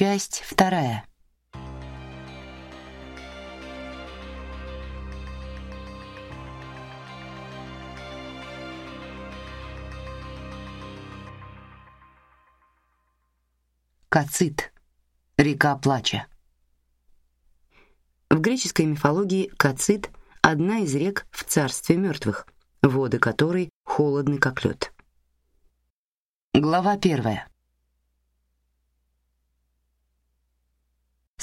Часть вторая. Кацит. Река плача. В греческой мифологии Кацит — одна из рек в царстве мертвых, воды которой холодны, как лед. Глава первая.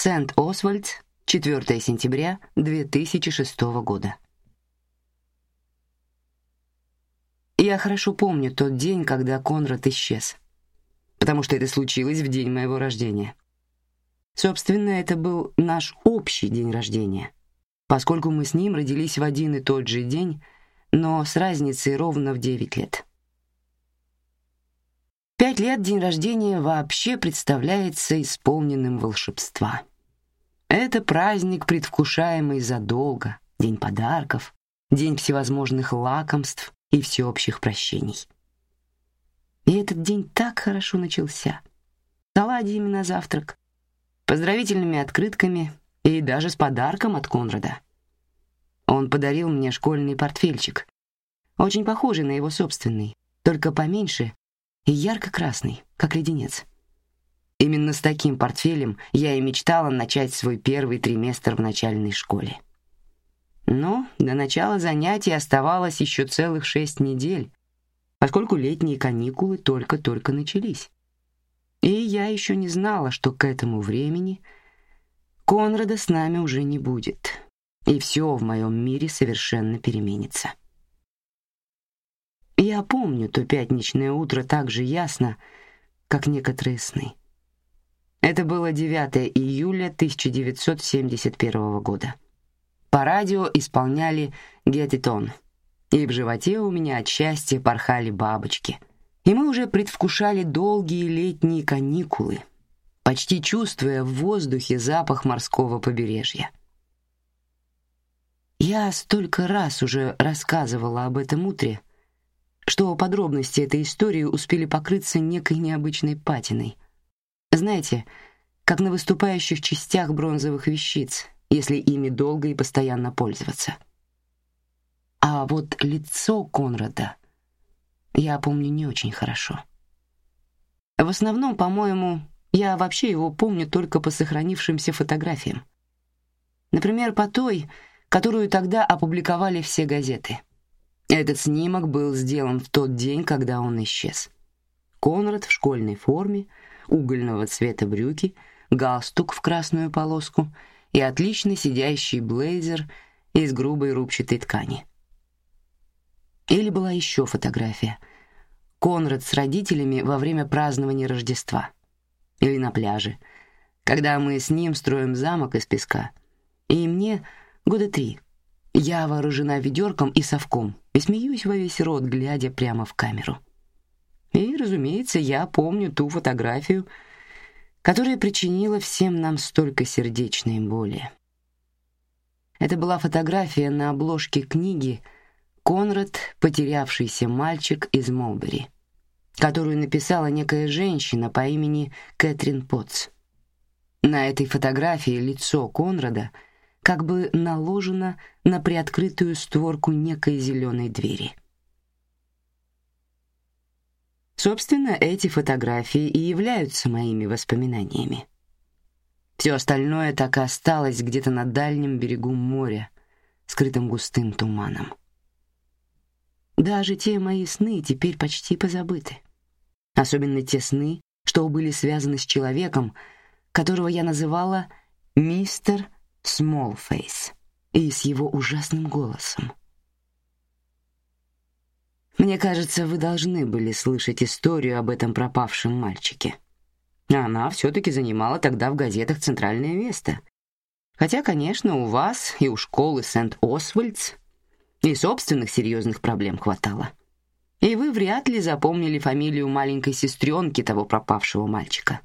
Сент-Освальдс, 4 сентября 2006 года. Я хорошо помню тот день, когда Конрад исчез, потому что это случилось в день моего рождения. Собственно, это был наш общий день рождения, поскольку мы с ним родились в один и тот же день, но с разницей ровно в 9 лет. Пять лет день рождения вообще представляется исполненным волшебства. Это праздник, предвкушаемый задолго, день подарков, день всевозможных лакомств и всеобщих прощений. И этот день так хорошо начался. С оладьями на завтрак, поздравительными открытками и даже с подарком от Конрада. Он подарил мне школьный портфельчик, очень похожий на его собственный, только поменьше и ярко-красный, как леденец. Именно с таким портфелем я и мечтала начать свой первый триместр в начальной школе. Но до начала занятий оставалось еще целых шесть недель, поскольку летние каникулы только-только начались. И я еще не знала, что к этому времени Конрада с нами уже не будет, и все в моем мире совершенно переменится. Я помню то пятничное утро так же ясно, как некоторые сны. Это было 9 июля 1971 года. По радио исполняли «Get It On», и в животе у меня от счастья порхали бабочки. И мы уже предвкушали долгие летние каникулы, почти чувствуя в воздухе запах морского побережья. Я столько раз уже рассказывала об этом утре, что подробности этой истории успели покрыться некой необычной патиной. Знаете, как на выступающих частях бронзовых вещиц, если ими долго и постоянно пользоваться. А вот лицо Конрада я помню не очень хорошо. В основном, по-моему, я вообще его помню только по сохранившимся фотографиям. Например, по той, которую тогда опубликовали все газеты. Этот снимок был сделан в тот день, когда он исчез. Конрад в школьной форме, угольного цвета брюки, галстук в красную полоску и отлично сидящий блейзер из грубой рубчатой ткани. Или была еще фотография. Конрад с родителями во время празднования Рождества. Или на пляже, когда мы с ним строим замок из песка. И мне года три. Я вооружена ведерком и совком и смеюсь во весь рот, глядя прямо в камеру. И, разумеется, я помню ту фотографию, которая причинила всем нам столько сердечной боли. Это была фотография на обложке книги «Конрад, потерявшийся мальчик из Молбери», которую написала некая женщина по имени Кэтрин Потц. На этой фотографии лицо Конрада — как бы наложено на приоткрытую створку некой зеленой двери. Собственно, эти фотографии и являются моими воспоминаниями. Все остальное так и осталось где-то на дальнем берегу моря, скрытым густым туманом. Даже те мои сны теперь почти позабыты. Особенно те сны, что были связаны с человеком, которого я называла мистер Смолфейс и с его ужасным голосом. Мне кажется, вы должны были слышать историю об этом пропавшем мальчике. Она все-таки занимала тогда в газетах центральное место. Хотя, конечно, у вас и у школы Сент-Освальдс и собственных серьезных проблем хватало. И вы вряд ли запомнили фамилию маленькой сестренки того пропавшего мальчика.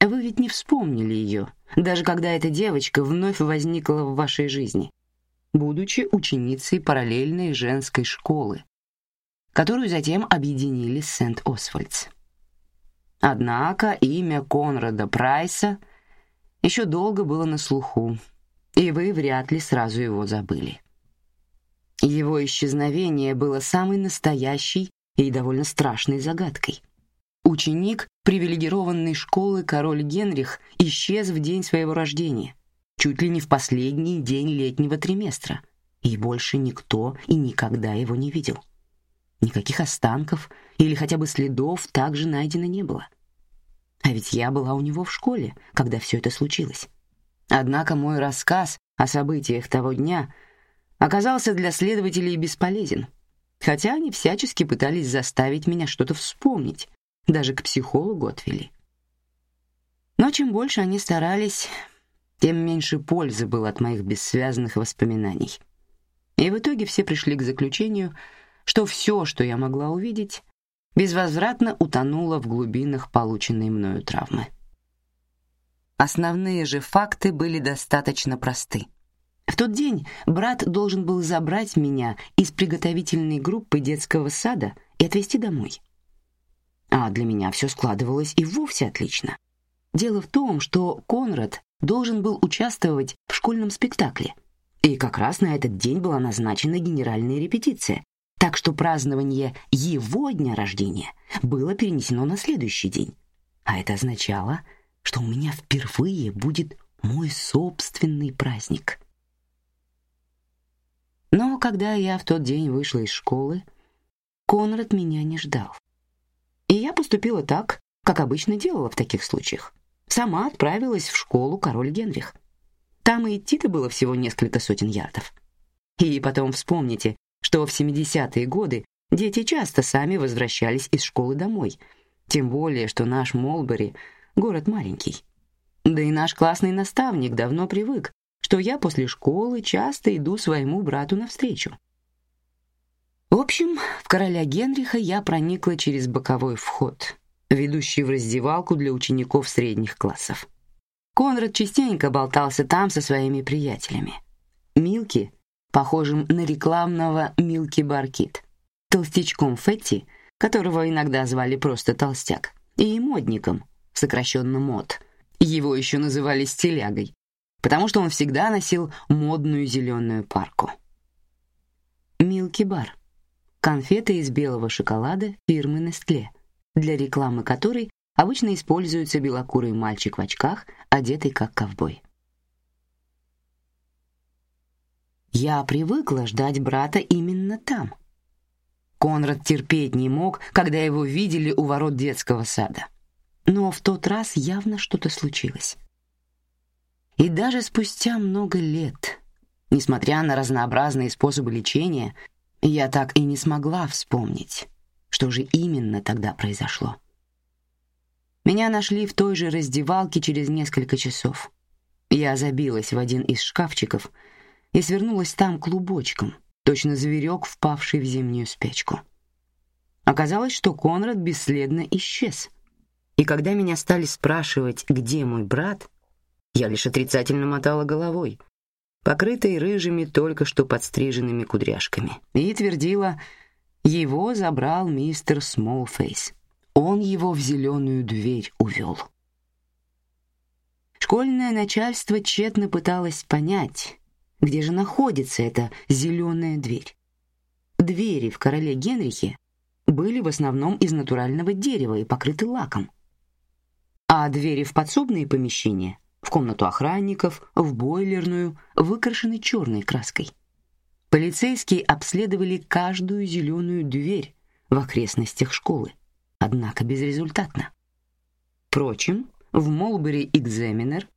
Вы ведь не вспомнили ее, даже когда эта девочка вновь возникла в вашей жизни, будучи ученицей параллельной женской школы, которую затем объединили с Сент-Освальдс. Однако имя Конрада Прайса еще долго было на слуху, и вы вряд ли сразу его забыли. Его исчезновение было самой настоящей и довольно страшной загадкой. Ученик привилегированной школы король Генрих исчез в день своего рождения, чуть ли не в последний день летнего триместра, и больше никто и никогда его не видел. Никаких останков или хотя бы следов также найдено не было. А ведь я была у него в школе, когда все это случилось. Однако мой рассказ о событиях того дня оказался для следователей бесполезен, хотя они всячески пытались заставить меня что-то вспомнить, даже к психологу отвели. Но чем больше они старались, тем меньше пользы было от моих бессвязных воспоминаний. И в итоге все пришли к заключению, что все, что я могла увидеть, безвозвратно утонуло в глубинах полученной мною травмы. Основные же факты были достаточно просты. В тот день брат должен был забрать меня из приготовительной группы детского сада и отвезти домой. А для меня все складывалось и вовсе отлично. Дело в том, что Конрад должен был участвовать в школьном спектакле, и как раз на этот день была назначена генеральная репетиция, так что празднование его дня рождения было перенесено на следующий день. А это означало, что у меня впервые будет мой собственный праздник. Но когда я в тот день вышла из школы, Конрад меня не ждал. И я поступила так, как обычно делала в таких случаях. Сама отправилась в школу Король Генрих. Там и идти-то было всего несколько сотен ярдов. И потом вспомните, что в 70-е годы дети часто сами возвращались из школы домой, тем более, что наш Молбери город маленький. Да и наш классный наставник давно привык, что я после школы часто иду своему брату навстречу. В общем, в короля Генриха я проникла через боковой вход, ведущий в раздевалку для учеников средних классов. Конрад частенько болтался там со своими приятелями. Милки, похожим на рекламного Милки Баркит, толстячком Фетти, которого иногда звали просто Толстяк, и модником, сокращенно мод. Его еще называли стилягой, потому что он всегда носил модную зеленую парку. Милки Бар — конфеты из белого шоколада фирмы Nestle, для рекламы которой обычно используется белокурый мальчик в очках, одетый как ковбой. Я привыкла ждать брата именно там. Конрад терпеть не мог, когда его видели у ворот детского сада но в тот раз явно что-то случилось. И даже спустя много лет, несмотря на разнообразные способы лечения, я так и не смогла вспомнить, что же именно тогда произошло. Меня нашли в той же раздевалке через несколько часов. Я забилась в один из шкафчиков и свернулась там клубочком, точно зверек, впавший в зимнюю спячку. Оказалось, что Конрад бесследно исчез — и когда меня стали спрашивать, где мой брат, я лишь отрицательно мотала головой, покрытой рыжими только что подстриженными кудряшками, и твердила: его забрал мистер Смолфейс. Он его в зеленую дверь увел. Школьное начальство тщетно пыталось понять, где же находится эта зеленая дверь. Двери в короле Генрихе были в основном из натурального дерева и покрыты лаком а двери в подсобные помещения, в комнату охранников, в бойлерную, выкрашены черной краской. Полицейские обследовали каждую зеленую дверь в окрестностях школы, однако безрезультатно. Впрочем, в Молбери Экзаменер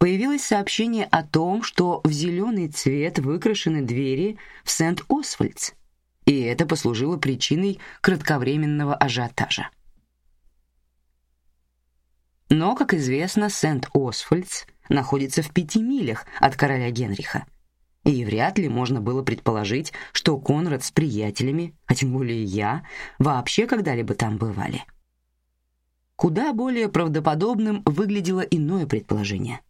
появилось сообщение о том, что в зеленый цвет выкрашены двери в Сент-Освальдс, и это послужило причиной кратковременного ажиотажа. Но, как известно, Сент-Освальдс находится в пяти милях от короля Генриха, и вряд ли можно было предположить, что Конрад с приятелями, а тем более я, вообще когда-либо там бывали. Куда более правдоподобным выглядело иное предположение.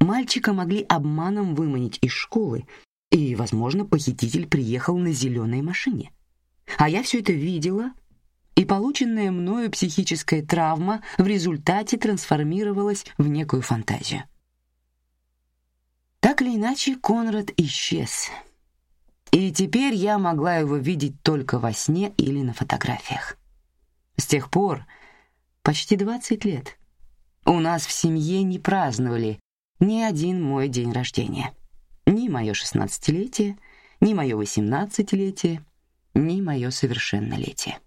Мальчика могли обманом выманить из школы, и, возможно, похититель приехал на зеленой машине. А я все это видела, и полученная мною психическая травма в результате трансформировалась в некую фантазию. Так или иначе, Конрад исчез. И теперь я могла его видеть только во сне или на фотографиях. С тех пор, почти двадцать лет, у нас в семье не праздновали ни один мой день рождения. Ни мое шестнадцатилетие, ни мое восемнадцатилетие, ни мое совершеннолетие.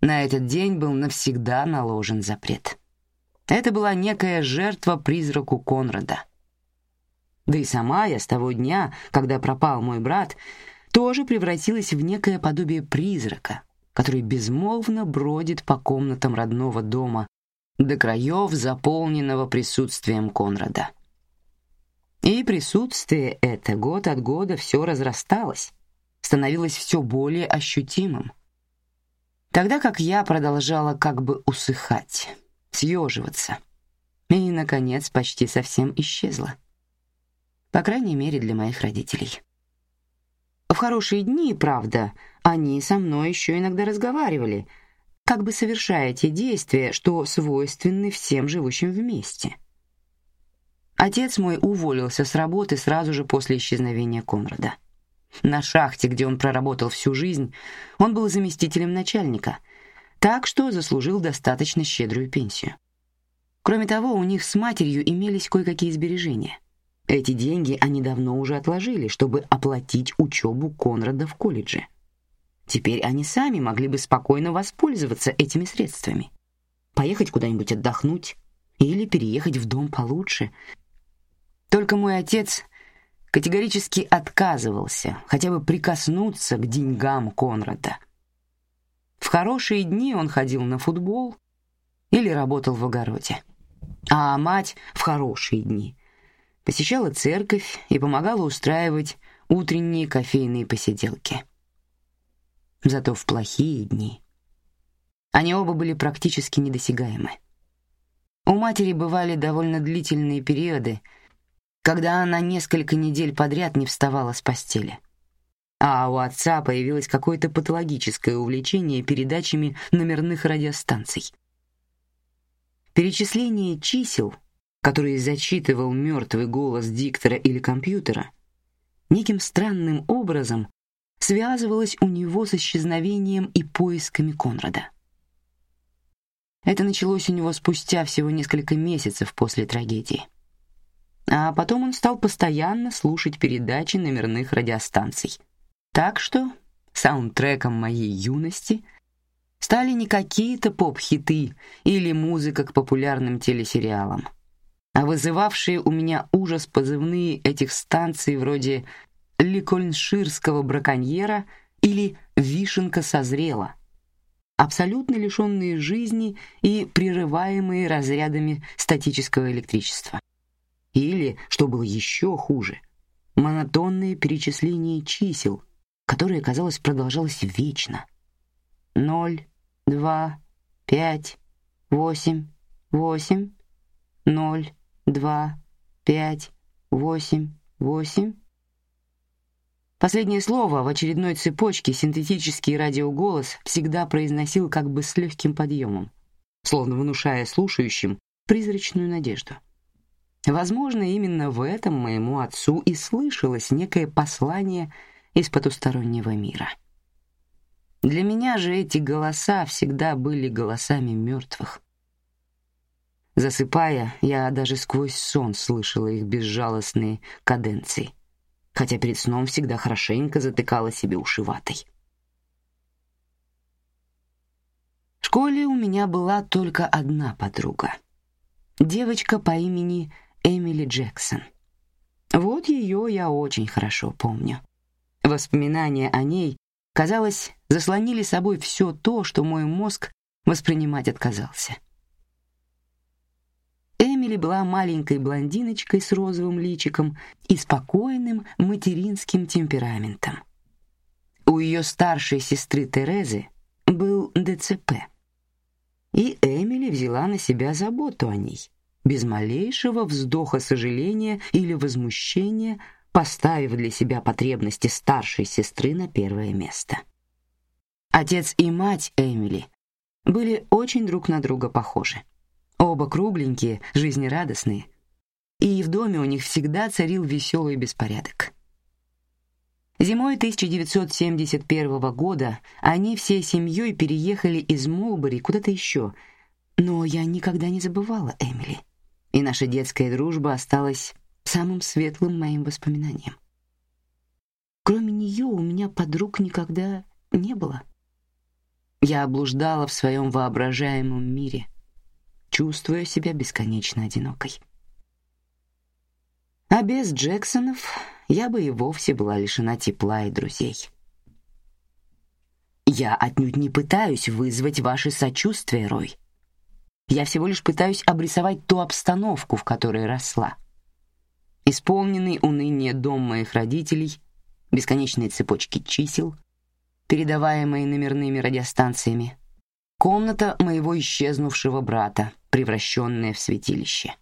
На этот день был навсегда наложен запрет. Это была некая жертва призраку Конрада. Да и сама я с того дня, когда пропал мой брат, тоже превратилась в некое подобие призрака, который безмолвно бродит по комнатам родного дома до краев, заполненного присутствием Конрада. И присутствие это год от года все разрасталось, становилось все более ощутимым тогда как я продолжала как бы усыхать, съеживаться, и, наконец, почти совсем исчезла. По крайней мере, для моих родителей. В хорошие дни, правда, они со мной еще иногда разговаривали, как бы совершая те действия, что свойственны всем живущим вместе. Отец мой уволился с работы сразу же после исчезновения Конрада. На шахте, где он проработал всю жизнь, он был заместителем начальника, так что заслужил достаточно щедрую пенсию. Кроме того, у них с матерью имелись кое-какие сбережения. Эти деньги они давно уже отложили, чтобы оплатить учебу Конрада в колледже. Теперь они сами могли бы спокойно воспользоваться этими средствами. Поехать куда-нибудь отдохнуть или переехать в дом получше. Только мой отец категорически отказывался хотя бы прикоснуться к деньгам Конрада. В хорошие дни он ходил на футбол или работал в огороде, а мать в хорошие дни посещала церковь и помогала устраивать утренние кофейные посиделки. Зато в плохие дни они оба были практически недосягаемы. У матери бывали довольно длительные периоды, когда она несколько недель подряд не вставала с постели. А у отца появилось какое-то патологическое увлечение передачами номерных радиостанций. Перечисление чисел, которые зачитывал мертвый голос диктора или компьютера, неким странным образом связывалось у него с исчезновением и поисками Конрада. Это началось у него спустя всего несколько месяцев после трагедии. А потом он стал постоянно слушать передачи номерных радиостанций. Так что саундтреком моей юности стали не какие-то поп-хиты или музыка к популярным телесериалам, а вызывавшие у меня ужас позывные этих станций вроде «Ликольнширского браконьера» или «Вишенка созрела», абсолютно лишенные жизни и прерываемые разрядами статического электричества. Или, что было еще хуже, монотонное перечисление чисел, которое, казалось, продолжалось вечно. Ноль, два, пять, восемь, восемь, ноль, два, пять, восемь, восемь. Последнее слово в очередной цепочке синтетический радиоголос всегда произносил как бы с легким подъемом, словно внушая слушающим призрачную надежду. Возможно, именно в этом моему отцу и слышалось некое послание из потустороннего мира. Для меня же эти голоса всегда были голосами мертвых. Засыпая, я даже сквозь сон слышала их безжалостные каденции, хотя перед сном всегда хорошенько затыкала себе уши ватой. В школе у меня была только одна подруга. Девочка по имени Эмили Джексон. Вот ее я очень хорошо помню. Воспоминания о ней, казалось, заслонили собой все то, что мой мозг воспринимать отказался. Эмили была маленькой блондиночкой с розовым личиком и спокойным материнским темпераментом. У ее старшей сестры Терезы был ДЦП. И Эмили взяла на себя заботу о ней без малейшего вздоха сожаления или возмущения, поставив для себя потребности старшей сестры на первое место. Отец и мать Эмили были очень друг на друга похожи. Оба кругленькие, жизнерадостные, и в доме у них всегда царил веселый беспорядок. Зимой 1971 года они всей семьей переехали из Молбери куда-то еще, но я никогда не забывала Эмили, и наша детская дружба осталась самым светлым моим воспоминанием. Кроме нее у меня подруг никогда не было. Я облуждала в своем воображаемом мире, чувствуя себя бесконечно одинокой. А без Джексонов я бы и вовсе была лишена тепла и друзей. Я отнюдь не пытаюсь вызвать ваше сочувствие, Рой. Я всего лишь пытаюсь обрисовать ту обстановку, в которой росла. Исполненный уныния дом моих родителей, бесконечные цепочки чисел, передаваемые номерными радиостанциями, комната моего исчезнувшего брата, превращенная в святилище.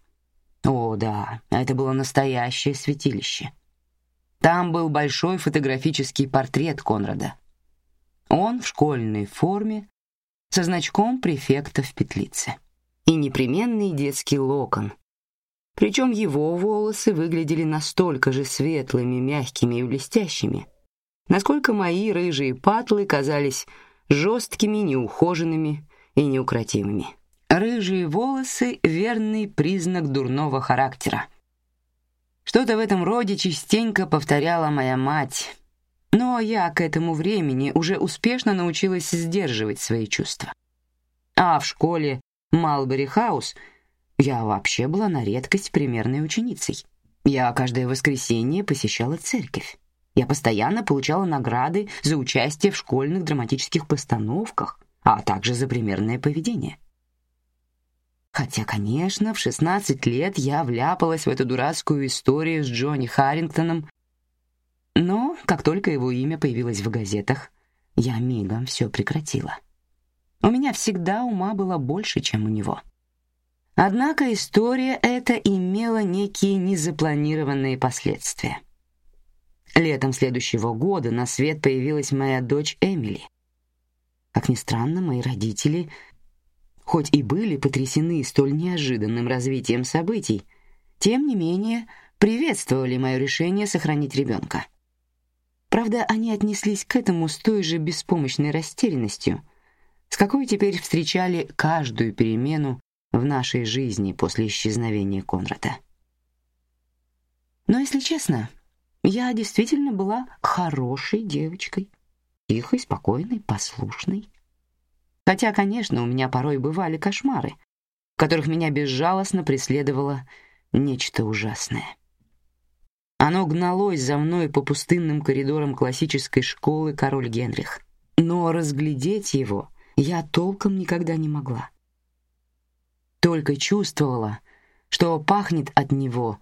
О, да, это было настоящее святилище. Там был большой фотографический портрет Конрада. Он в школьной форме, со значком префекта в петлице. И непременный детский локон. Причем его волосы выглядели настолько же светлыми, мягкими и блестящими, насколько мои рыжие патлы казались жесткими, неухоженными и неукротимыми. Рыжие волосы — верный признак дурного характера. Что-то в этом роде частенько повторяла моя мать, но я к этому времени уже успешно научилась сдерживать свои чувства. А в школе Малбери-хаус я вообще была на редкость примерной ученицей. Я каждое воскресенье посещала церковь. Я постоянно получала награды за участие в школьных драматических постановках, а также за примерное поведение. Хотя, конечно, в 16 лет я вляпалась в эту дурацкую историю с Джонни Харрингтоном, но как только его имя появилось в газетах, я мигом все прекратила. У меня всегда ума было больше, чем у него. Однако история эта имела некие незапланированные последствия. Летом следующего года на свет появилась моя дочь Эмили. Как ни странно, мои родители хоть и были потрясены столь неожиданным развитием событий, тем не менее приветствовали мое решение сохранить ребенка. Правда, они отнеслись к этому с той же беспомощной растерянностью, с какой теперь встречали каждую перемену в нашей жизни после исчезновения Конрада. Но если честно, я действительно была хорошей девочкой, тихой, спокойной, послушной. Хотя, конечно, у меня порой бывали кошмары, в которых меня безжалостно преследовало нечто ужасное. Оно гналось за мной по пустынным коридорам классической школы Король Генрих, но разглядеть его я толком никогда не могла. Только чувствовала, что пахнет от него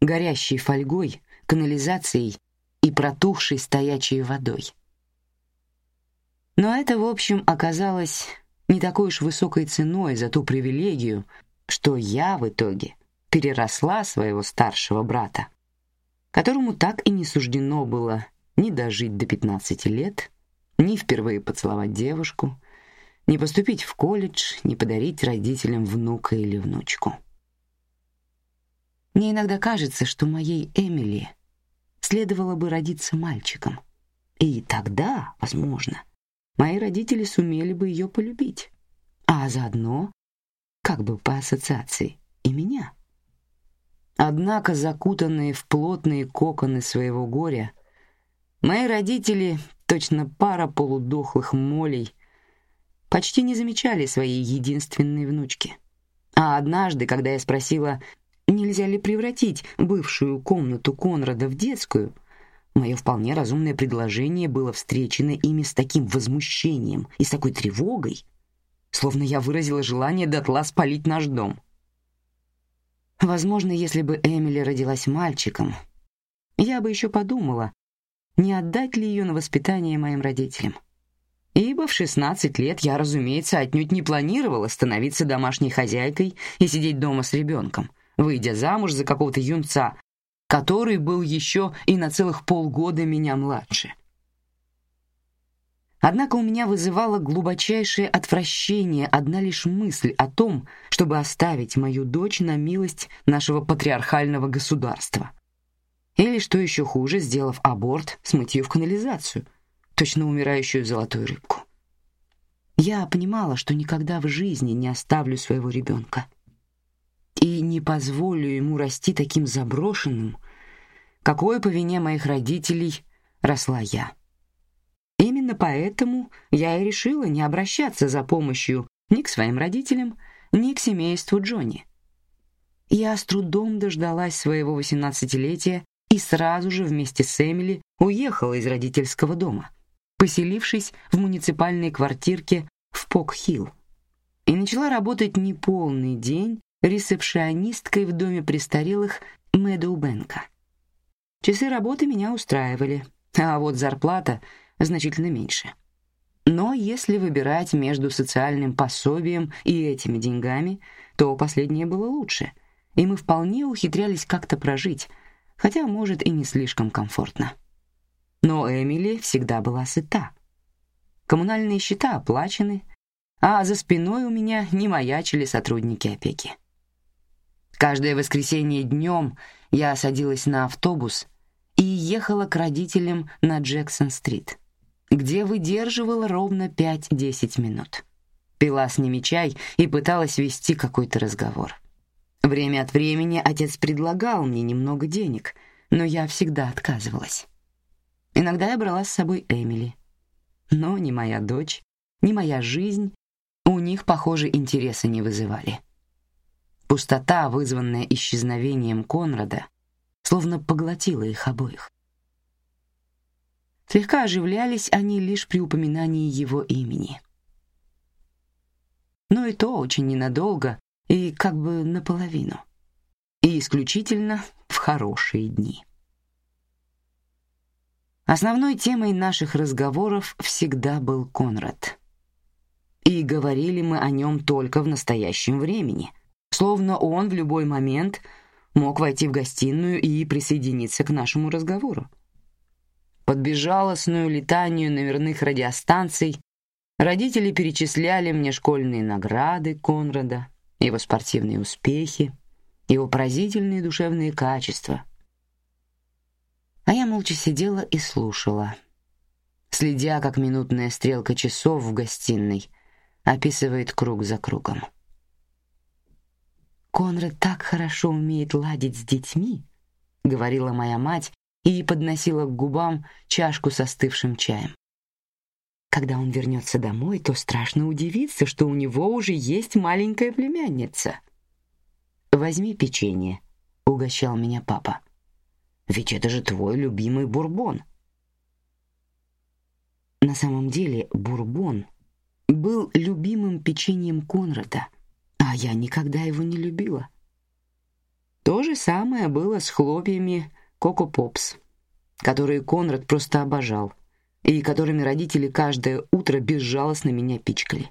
горящей фольгой, канализацией и протухшей стоячей водой. Но это, в общем, оказалось не такой уж высокой ценой за ту привилегию, что я в итоге переросла своего старшего брата, которому так и не суждено было ни дожить до 15 лет, ни впервые поцеловать девушку, ни поступить в колледж, ни подарить родителям внука или внучку. Мне иногда кажется, что моей Эмили следовало бы родиться мальчиком, и тогда, возможно, мои родители сумели бы ее полюбить, а заодно, как бы по ассоциации, и меня. Однако, закутанные в плотные коконы своего горя, мои родители, точно пара полудохлых молей, почти не замечали своей единственной внучки. А однажды, когда я спросила, нельзя ли превратить бывшую комнату Конрада в детскую, Мое вполне разумное предложение было встречено ими с таким возмущением и с такой тревогой, словно я выразила желание дотла спалить наш дом. Возможно, если бы Эмили родилась мальчиком, я бы еще подумала, не отдать ли ее на воспитание моим родителям. Ибо в 16 лет я, разумеется, отнюдь не планировала становиться домашней хозяйкой и сидеть дома с ребенком, выйдя замуж за какого-то юнца, который был еще и на целых полгода меня младше. Однако у меня вызывало глубочайшее отвращение одна лишь мысль о том, чтобы оставить мою дочь на милость нашего патриархального государства. Или, что еще хуже, сделав аборт, смыть ее в канализацию, точно умирающую золотую рыбку. Я понимала, что никогда в жизни не оставлю своего ребенка и не позволю ему расти таким заброшенным, какой по вине моих родителей росла я. Именно поэтому я и решила не обращаться за помощью ни к своим родителям, ни к семейству Джонни. Я с трудом дождалась своего восемнадцатилетия и сразу же вместе с Эмили уехала из родительского дома, поселившись в муниципальной квартирке в Пок-Хилл, и начала работать неполный день ресепшионисткой в доме престарелых Мэдоубенка. Часы работы меня устраивали, а вот зарплата значительно меньше. Но если выбирать между социальным пособием и этими деньгами, то последнее было лучше, и мы вполне ухитрялись как-то прожить, хотя, может, и не слишком комфортно. Но Эмили всегда была сыта. Коммунальные счета оплачены, а за спиной у меня не маячили сотрудники опеки. Каждое воскресенье днем я садилась на автобус и ехала к родителям на Джексон-стрит, где выдерживала ровно 5-10 минут. Пила с ними чай и пыталась вести какой-то разговор. Время от времени отец предлагал мне немного денег, но я всегда отказывалась. Иногда я брала с собой Эмили, но ни моя дочь, ни моя жизнь у них, похоже, интереса не вызывали. Пустота, вызванная исчезновением Конрада, словно поглотила их обоих. Слегка оживлялись они лишь при упоминании его имени. Но и то очень ненадолго и как бы наполовину. И исключительно в хорошие дни. Основной темой наших разговоров всегда был Конрад. И говорили мы о нем только в настоящем времени, словно он в любой момент мог войти в гостиную и присоединиться к нашему разговору. Под безжалостную летанию номерных радиостанций родители перечисляли мне школьные награды Конрада, его спортивные успехи, его поразительные душевные качества. А я молча сидела и слушала, следя, как минутная стрелка часов в гостиной описывает круг за кругом. Конрад так хорошо умеет ладить с детьми, говорила моя мать и подносила к губам чашку со остывшим чаем. Когда он вернется домой, то страшно удивиться, что у него уже есть маленькая племянница. Возьми печенье, угощал меня папа. Ведь это же твой любимый бурбон. На самом деле бурбон был любимым печеньем Конрада а я никогда его не любила. То же самое было с хлопьями Коко Попс, которые Конрад просто обожал и которыми родители каждое утро безжалостно меня пичкали.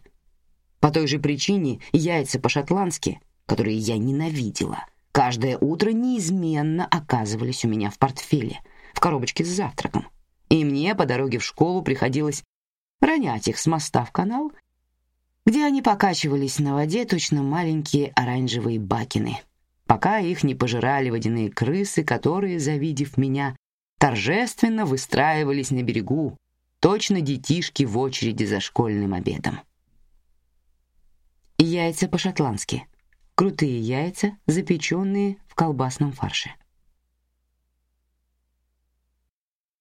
По той же причине яйца по-шотландски, которые я ненавидела, каждое утро неизменно оказывались у меня в портфеле, в коробочке с завтраком. И мне по дороге в школу приходилось ронять их с моста в канал где они покачивались на воде точно маленькие оранжевые бакины, пока их не пожирали водяные крысы, которые, завидев меня, торжественно выстраивались на берегу, точно детишки в очереди за школьным обедом. Яйца по-шотландски. Крутые яйца, запеченные в колбасном фарше.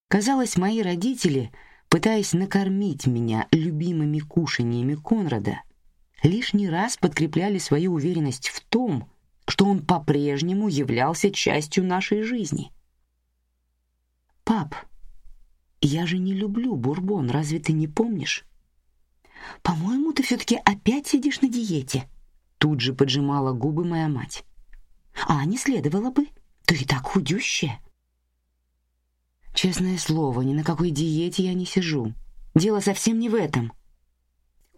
Казалось, мои родители пытаясь накормить меня любимыми кушаньями Конрада, лишний раз подкрепляли свою уверенность в том, что он по-прежнему являлся частью нашей жизни. Пап, я же не люблю бурбон, разве ты не помнишь? По-моему, ты все-таки опять сидишь на диете. Тут же поджимала губы моя мать. А не следовало бы. Ты и так худющая. Честное слово, ни на какой диете я не сижу. Дело совсем не в этом.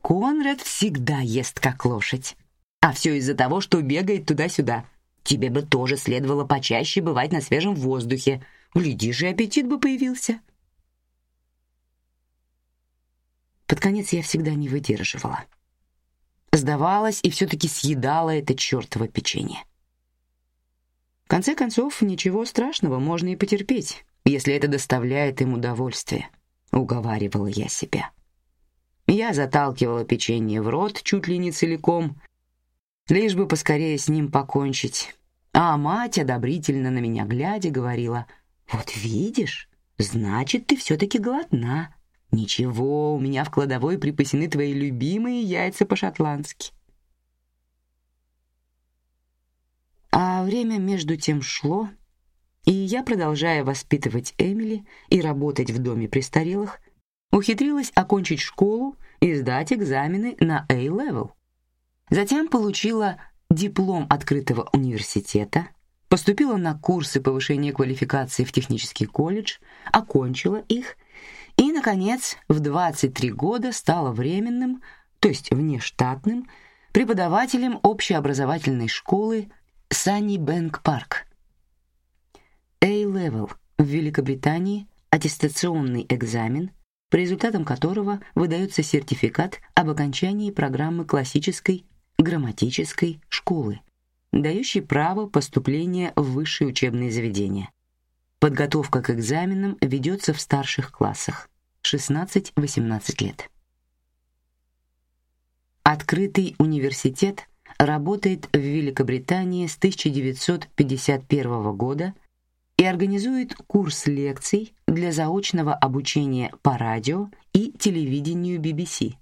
Конрад всегда ест как лошадь. А все из-за того, что бегает туда-сюда. Тебе бы тоже следовало почаще бывать на свежем воздухе. Глядишь, и аппетит бы появился. Под конец я всегда не выдерживала. Сдавалась и все-таки съедала это чертово печенье. В конце концов, ничего страшного, можно и потерпеть, если это доставляет им удовольствие, уговаривала я себя. Я заталкивала печенье в рот чуть ли не целиком, лишь бы поскорее с ним покончить. А мать, одобрительно на меня глядя, говорила, «Вот видишь, значит, ты все-таки голодна. Ничего, у меня в кладовой припасены твои любимые яйца по-шотландски». А время между тем шло, и я, продолжая воспитывать Эмили и работать в доме престарелых, ухитрилась окончить школу и сдать экзамены на A-level. Затем получила диплом открытого университета, поступила на курсы повышения квалификации в технический колледж, окончила их и, наконец, в 23 года стала временным, то есть внештатным, преподавателем общеобразовательной школы Санни Бэнк Парк. A-Level в Великобритании аттестационный экзамен, по результатам которого выдается сертификат об окончании программы классической грамматической школы, дающий право поступления в высшее учебное заведение. Подготовка к экзаменам ведется в старших классах 16-18 лет. Открытый университет работает в Великобритании с 1951 года и организует курс лекций для заочного обучения по радио и телевидению BBC,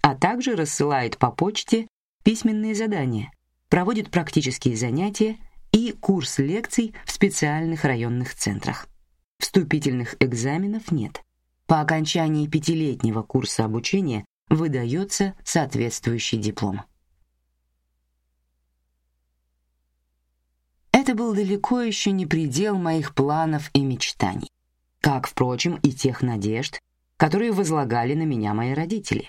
а также рассылает по почте письменные задания, проводит практические занятия и курс лекций в специальных районных центрах. Вступительных экзаменов нет. По окончании пятилетнего курса обучения выдается соответствующий диплом. Это был далеко еще не предел моих планов и мечтаний, как, впрочем, и тех надежд, которые возлагали на меня мои родители.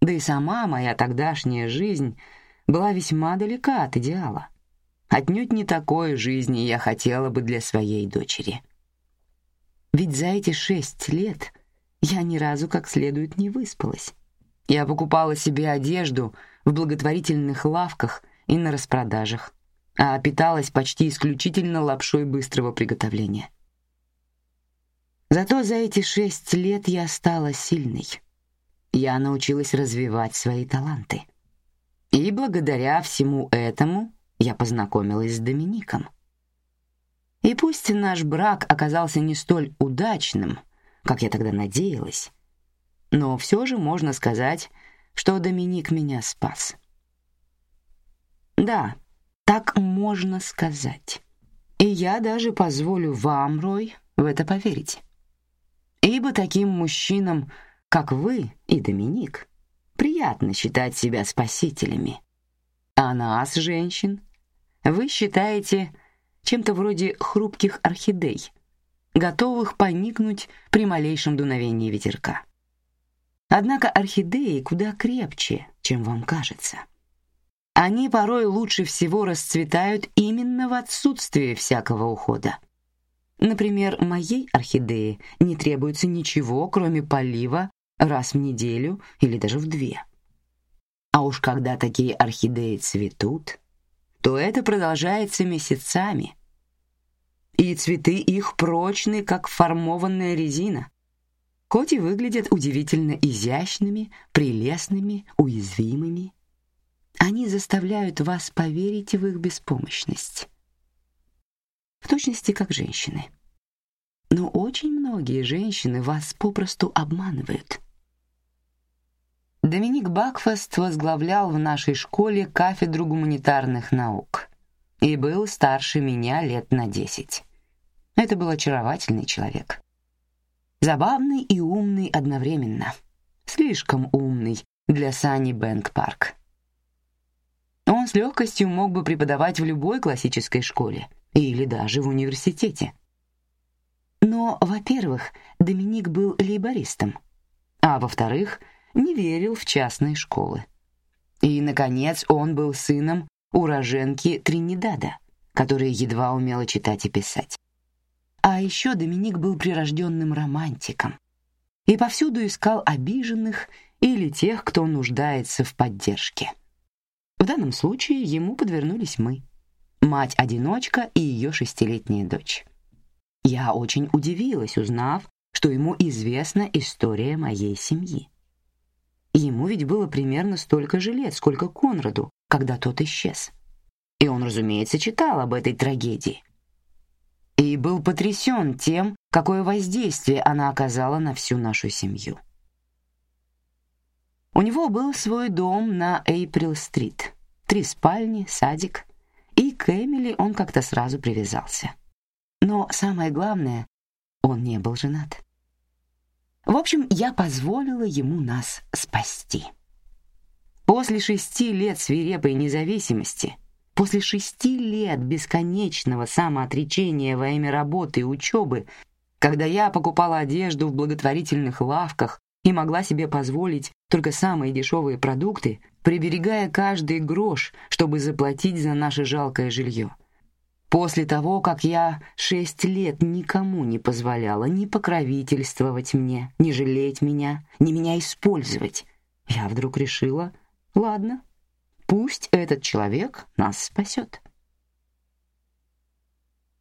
Да и сама моя тогдашняя жизнь была весьма далека от идеала. Отнюдь не такой жизни я хотела бы для своей дочери. Ведь за эти шесть лет я ни разу как следует не выспалась. Я покупала себе одежду в благотворительных лавках и на распродажах а питалась почти исключительно лапшой быстрого приготовления. Зато за эти шесть лет я стала сильной. Я научилась развивать свои таланты. И благодаря всему этому я познакомилась с Домиником. И пусть наш брак оказался не столь удачным, как я тогда надеялась, но все же можно сказать, что Доминик меня спас. Да, так можно сказать. И я даже позволю вам, Рой, в это поверить. Ибо таким мужчинам, как вы и Доминик, приятно считать себя спасителями. А нас, женщин, вы считаете чем-то вроде хрупких орхидей, готовых поникнуть при малейшем дуновении ветерка. Однако орхидеи куда крепче, чем вам кажется. Они порой лучше всего расцветают именно в отсутствии всякого ухода. Например, моей орхидее не требуется ничего, кроме полива раз в неделю или даже в две. А уж когда такие орхидеи цветут, то это продолжается месяцами. И цветы их прочны, как формованная резина. Хоть и выглядят удивительно изящными, прелестными, уязвимыми. Они заставляют вас поверить в их беспомощность. В точности как женщины. Но очень многие женщины вас попросту обманывают. Доминик Бакфаст возглавлял в нашей школе кафедру гуманитарных наук и был старше меня лет на десять. Это был очаровательный человек. Забавный и умный одновременно. Слишком умный для Сани Бэнк Парк. Он с легкостью мог бы преподавать в любой классической школе или даже в университете. Но, во-первых, Доминик был лейбористом, а во-вторых, не верил в частные школы. И, наконец, он был сыном уроженки Тринидада, которая едва умела читать и писать. А еще Доминик был прирожденным романтиком и повсюду искал обиженных или тех, кто нуждается в поддержке. В данном случае ему подвернулись мы, мать-одиночка и ее шестилетняя дочь. Я очень удивилась, узнав, что ему известна история моей семьи. Ему ведь было примерно столько же лет, сколько Конраду, когда тот исчез. И он, разумеется, читал об этой трагедии. И был потрясен тем, какое воздействие она оказала на всю нашу семью. У него был свой дом на Эйприл-стрит, три спальни, садик, и к Эмили он как-то сразу привязался. Но самое главное, он не был женат. В общем, я позволила ему нас спасти. После шести лет свирепой независимости, после шести лет бесконечного самоотречения во имя работы и учебы, когда я покупала одежду в благотворительных лавках и могла себе позволить только самые дешевые продукты, приберегая каждый грош, чтобы заплатить за наше жалкое жилье. После того, как я шесть лет никому не позволяла ни покровительствовать мне, ни жалеть меня, ни меня использовать, я вдруг решила, ладно, пусть этот человек нас спасет.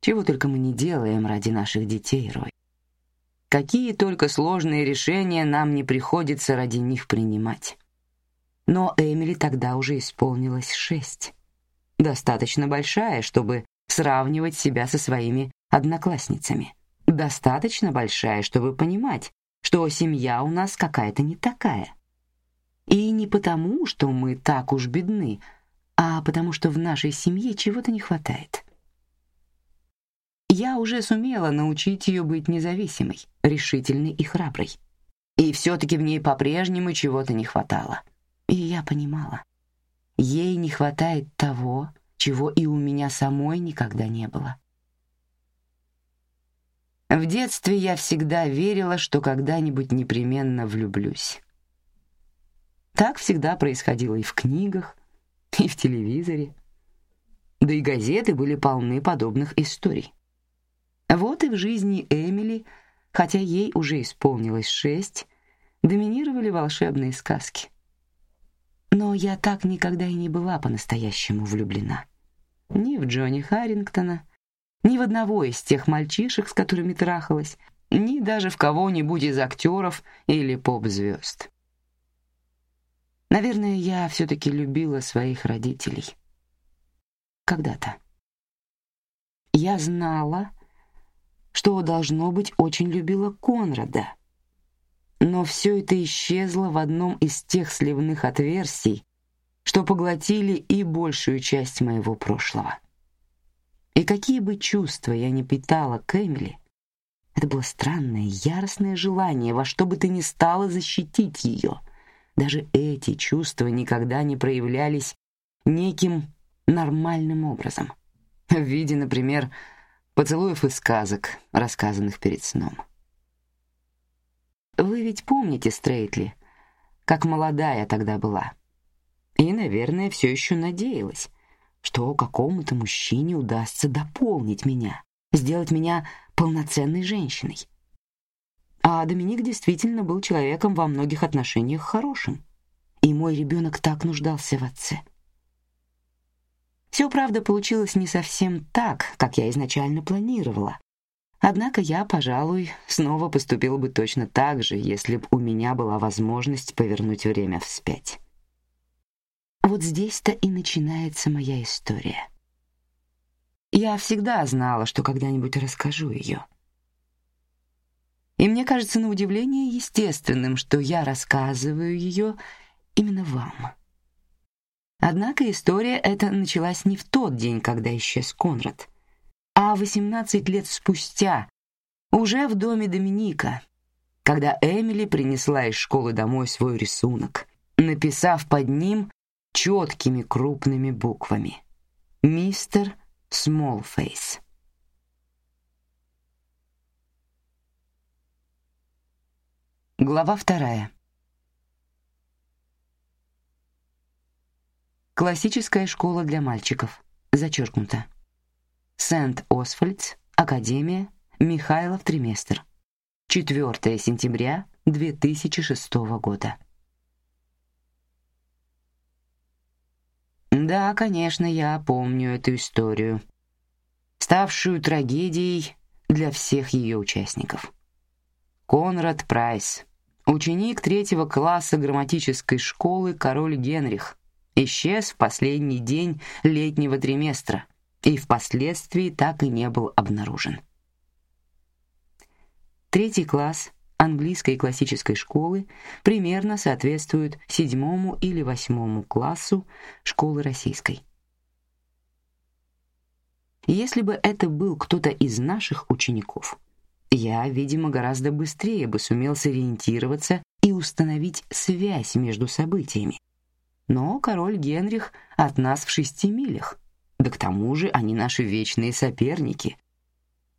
Чего только мы не делаем ради наших детей, Рой. Какие только сложные решения нам не приходится ради них принимать. Но Эмили тогда уже исполнилось шесть, достаточно большая, чтобы сравнивать себя со своими одноклассницами. Достаточно большая, чтобы понимать, что семья у нас какая-то не такая. И не потому, что мы так уж бедны, а потому что в нашей семье чего-то не хватает. Я уже сумела научить ее быть независимой, решительной и храброй. И все-таки в ней по-прежнему чего-то не хватало. И я понимала, ей не хватает того, чего и у меня самой никогда не было. В детстве я всегда верила, что когда-нибудь непременно влюблюсь. Так всегда происходило и в книгах, и в телевизоре. Да и газеты были полны подобных историй. Вот и в жизни Эмили, хотя ей уже исполнилось шесть, доминировали волшебные сказки. Но я так никогда и не была по-настоящему влюблена. Ни в Джонни Харрингтона, ни в одного из тех мальчишек, с которыми трахалась, ни даже в кого-нибудь из актеров или поп-звезд. Наверное, я все-таки любила своих родителей. Когда-то. Я знала, что, должно быть, очень любила Конрада. Но все это исчезло в одном из тех сливных отверстий, что поглотили и большую часть моего прошлого. И какие бы чувства я ни питала к Эмили, это было странное, яростное желание во что бы то ни стало защитить ее. Даже эти чувства никогда не проявлялись неким нормальным образом, в виде, например, поцелуев и сказок, рассказанных перед сном. Вы ведь помните Стрейтли, как молодая тогда была и, наверное, все еще надеялась, что какому-то мужчине удастся дополнить меня, сделать меня полноценной женщиной. А Доминик действительно был человеком во многих отношениях хорошим, и мой ребенок так нуждался в отце. Все, правда, получилось не совсем так, как я изначально планировала. Однако я, пожалуй, снова поступила бы точно так же, если бы у меня была возможность повернуть время вспять. Вот здесь-то и начинается моя история. Я всегда знала, что когда-нибудь расскажу ее. И мне кажется на удивление естественным, что я рассказываю ее именно вам. Однако история эта началась не в тот день, когда исчез Конрад, а 18 лет спустя, уже в доме Доминика, когда Эмили принесла из школы домой свой рисунок, написав под ним четкими крупными буквами. Мистер Смолфейс. Глава вторая. Классическая школа для мальчиков. Зачеркнуто. Сент-Освальдс, Академия, Михайлов триместр. 4 сентября 2006 года. Да, конечно, я помню эту историю, ставшую трагедией для всех ее участников. Конрад Прайс, ученик третьего класса грамматической школы «Король Генрих», исчез в последний день летнего триместра и впоследствии так и не был обнаружен. Третий класс английской классической школы примерно соответствует седьмому или восьмому классу школы российской. Если бы это был кто-то из наших учеников, я, видимо, гораздо быстрее бы сумел сориентироваться и установить связь между событиями. Но король Генрих от нас в шести милях, да к тому же они наши вечные соперники.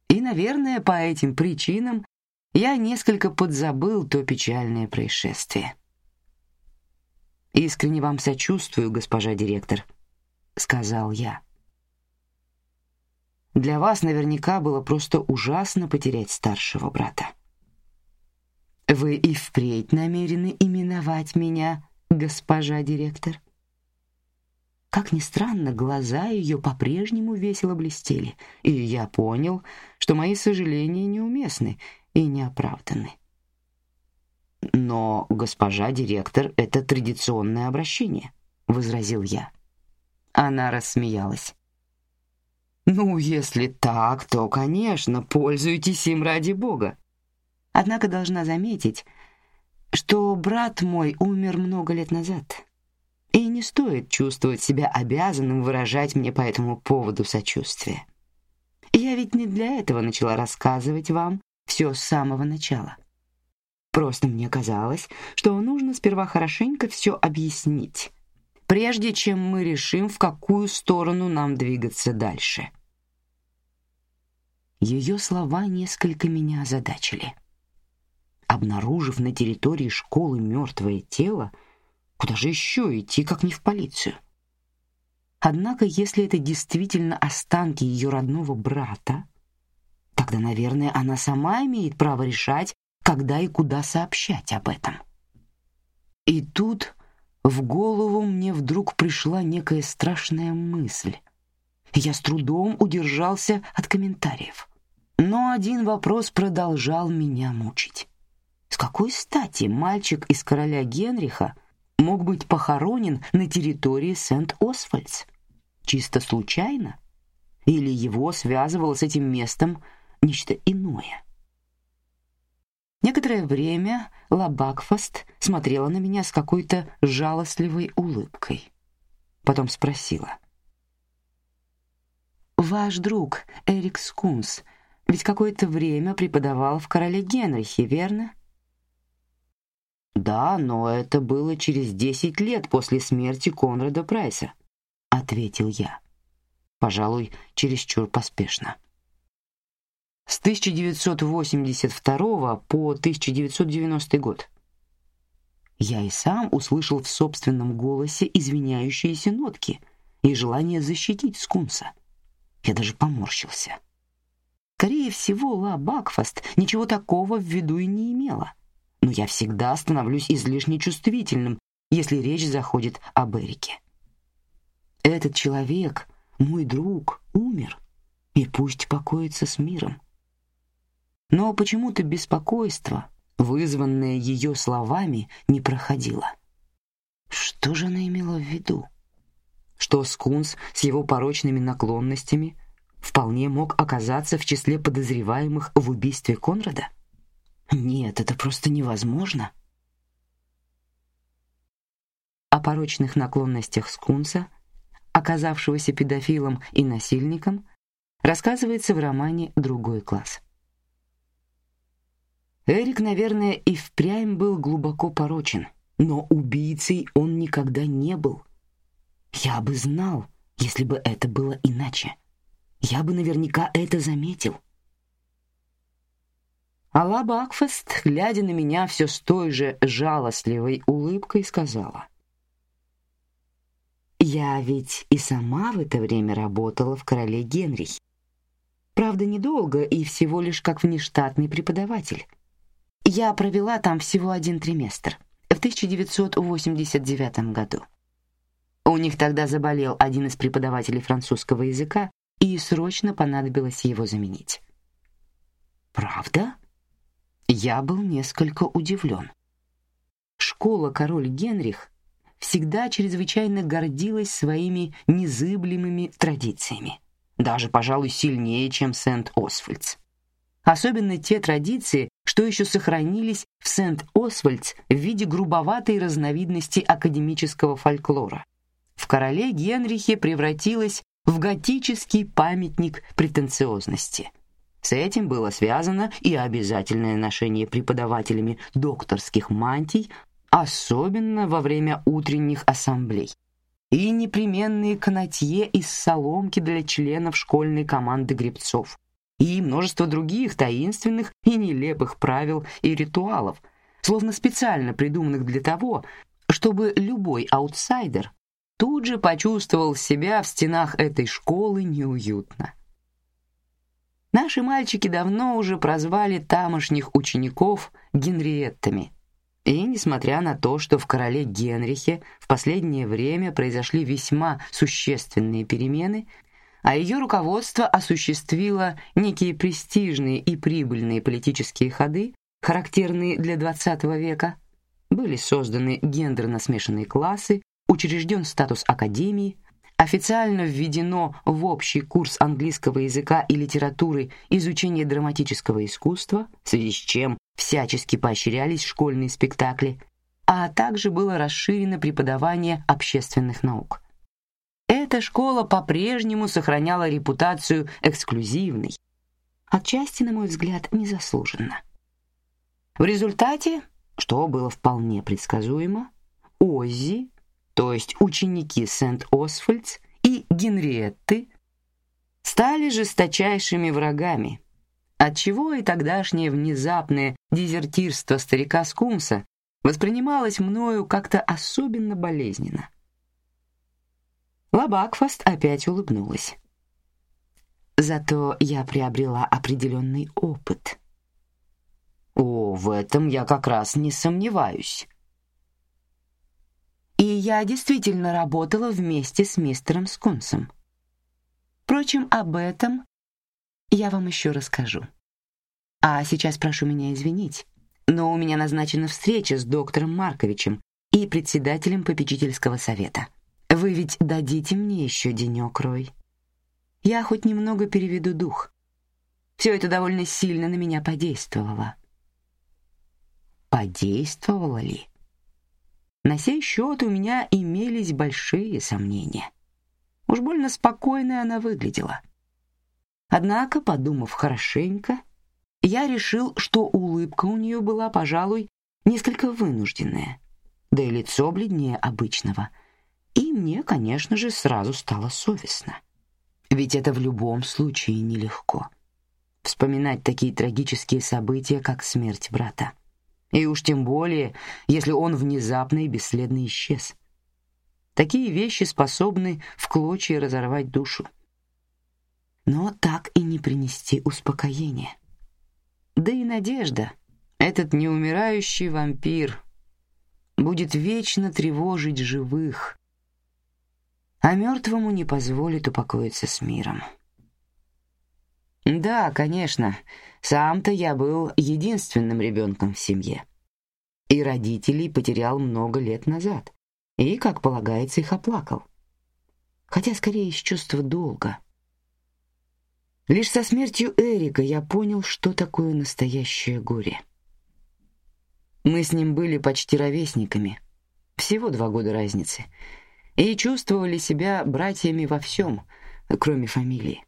И, наверное, по этим причинам я несколько подзабыл то печальное происшествие. Искренне вам сочувствую, госпожа директор, сказал я. Для вас наверняка было просто ужасно потерять старшего брата. Вы и впредь намерены именовать меня госпожа директор? Как ни странно, глаза ее по-прежнему весело блестели, и я понял, что мои сожаления неуместны и неоправданы. Но госпожа директор это традиционное обращение, возразил я. Она рассмеялась. Ну, если так, то, конечно, пользуйтесь им ради бога. Однако должна заметить, что брат мой умер много лет назад, и не стоит чувствовать себя обязанным выражать мне по этому поводу сочувствие. Я ведь не для этого начала рассказывать вам все с самого начала. Просто мне казалось, что нужно сперва хорошенько все объяснить, прежде чем мы решим, в какую сторону нам двигаться дальше. Ее слова несколько меня озадачили. Обнаружив на территории школы мертвое тело, куда же еще идти, как не в полицию? Однако, если это действительно останки ее родного брата, Тогда, наверное, она сама имеет право решать, когда и куда сообщать об этом. И тут в голову мне вдруг пришла некая страшная мысль. Я с трудом удержался от комментариев. Но один вопрос продолжал меня мучить. С какой стати мальчик из короля Генриха мог быть похоронен на территории Сент-Освальдс? Чисто случайно? Или его связывало с этим местом нечто иное. Некоторое время Лабакфаст смотрела на меня с какой-то жалостливой улыбкой. Потом спросила: "Ваш друг Эрик Скунс ведь какое-то время преподавал в Короле Генрихе, верно?" "Да, но это было через десять лет после смерти Конрада Прайса", ответил я. Пожалуй, чересчур поспешно. С 1982 по 1990 год. Я и сам услышал в собственном голосе извиняющиеся нотки и желание защитить скунса. Я даже поморщился. Скорее всего, Ла Бакфаст ничего такого в виду и не имела. Но я всегда становлюсь излишне чувствительным, если речь заходит об Эрике. Этот человек, мой друг, умер, и пусть покоится с миром. Но почему-то беспокойство, вызванное ее словами, не проходило. Что же она имела в виду? Что Скунс с его порочными наклонностями вполне мог оказаться в числе подозреваемых в убийстве Конрада? Нет, это просто невозможно. О порочных наклонностях Скунса, оказавшегося педофилом и насильником, рассказывается в романе «Другой класс». Эрик, наверное, и впрямь был глубоко порочен, но убийцей он никогда не был. Я бы знал, если бы это было иначе. Я бы наверняка это заметил. Алла Бакфест, глядя на меня все с той же жалостливой улыбкой, сказала: "Я ведь и сама в это время работала в Короле Генрихе. Правда, недолго и всего лишь как внештатный преподаватель. Я провела там всего один триместр, в 1989 году. У них тогда заболел один из преподавателей французского языка, и срочно понадобилось его заменить. Правда? Я был несколько удивлен. Школа Король Генрих всегда чрезвычайно гордилась своими незыблемыми традициями, даже, пожалуй, сильнее, чем Сент-Освальдс. Особенно те традиции, что еще сохранились в Сент-Освальдс в виде грубоватой разновидности академического фольклора. В короле Генрихе превратилась в готический памятник претенциозности. С этим было связано и обязательное ношение преподавателями докторских мантий, особенно во время утренних ассамблей, и непременные канатье из соломки для членов школьной команды гребцов, и множество других таинственных и нелепых правил и ритуалов, словно специально придуманных для того, чтобы любой аутсайдер тут же почувствовал себя в стенах этой школы неуютно. Наши мальчики давно уже прозвали тамошних учеников Генриеттами. И несмотря на то, что в короле Генрихе в последнее время произошли весьма существенные перемены, а ее руководство осуществило некие престижные и прибыльные политические ходы, характерные для XX века, были созданы гендерно смешанные классы, учрежден статус академии, официально введено в общий курс английского языка и литературы изучение драматического искусства, в связи с чем всячески поощрялись школьные спектакли, а также было расширено преподавание общественных наук. Эта школа по-прежнему сохраняла репутацию эксклюзивной, отчасти, на мой взгляд, незаслуженно. В результате, что было вполне предсказуемо, Оззи то есть ученики Сент-Освальдс и Генриетты, стали жесточайшими врагами, отчего и тогдашнее внезапное дезертирство старика Скумса воспринималось мною как-то особенно болезненно. Лабакфаст опять улыбнулась. Зато я приобрела определенный опыт. О, в этом я как раз не сомневаюсь. И я действительно работала вместе с мистером Скунсом. Впрочем, об этом я вам еще расскажу. А сейчас прошу меня извинить, но у меня назначена встреча с доктором Марковичем и председателем попечительского совета. Вы ведь дадите мне еще денек, Рой? Я хоть немного переведу дух. Все это довольно сильно на меня подействовало. Подействовало ли? На сей счет у меня имелись большие сомнения. Уж больно спокойной она выглядела. Однако, подумав хорошенько, я решил, что улыбка у нее была, пожалуй, несколько вынужденная, да и лицо бледнее обычного. И мне, конечно же, сразу стало совестно. Ведь это в любом случае нелегко. Вспоминать такие трагические события, как смерть брата. И уж тем более, если он внезапно и бесследно исчез. Такие вещи способны в клочья разорвать душу. Но так и не принести успокоения. Да и надежда, этот неумирающий вампир, будет вечно тревожить живых, а мертвому не позволит упокоиться с миром. Да, конечно, сам-то я был единственным ребенком в семье. И родителей потерял много лет назад. И, как полагается, их оплакал. Хотя скорее из чувства долга. Лишь со смертью Эрика я понял, что такое настоящее горе. Мы с ним были почти ровесниками, всего два года разницы, и чувствовали себя братьями во всем, кроме фамилии.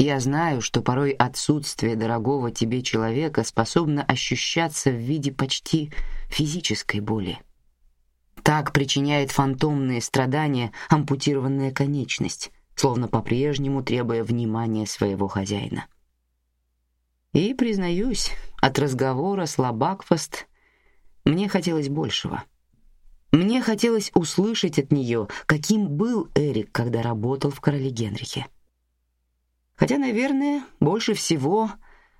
Я знаю, что порой отсутствие дорогого тебе человека способно ощущаться в виде почти физической боли. Так причиняет фантомные страдания ампутированная конечность, словно по-прежнему требуя внимания своего хозяина. И признаюсь, от разговора с Лабакфаст мне хотелось большего. Мне хотелось услышать от нее, каким был Эрик, когда работал в Короле Генрихе. Хотя, наверное, больше всего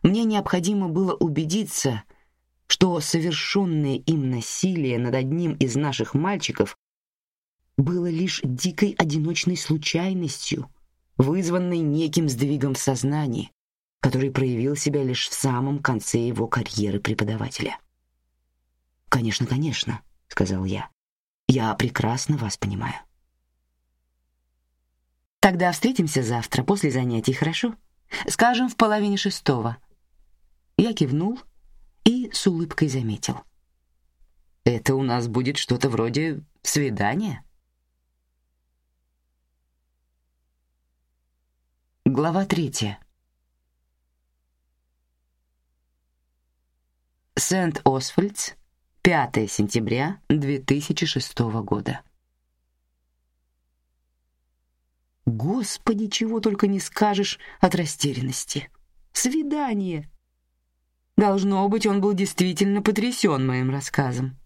мне необходимо было убедиться, что совершенное им насилие над одним из наших мальчиков было лишь дикой одиночной случайностью, вызванной неким сдвигом в сознании, который проявил себя лишь в самом конце его карьеры преподавателя. Конечно, конечно, сказал я. Я прекрасно вас понимаю. Тогда встретимся завтра после занятий, хорошо? Скажем, в половине шестого. Я кивнул и с улыбкой заметил: это у нас будет что-то вроде свидания. Глава третья. Сент-Освальдс, 5 сентября 2006 года. Господи, чего только не скажешь от растерянности. Свидание. Должно быть, он был действительно потрясен моим рассказом.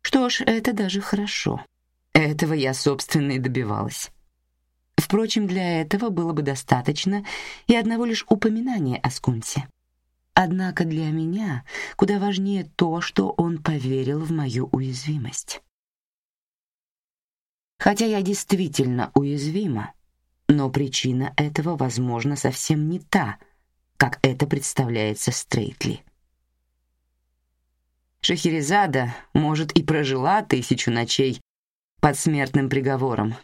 Что ж, это даже хорошо. Этого я, собственно, и добивалась. Впрочем, для этого было бы достаточно и одного лишь упоминания о Скунсе. Однако для меня куда важнее то, что он поверил в мою уязвимость. Хотя я действительно уязвима, но причина этого, возможно, совсем не та, как это представляется Стрейтли. Шахерезада, может, и прожила тысячу ночей под смертным приговором,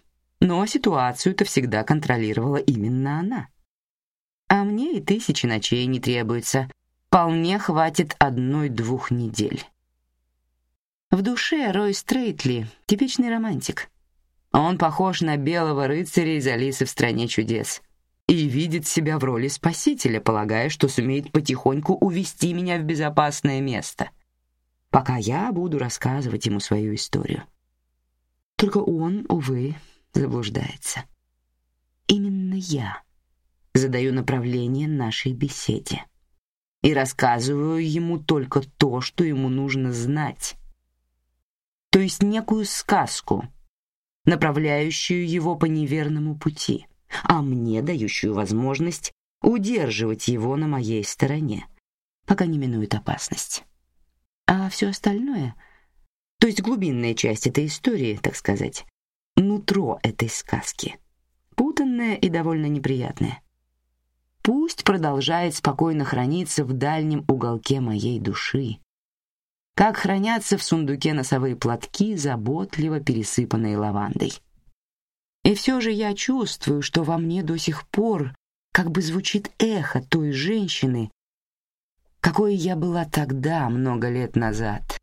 но ситуацию-то всегда контролировала именно она. А мне и тысячи ночей не требуется, вполне хватит одной-двух недель. В душе Рой Стрейтли — типичный романтик. Он похож на белого рыцаря из Алисы в стране чудес и видит себя в роли спасителя, полагая, что сумеет потихоньку увести меня в безопасное место — пока я буду рассказывать ему свою историю. Только он, увы, заблуждается. Именно я задаю направление нашей беседе и рассказываю ему только то, что ему нужно знать. То есть некую сказку, направляющую его по неверному пути, а мне дающую возможность удерживать его на моей стороне, пока не минует опасность. А все остальное, то есть глубинная часть этой истории, так сказать, нутро этой сказки, путанное и довольно неприятное. Пусть продолжает спокойно храниться в дальнем уголке моей души, как хранятся в сундуке носовые платки, заботливо пересыпанные лавандой. И все же я чувствую, что во мне до сих пор как бы звучит эхо той женщины, какой я была тогда, много лет назад.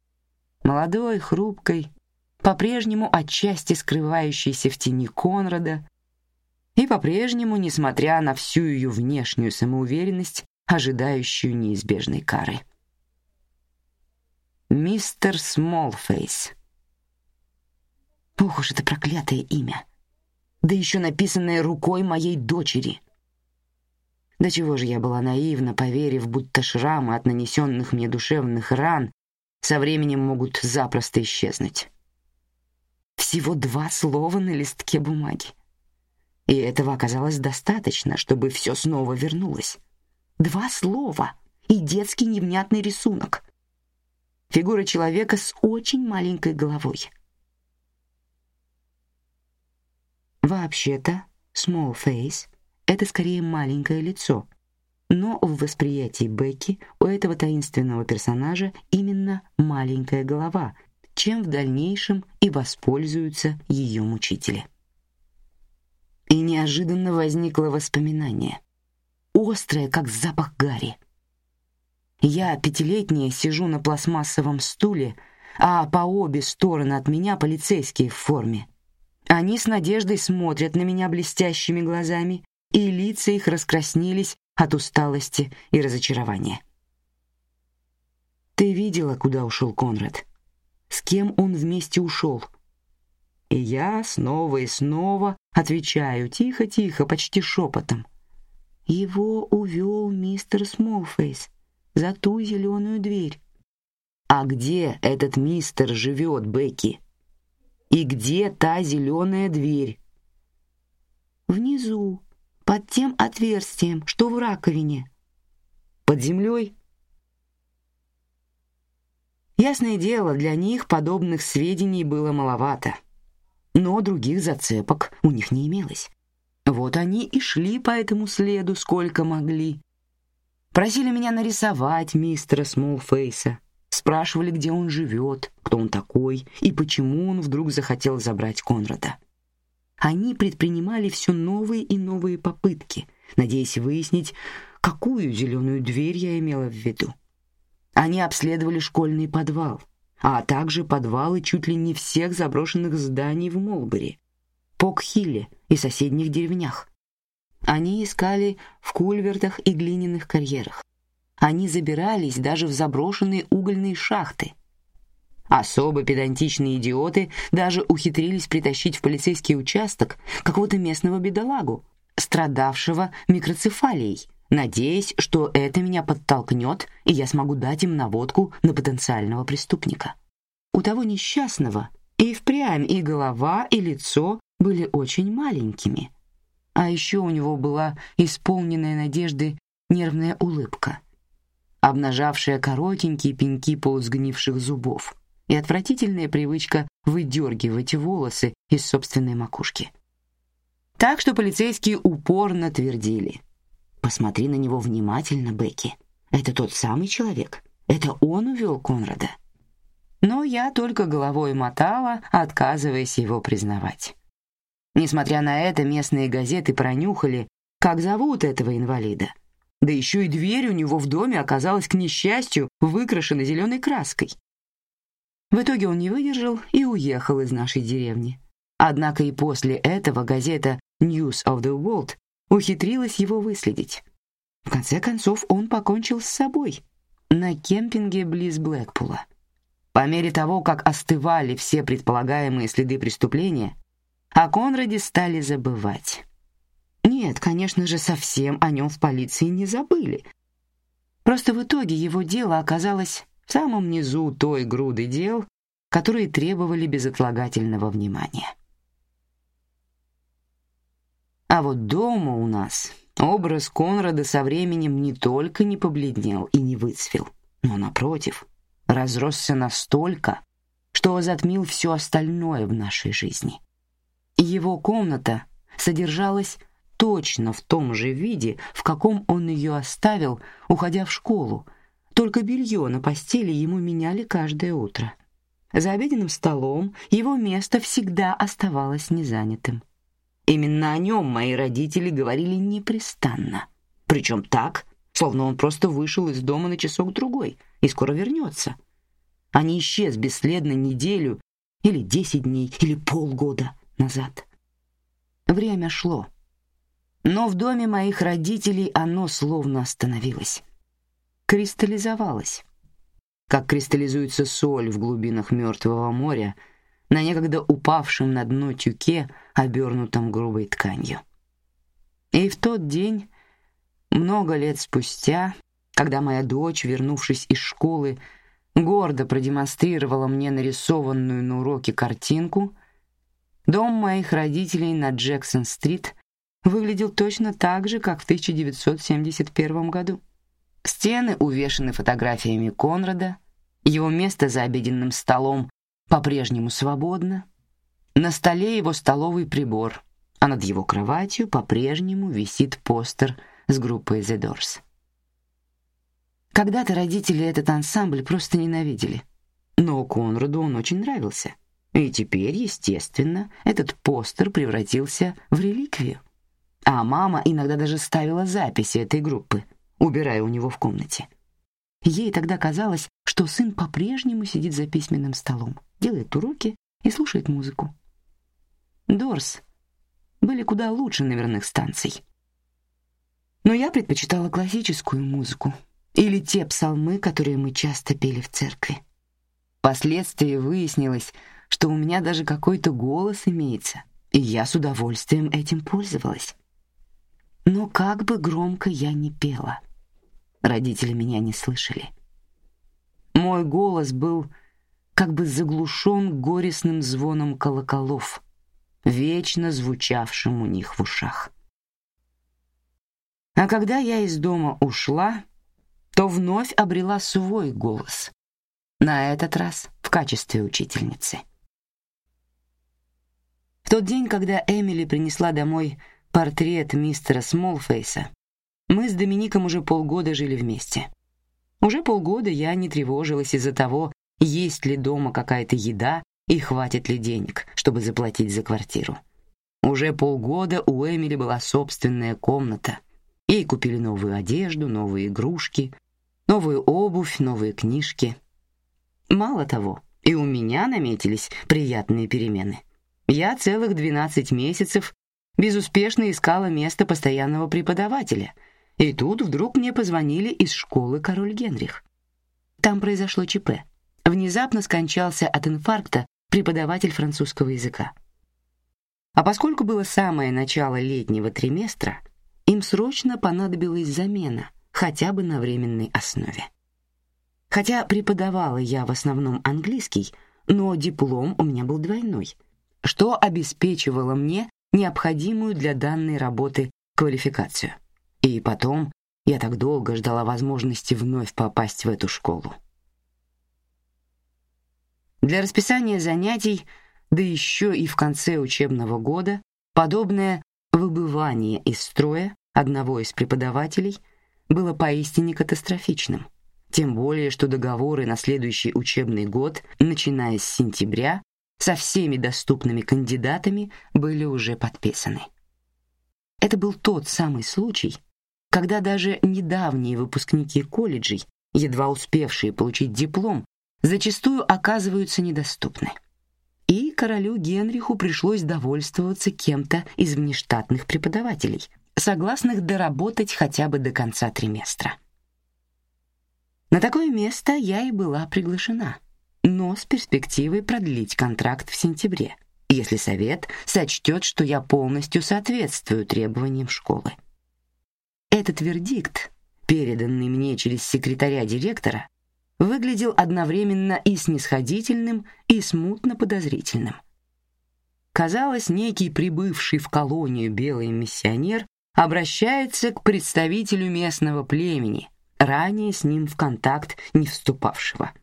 Молодой, хрупкой, по-прежнему отчасти скрывающейся в тени Конрада, и по-прежнему, несмотря на всю ее внешнюю самоуверенность, ожидающую неизбежной кары. Мистер Смолфейс. Ох уж это проклятое имя. Да еще написанное рукой моей дочери. До чего же я была наивна, поверив, будто шрамы от нанесенных мне душевных ран со временем могут запросто исчезнуть. Всего два слова на листке бумаги. И этого оказалось достаточно, чтобы все снова вернулось. Два слова и детский невнятный рисунок. Фигура человека с очень маленькой головой. Вообще-то, small face это скорее маленькое лицо, но в восприятии Бекки у этого таинственного персонажа именно маленькая голова, чем в дальнейшем и воспользуются ее мучители. И неожиданно возникло воспоминание, острое, как запах гари. Я, пятилетняя, сижу на пластмассовом стуле, а по обе стороны от меня полицейские в форме. Они с надеждой смотрят на меня блестящими глазами, и лица их раскраснелись от усталости и разочарования. Ты видела, куда ушел Конрад? С кем он вместе ушел? И я снова и снова отвечаю тихо-тихо, почти шепотом. Его увел мистер Смолфейс за ту зеленую дверь. А где этот мистер живет, Бекки? И где та зеленая дверь? Внизу, под тем отверстием, что в раковине. Под землей? Ясное дело, для них подобных сведений было маловато. но других зацепок у них не имелось. Вот они и шли по этому следу сколько могли. Просили меня нарисовать мистера Смолфейса, спрашивали, где он живет, кто он такой и почему он вдруг захотел забрать Конрада. Они предпринимали все новые и новые попытки, надеясь выяснить, какую зеленую дверь я имела в виду. Они обследовали школьный подвал, а также подвалы чуть ли не всех заброшенных зданий в Молбери, Покхилле и соседних деревнях. Они искали в кульвертах и глиняных карьерах. Они забирались даже в заброшенные угольные шахты. Особо педантичные идиоты даже ухитрились притащить в полицейский участок какого-то местного бедолагу, страдавшего микроцефалией, надеясь, что это меня подтолкнет, и я смогу дать им наводку на потенциального преступника. У того несчастного и впрямь и голова, и лицо были очень маленькими, а еще у него была исполненная надежды нервная улыбка, обнажавшая коротенькие пеньки полусгнивших зубов и отвратительная привычка выдергивать волосы из собственной макушки. Так что полицейские упорно твердили: "Посмотри на него внимательно, Бекки. Это тот самый человек. Это он увел Конрада". Но я только головой мотала, отказываясь его признавать. Несмотря на это, местные газеты пронюхали, как зовут этого инвалида. Да еще и дверь у него в доме оказалась к несчастью выкрашена зеленой краской. В итоге он не выдержал и уехал из нашей деревни. Однако и после этого газета News of the World ухитрилась его выследить. В конце концов, он покончил с собой на кемпинге близ Блэкпула. По мере того, как остывали все предполагаемые следы преступления, о Конраде стали забывать. Нет, конечно же, совсем о нем в полиции не забыли. Просто в итоге его дело оказалось в самом низу той груды дел, которые требовали безотлагательного внимания. А вот дома у нас образ Конрада со временем не только не побледнел и не выцвел, но напротив, разросся настолько, что затмил все остальное в нашей жизни. Его комната содержалась точно в том же виде, в каком он ее оставил, уходя в школу. Только белье на постели ему меняли каждое утро. За обеденным столом его место всегда оставалось незанятым. Именно о нем мои родители говорили непрестанно, причем так, словно он просто вышел из дома на часок другой и скоро вернется, а не исчез бесследно неделю или десять дней или полгода назад. Время шло, но в доме моих родителей оно словно остановилось, кристаллизовалось, как кристаллизуется соль в глубинах мертвого моря на некогда упавшем на дно тюке, обернутом грубой тканью. И в тот день, много лет спустя, когда моя дочь, вернувшись из школы, гордо продемонстрировала мне нарисованную на уроке картинку, Дом моих родителей на Джексон-стрит выглядел точно так же, как в 1971 году. Стены увешаны фотографиями Конрада, его место за обеденным столом по-прежнему свободно, на столе его столовый прибор, а над его кроватью по-прежнему висит постер с группой The Doors. Когда-то родители этот ансамбль просто ненавидели, но Конраду он очень нравился — и теперь, естественно, этот постер превратился в реликвию. А мама иногда даже ставила записи этой группы, убирая у него в комнате. Ей тогда казалось, что сын по-прежнему сидит за письменным столом, делает уроки и слушает музыку. Дорс были куда лучше наверных станций. Но я предпочитала классическую музыку или те псалмы, которые мы часто пели в церкви. Впоследствии выяснилось, что у меня даже какой-то голос имеется, и я с удовольствием этим пользовалась. Но как бы громко я ни пела, родители меня не слышали. Мой голос был как бы заглушен горестным звоном колоколов, вечно звучавшим у них в ушах. А когда я из дома ушла, то вновь обрела свой голос, на этот раз в качестве учительницы. В тот день, когда Эмили принесла домой портрет мистера Смолфейса, мы с Домиником уже полгода жили вместе. Уже полгода я не тревожилась из-за того, есть ли дома какая-то еда и хватит ли денег, чтобы заплатить за квартиру. Уже полгода у Эмили была собственная комната. Ей купили новую одежду, новые игрушки, новую обувь, новые книжки. Мало того, и у меня наметились приятные перемены. Я целых 12 месяцев безуспешно искала место постоянного преподавателя, и тут вдруг мне позвонили из школы Король Генрих. Там произошло ЧП. Внезапно скончался от инфаркта преподаватель французского языка. А поскольку было самое начало летнего триместра, им срочно понадобилась замена, хотя бы на временной основе. Хотя преподавала я в основном английский, но диплом у меня был двойной, что обеспечивало мне необходимую для данной работы квалификацию. И потом я так долго ждала возможности вновь попасть в эту школу. Для расписания занятий, да еще и в конце учебного года, подобное выбывание из строя одного из преподавателей было поистине катастрофичным. Тем более, что договоры на следующий учебный год, начиная с сентября, со всеми доступными кандидатами были уже подписаны. Это был тот самый случай, когда даже недавние выпускники колледжей, едва успевшие получить диплом, зачастую оказываются недоступны. И королю Генриху пришлось довольствоваться кем-то из внештатных преподавателей, согласных доработать хотя бы до конца триместра. На такое место я и была приглашена, но с перспективой продлить контракт в сентябре, если совет сочтет, что я полностью соответствую требованиям школы. Этот вердикт, переданный мне через секретаря директора, выглядел одновременно и снисходительным, и смутно подозрительным. Казалось, некий прибывший в колонию белый миссионер обращается к представителю местного племени, ранее с ним в контакт не вступавшего.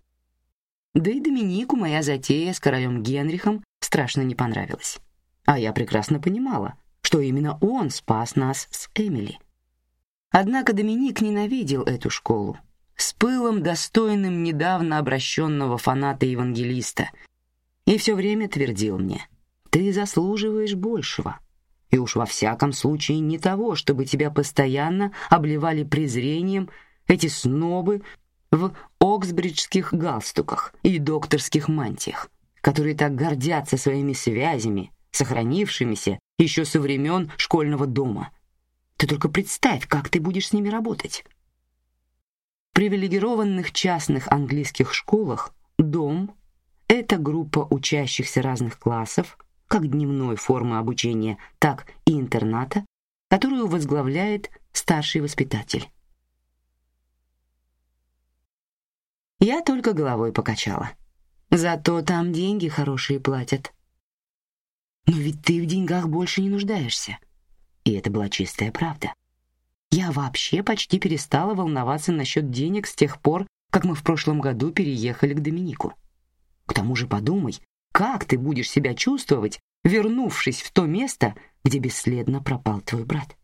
Да и Доминику моя затея с королем Генрихом страшно не понравилась. А я прекрасно понимала, что именно он спас нас с Эмили. Однако Доминик ненавидел эту школу с пылом, достойным недавно обращенного фаната-евангелиста, и все время твердил мне, «Ты заслуживаешь большего». И уж во всяком случае не того, чтобы тебя постоянно обливали презрением эти снобы в оксбриджских галстуках и докторских мантиях, которые так гордятся своими связями, сохранившимися еще со времен школьного дома. Ты только представь, как ты будешь с ними работать. В привилегированных частных английских школах дом — это группа учащихся разных классов, как дневной формы обучения, так и интерната, которую возглавляет старший воспитатель. Я только головой покачала. Зато там деньги хорошие платят. Но ведь ты в деньгах больше не нуждаешься. И это была чистая правда. Я вообще почти перестала волноваться насчет денег с тех пор, как мы в прошлом году переехали к Доминику. К тому же подумай, как ты будешь себя чувствовать, вернувшись в то место, где бесследно пропал твой брат?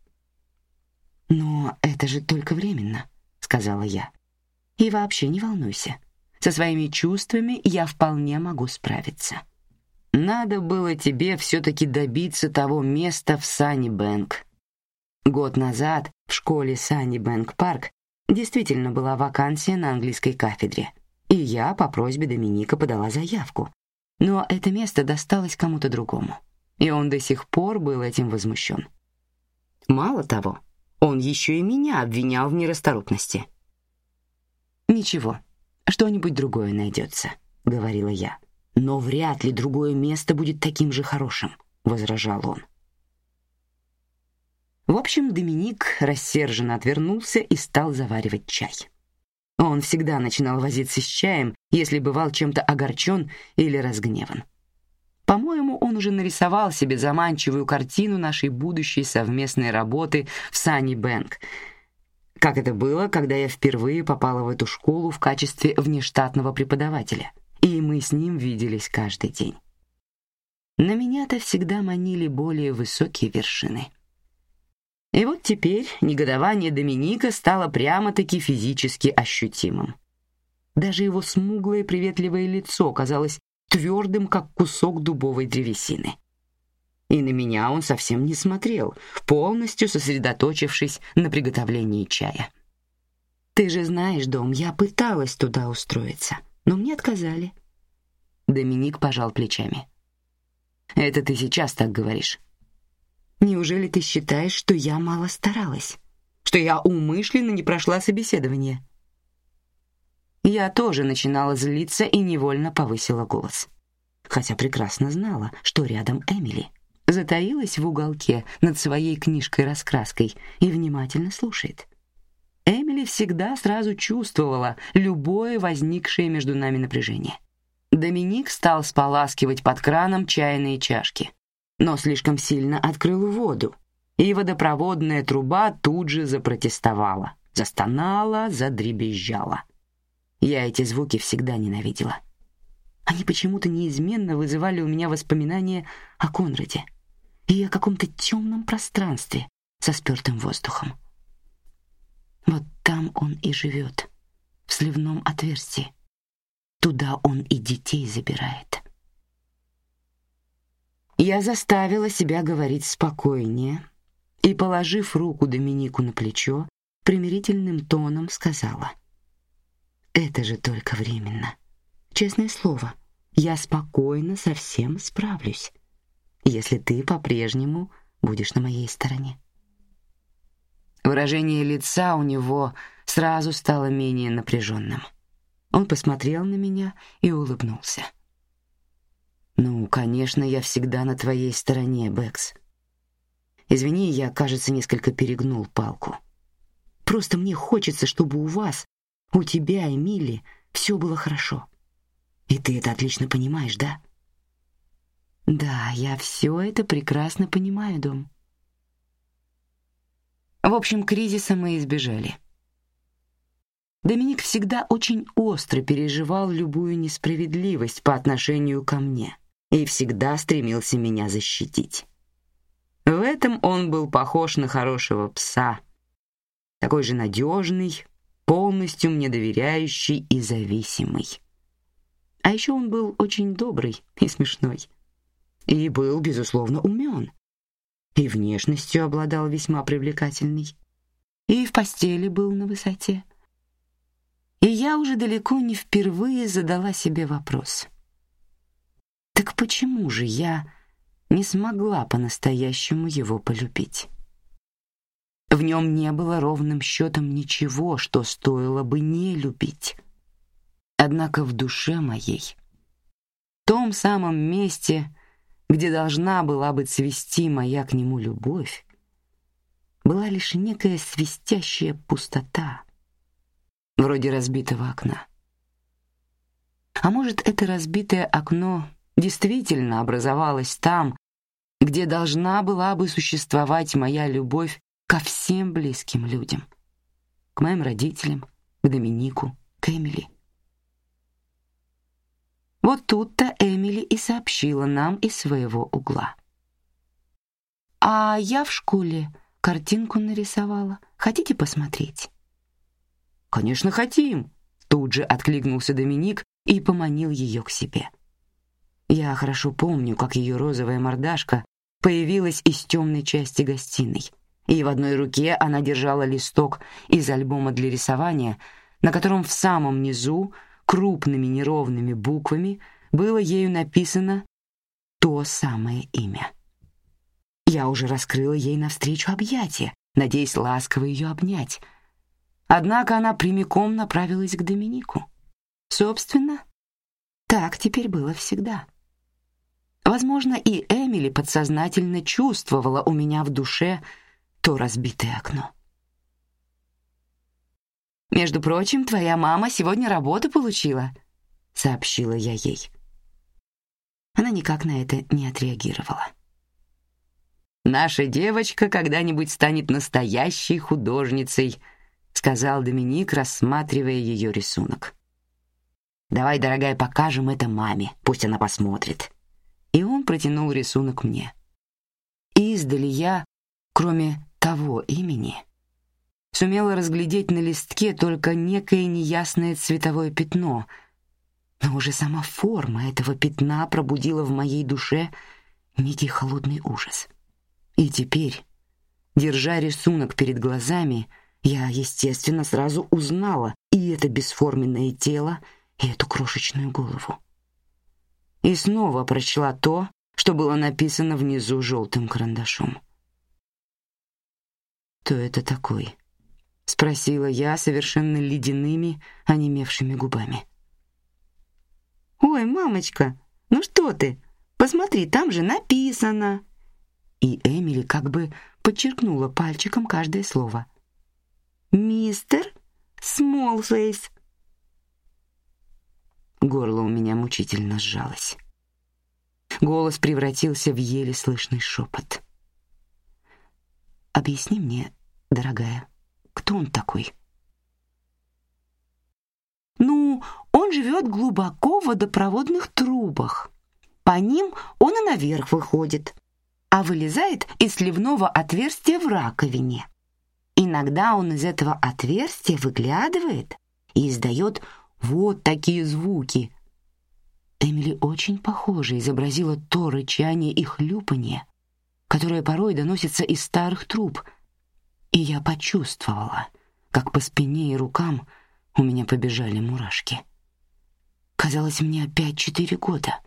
Но это же только временно, сказала я. И вообще не волнуйся. Со своими чувствами я вполне могу справиться. Надо было тебе все-таки добиться того места в Саннибэнк. Год назад в школе Саннибэнк Парк действительно была вакансия на английской кафедре, и я по просьбе Доминика подала заявку. Но это место досталось кому-то другому, и он до сих пор был этим возмущен. Мало того, он еще и меня обвинял в нерасторопности. «Ничего, что-нибудь другое найдется», — говорила я. «Но вряд ли другое место будет таким же хорошим», — возражал он. В общем, Доминик рассерженно отвернулся и стал заваривать чай. Он всегда начинал возиться с чаем, если бывал чем-то огорчен или разгневан. По-моему, он уже нарисовал себе заманчивую картину нашей будущей совместной работы в Санни Бэнк — как это было, когда я впервые попала в эту школу в качестве внештатного преподавателя, и мы с ним виделись каждый день. На меня-то всегда манили более высокие вершины. И вот теперь негодование Доминика стало прямо-таки физически ощутимым. Даже его смуглое приветливое лицо казалось твердым, как кусок дубовой древесины. И на меня он совсем не смотрел, полностью сосредоточившись на приготовлении чая. Ты же знаешь, дом, я пыталась туда устроиться, но мне отказали. Доминик пожал плечами. Это ты сейчас так говоришь. Неужели ты считаешь, что я мало старалась, что я умышленно не прошла собеседование? Я тоже начинала злиться и невольно повысила голос, хотя прекрасно знала, что рядом Эмили затаилась в уголке над своей книжкой-раскраской и внимательно слушает. Эмили всегда сразу чувствовала любое возникшее между нами напряжение. Доминик стал споласкивать под краном чайные чашки, но слишком сильно открыл воду, и водопроводная труба тут же запротестовала, застонала, задребезжала. Я эти звуки всегда ненавидела. Они почему-то неизменно вызывали у меня воспоминания о Конраде и о каком-то темном пространстве со спертым воздухом. Вот там он и живет, в сливном отверстии. Туда он и детей забирает. Я заставила себя говорить спокойнее и, положив руку Доминику на плечо, примирительным тоном сказала: "Это же только временно. Честное слово, я спокойно со всем справлюсь, если ты по-прежнему будешь на моей стороне". Выражение лица у него сразу стало менее напряженным. Он посмотрел на меня и улыбнулся. Ну, конечно, я всегда на твоей стороне, Бэкс. Извини, я, кажется, несколько перегнул палку. Просто мне хочется, чтобы у вас, у тебя, Эмили, все было хорошо. И ты это отлично понимаешь, да? Да, я все это прекрасно понимаю, дом. В общем, кризиса мы избежали. Доминик всегда очень остро переживал любую несправедливость по отношению ко мне и всегда стремился меня защитить. В этом он был похож на хорошего пса, такой же надежный, полностью мне доверяющий и зависимый. А еще он был очень добрый и смешной. И был, безусловно, умен и внешностью обладал весьма привлекательной, и в постели был на высоте. И я уже далеко не впервые задала себе вопрос: так почему же я не смогла по-настоящему его полюбить? В нем не было ровным счетом ничего, что стоило бы не любить. Однако в душе моей, в том самом месте, где должна была бы цвести моя к нему любовь, была лишь некая свистящая пустота, вроде разбитого окна. А может, это разбитое окно действительно образовалось там, где должна была бы существовать моя любовь ко всем близким людям, к моим родителям, к Доминику, к Эмили. Вот тут-то Эмили и сообщила нам из своего угла. А я в школе картинку нарисовала. Хотите посмотреть? Конечно, хотим. Тут же откликнулся Доминик и поманил ее к себе. Я хорошо помню, как ее розовая мордашка появилась из темной части гостиной, и в одной руке она держала листок из альбома для рисования, на котором в самом низу крупными неровными буквами было ею написано то самое имя. Я уже раскрыла ей навстречу объятия, надеясь ласково ее обнять. Однако она прямиком направилась к Доминику. Собственно, так теперь было всегда. Возможно, и Эмили подсознательно чувствовала у меня в душе то разбитое окно. Между прочим, твоя мама сегодня работу получила, сообщила я ей. Она никак на это не отреагировала. Наша девочка когда-нибудь станет настоящей художницей, сказал Доминик, рассматривая ее рисунок. Давай, дорогая, покажем это маме, пусть она посмотрит. и он протянул рисунок мне. Издали я, кроме того имени, сумела разглядеть на листке только некое неясное цветовое пятно, но уже сама форма этого пятна пробудила в моей душе некий холодный ужас. И теперь, держа рисунок перед глазами, я, естественно, сразу узнала и это бесформенное тело, и эту крошечную голову. И снова прочла то, что было написано внизу желтым карандашом. «Кто это такой?» — спросила я совершенно ледяными, онемевшими губами. «Ой, мамочка, ну что ты? Посмотри, там же написано!» И Эмили как бы подчеркнула пальчиком каждое слово. «Мистер Смолфейс». Горло у меня мучительно сжалось. Голос превратился в еле слышный шепот. «Объясни мне, дорогая, кто он такой?» «Ну, он живет глубоко в водопроводных трубах. По ним он и наверх выходит, а вылезает из сливного отверстия в раковине. Иногда он из этого отверстия выглядывает и издает вот такие звуки, Эмили очень похоже изобразила то рычание и хлюпанье, которое порой доносится из старых труб, и я почувствовала, как по спине и рукам у меня побежали мурашки. Казалось, мне опять четыре года,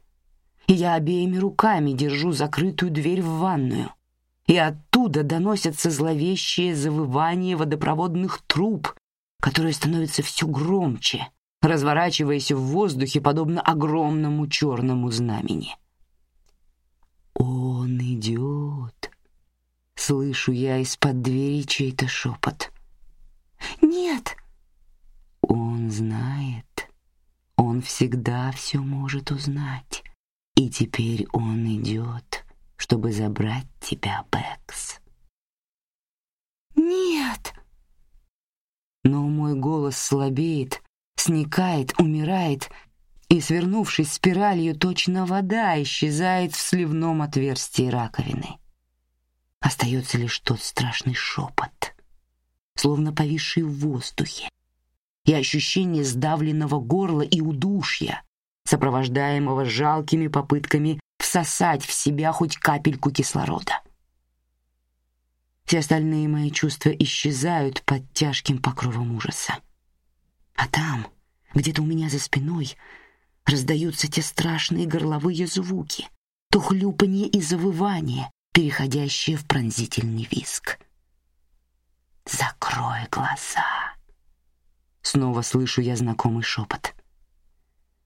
и я обеими руками держу закрытую дверь в ванную, и оттуда доносятся зловещие завывания водопроводных труб, которые становятся все громче, разворачиваясь в воздухе подобно огромному черному знамени. Он идет. Слышу я из-под двери чей-то шепот. Нет. Он знает. Он всегда все может узнать. И теперь он идет, чтобы забрать тебя, Бэкс. Нет. Но мой голос слабеет, сникает, умирает и, свернувшись спиралью, точно вода исчезает в сливном отверстии раковины. Остается лишь тот страшный шепот, словно повисший в воздухе, и ощущение сдавленного горла и удушья, сопровождаемого жалкими попытками всосать в себя хоть капельку кислорода. Все остальные мои чувства исчезают под тяжким покровом ужаса. А там, где-то у меня за спиной, раздаются те страшные горловые звуки, то хлюпанье и завывание, переходящее в пронзительный визг. «Закрой глаза!» Снова слышу я знакомый шепот.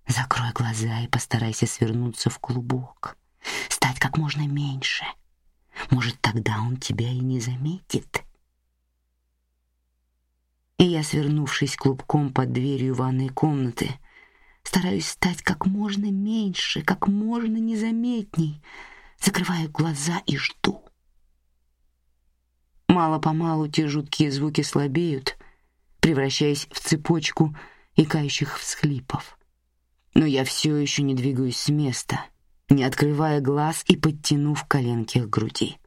«Закрой глаза и постарайся свернуться в клубок, стать как можно меньше. Может, тогда он тебя и не заметит» и я, свернувшись клубком под дверью ванной комнаты, стараюсь стать как можно меньше, как можно незаметней, закрываю глаза и жду. Мало-помалу те жуткие звуки слабеют, превращаясь в цепочку икающих всхлипов. Но я все еще не двигаюсь с места, не открывая глаз и подтянув коленки к груди.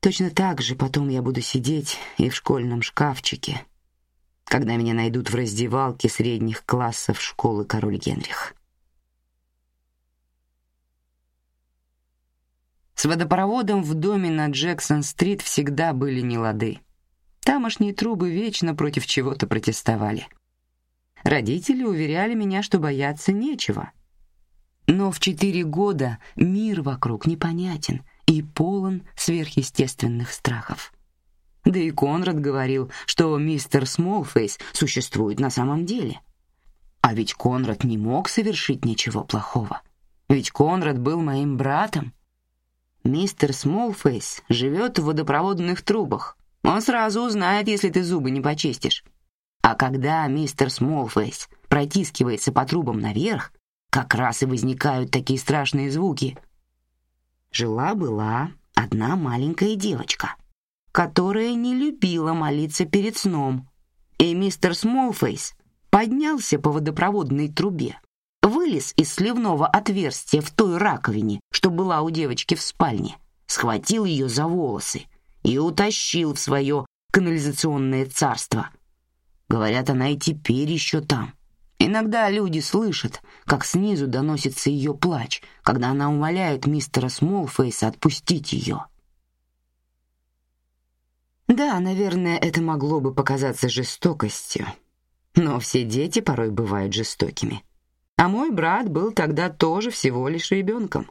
Точно так же потом я буду сидеть и в школьном шкафчике, когда меня найдут в раздевалке средних классов школы Король Генрих. С водопроводом в доме на Джексон-стрит всегда были нелады. Тамошние трубы вечно против чего-то протестовали. Родители уверяли меня, что бояться нечего. Но в четыре года мир вокруг непонятен — и полон сверхъестественных страхов. Да и Конрад говорил, что мистер Смолфейс существует на самом деле. А ведь Конрад не мог совершить ничего плохого. Ведь Конрад был моим братом. Мистер Смолфейс живет в водопроводных трубах. Он сразу узнает, если ты зубы не почистишь. А когда мистер Смолфейс протискивается по трубам наверх, как раз и возникают такие страшные звуки, Жила-была одна маленькая девочка, которая не любила молиться перед сном, и мистер Смолфейс поднялся по водопроводной трубе, вылез из сливного отверстия в той раковине, что была у девочки в спальне, схватил ее за волосы и утащил в свое канализационное царство. Говорят, она и теперь еще там. Иногда люди слышат, как снизу доносится ее плач, когда она умоляет мистера Смолфейса отпустить ее. Да, наверное, это могло бы показаться жестокостью, но все дети порой бывают жестокими. А мой брат был тогда тоже всего лишь ребенком.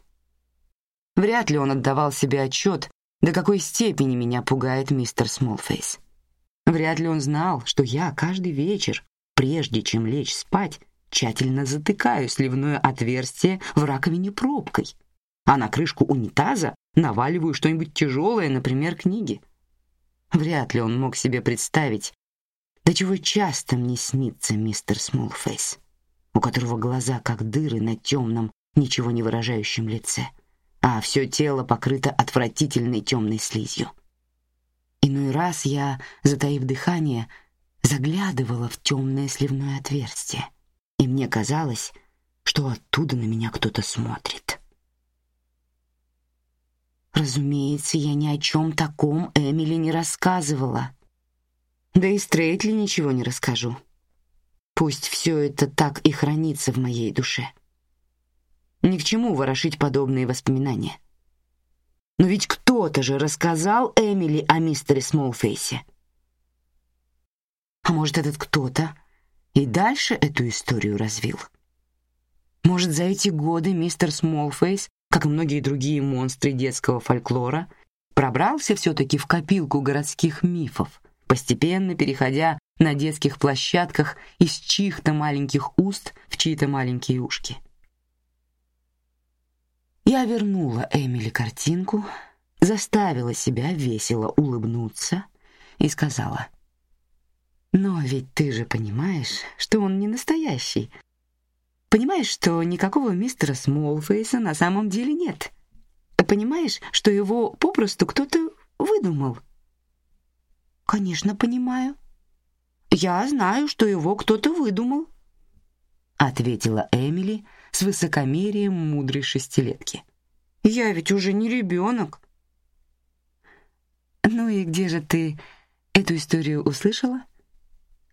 Вряд ли он отдавал себе отчет, до какой степени меня пугает мистер Смолфейс. Вряд ли он знал, что я каждый вечер, прежде чем лечь спать, тщательно затыкаю сливное отверстие в раковине пробкой, а на крышку унитаза наваливаю что-нибудь тяжелое, например, книги. Вряд ли он мог себе представить, до чего часто мне снится мистер Смолфейс, у которого глаза как дыры на темном, ничего не выражающем лице, а все тело покрыто отвратительной темной слизью. Иной раз я, затаив дыхание, заглядывала в темное сливное отверстие, и мне казалось, что оттуда на меня кто-то смотрит. Разумеется, я ни о чем таком Эмили не рассказывала. Да и Стрейтли ничего не расскажу. Пусть все это так и хранится в моей душе. Ни к чему ворошить подобные воспоминания. Но ведь кто-то же рассказал Эмили о мистере Смолфейсе. А может, этот кто-то и дальше эту историю развил? Может, за эти годы мистер Смолфейс, как и многие другие монстры детского фольклора, пробрался все-таки в копилку городских мифов, постепенно переходя на детских площадках из чьих-то маленьких уст в чьи-то маленькие ушки. Я вернула Эмили картинку, заставила себя весело улыбнуться и сказала: "Но ведь ты же понимаешь, что он не настоящий. Понимаешь, что никакого мистера Смолфейса на самом деле нет. Понимаешь, что его попросту кто-то выдумал?" Конечно, понимаю. Я знаю, что его кто-то выдумал, ответила Эмили с высокомерием мудрой шестилетки. Я ведь уже не ребенок. Ну и где же ты эту историю услышала?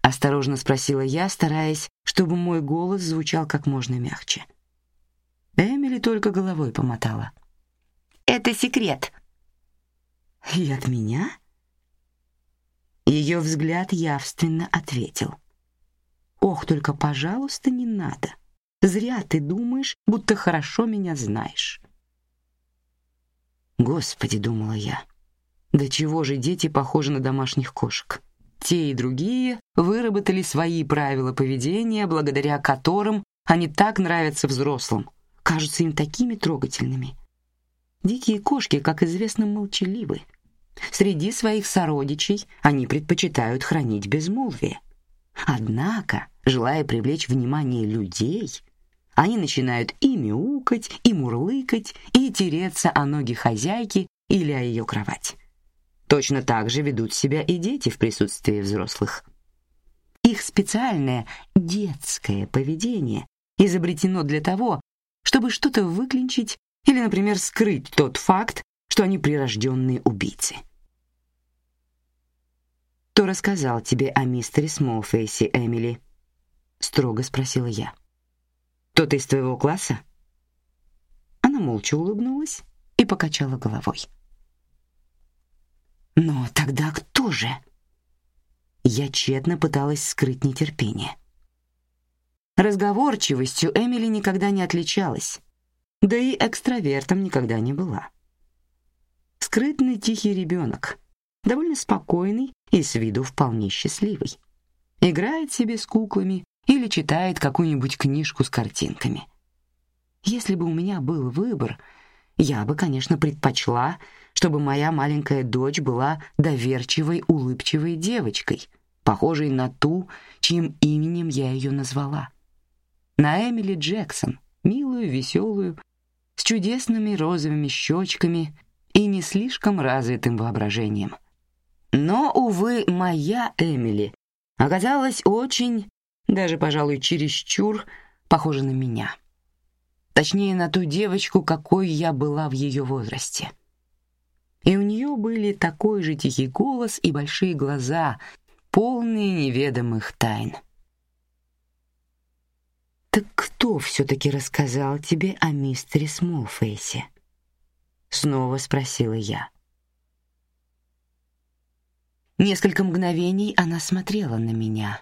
Осторожно спросила я, стараясь, чтобы мой голос звучал как можно мягче. Эмили только головой помотала. Это секрет. И от меня? Ее взгляд явственно ответил: "Ох, только, пожалуйста, не надо. Зря ты думаешь, будто хорошо меня знаешь". Господи, думала я. Да чего же дети похожи на домашних кошек? Те и другие выработали свои правила поведения, благодаря которым они так нравятся взрослым, кажутся им такими трогательными. Дикие кошки, как известно, молчаливы. Среди своих сородичей они предпочитают хранить безмолвие. Однако, желая привлечь внимание людей, они начинают и мяукать, и мурлыкать, и тереться о ноги хозяйки или о ее кровать. Точно так же ведут себя и дети в присутствии взрослых. Их специальное детское поведение изобретено для того, чтобы что-то выклинчить или, например, скрыть тот факт, что они прирожденные убийцы. Кто рассказал тебе о мистере Смолфейсе, Эмили? строго спросила я. Тот из твоего класса? Она молча улыбнулась и покачала головой. Но тогда кто же? Я тщетно пыталась скрыть нетерпение. Разговорчивостью Эмили никогда не отличалась, да и экстравертом никогда не была скрытный тихий ребенок, довольно спокойный и с виду вполне счастливый. Играет себе с куклами или читает какую-нибудь книжку с картинками. Если бы у меня был выбор, я бы, конечно, предпочла, чтобы моя маленькая дочь была доверчивой, улыбчивой девочкой, похожей на ту, чьим именем я ее назвала. На Эмили Джексон, милую, веселую, с чудесными розовыми щечками и не слишком развитым воображением. Но, увы, моя Эмили оказалась очень, даже, пожалуй, чересчур похожа на меня. Точнее, на ту девочку, какой я была в ее возрасте. И у нее были такой же тихий голос и большие глаза, полные неведомых тайн. Так кто все-таки рассказал тебе о мистере Смолфейсе? Снова спросила я. Несколько мгновений она смотрела на меня.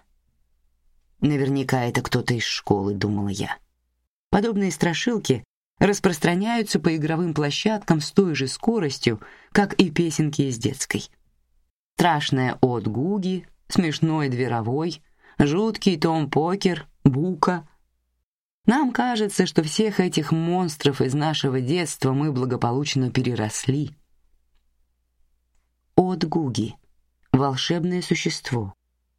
Наверняка это кто-то из школы, думала я. Подобные страшилки распространяются по игровым площадкам с той же скоростью, как и песенки из детской. Страшная от Гуги, смешной Дверовой, жуткий Том Покер, Бука, нам кажется, что всех этих монстров из нашего детства мы благополучно переросли. От Гуги. Волшебное существо.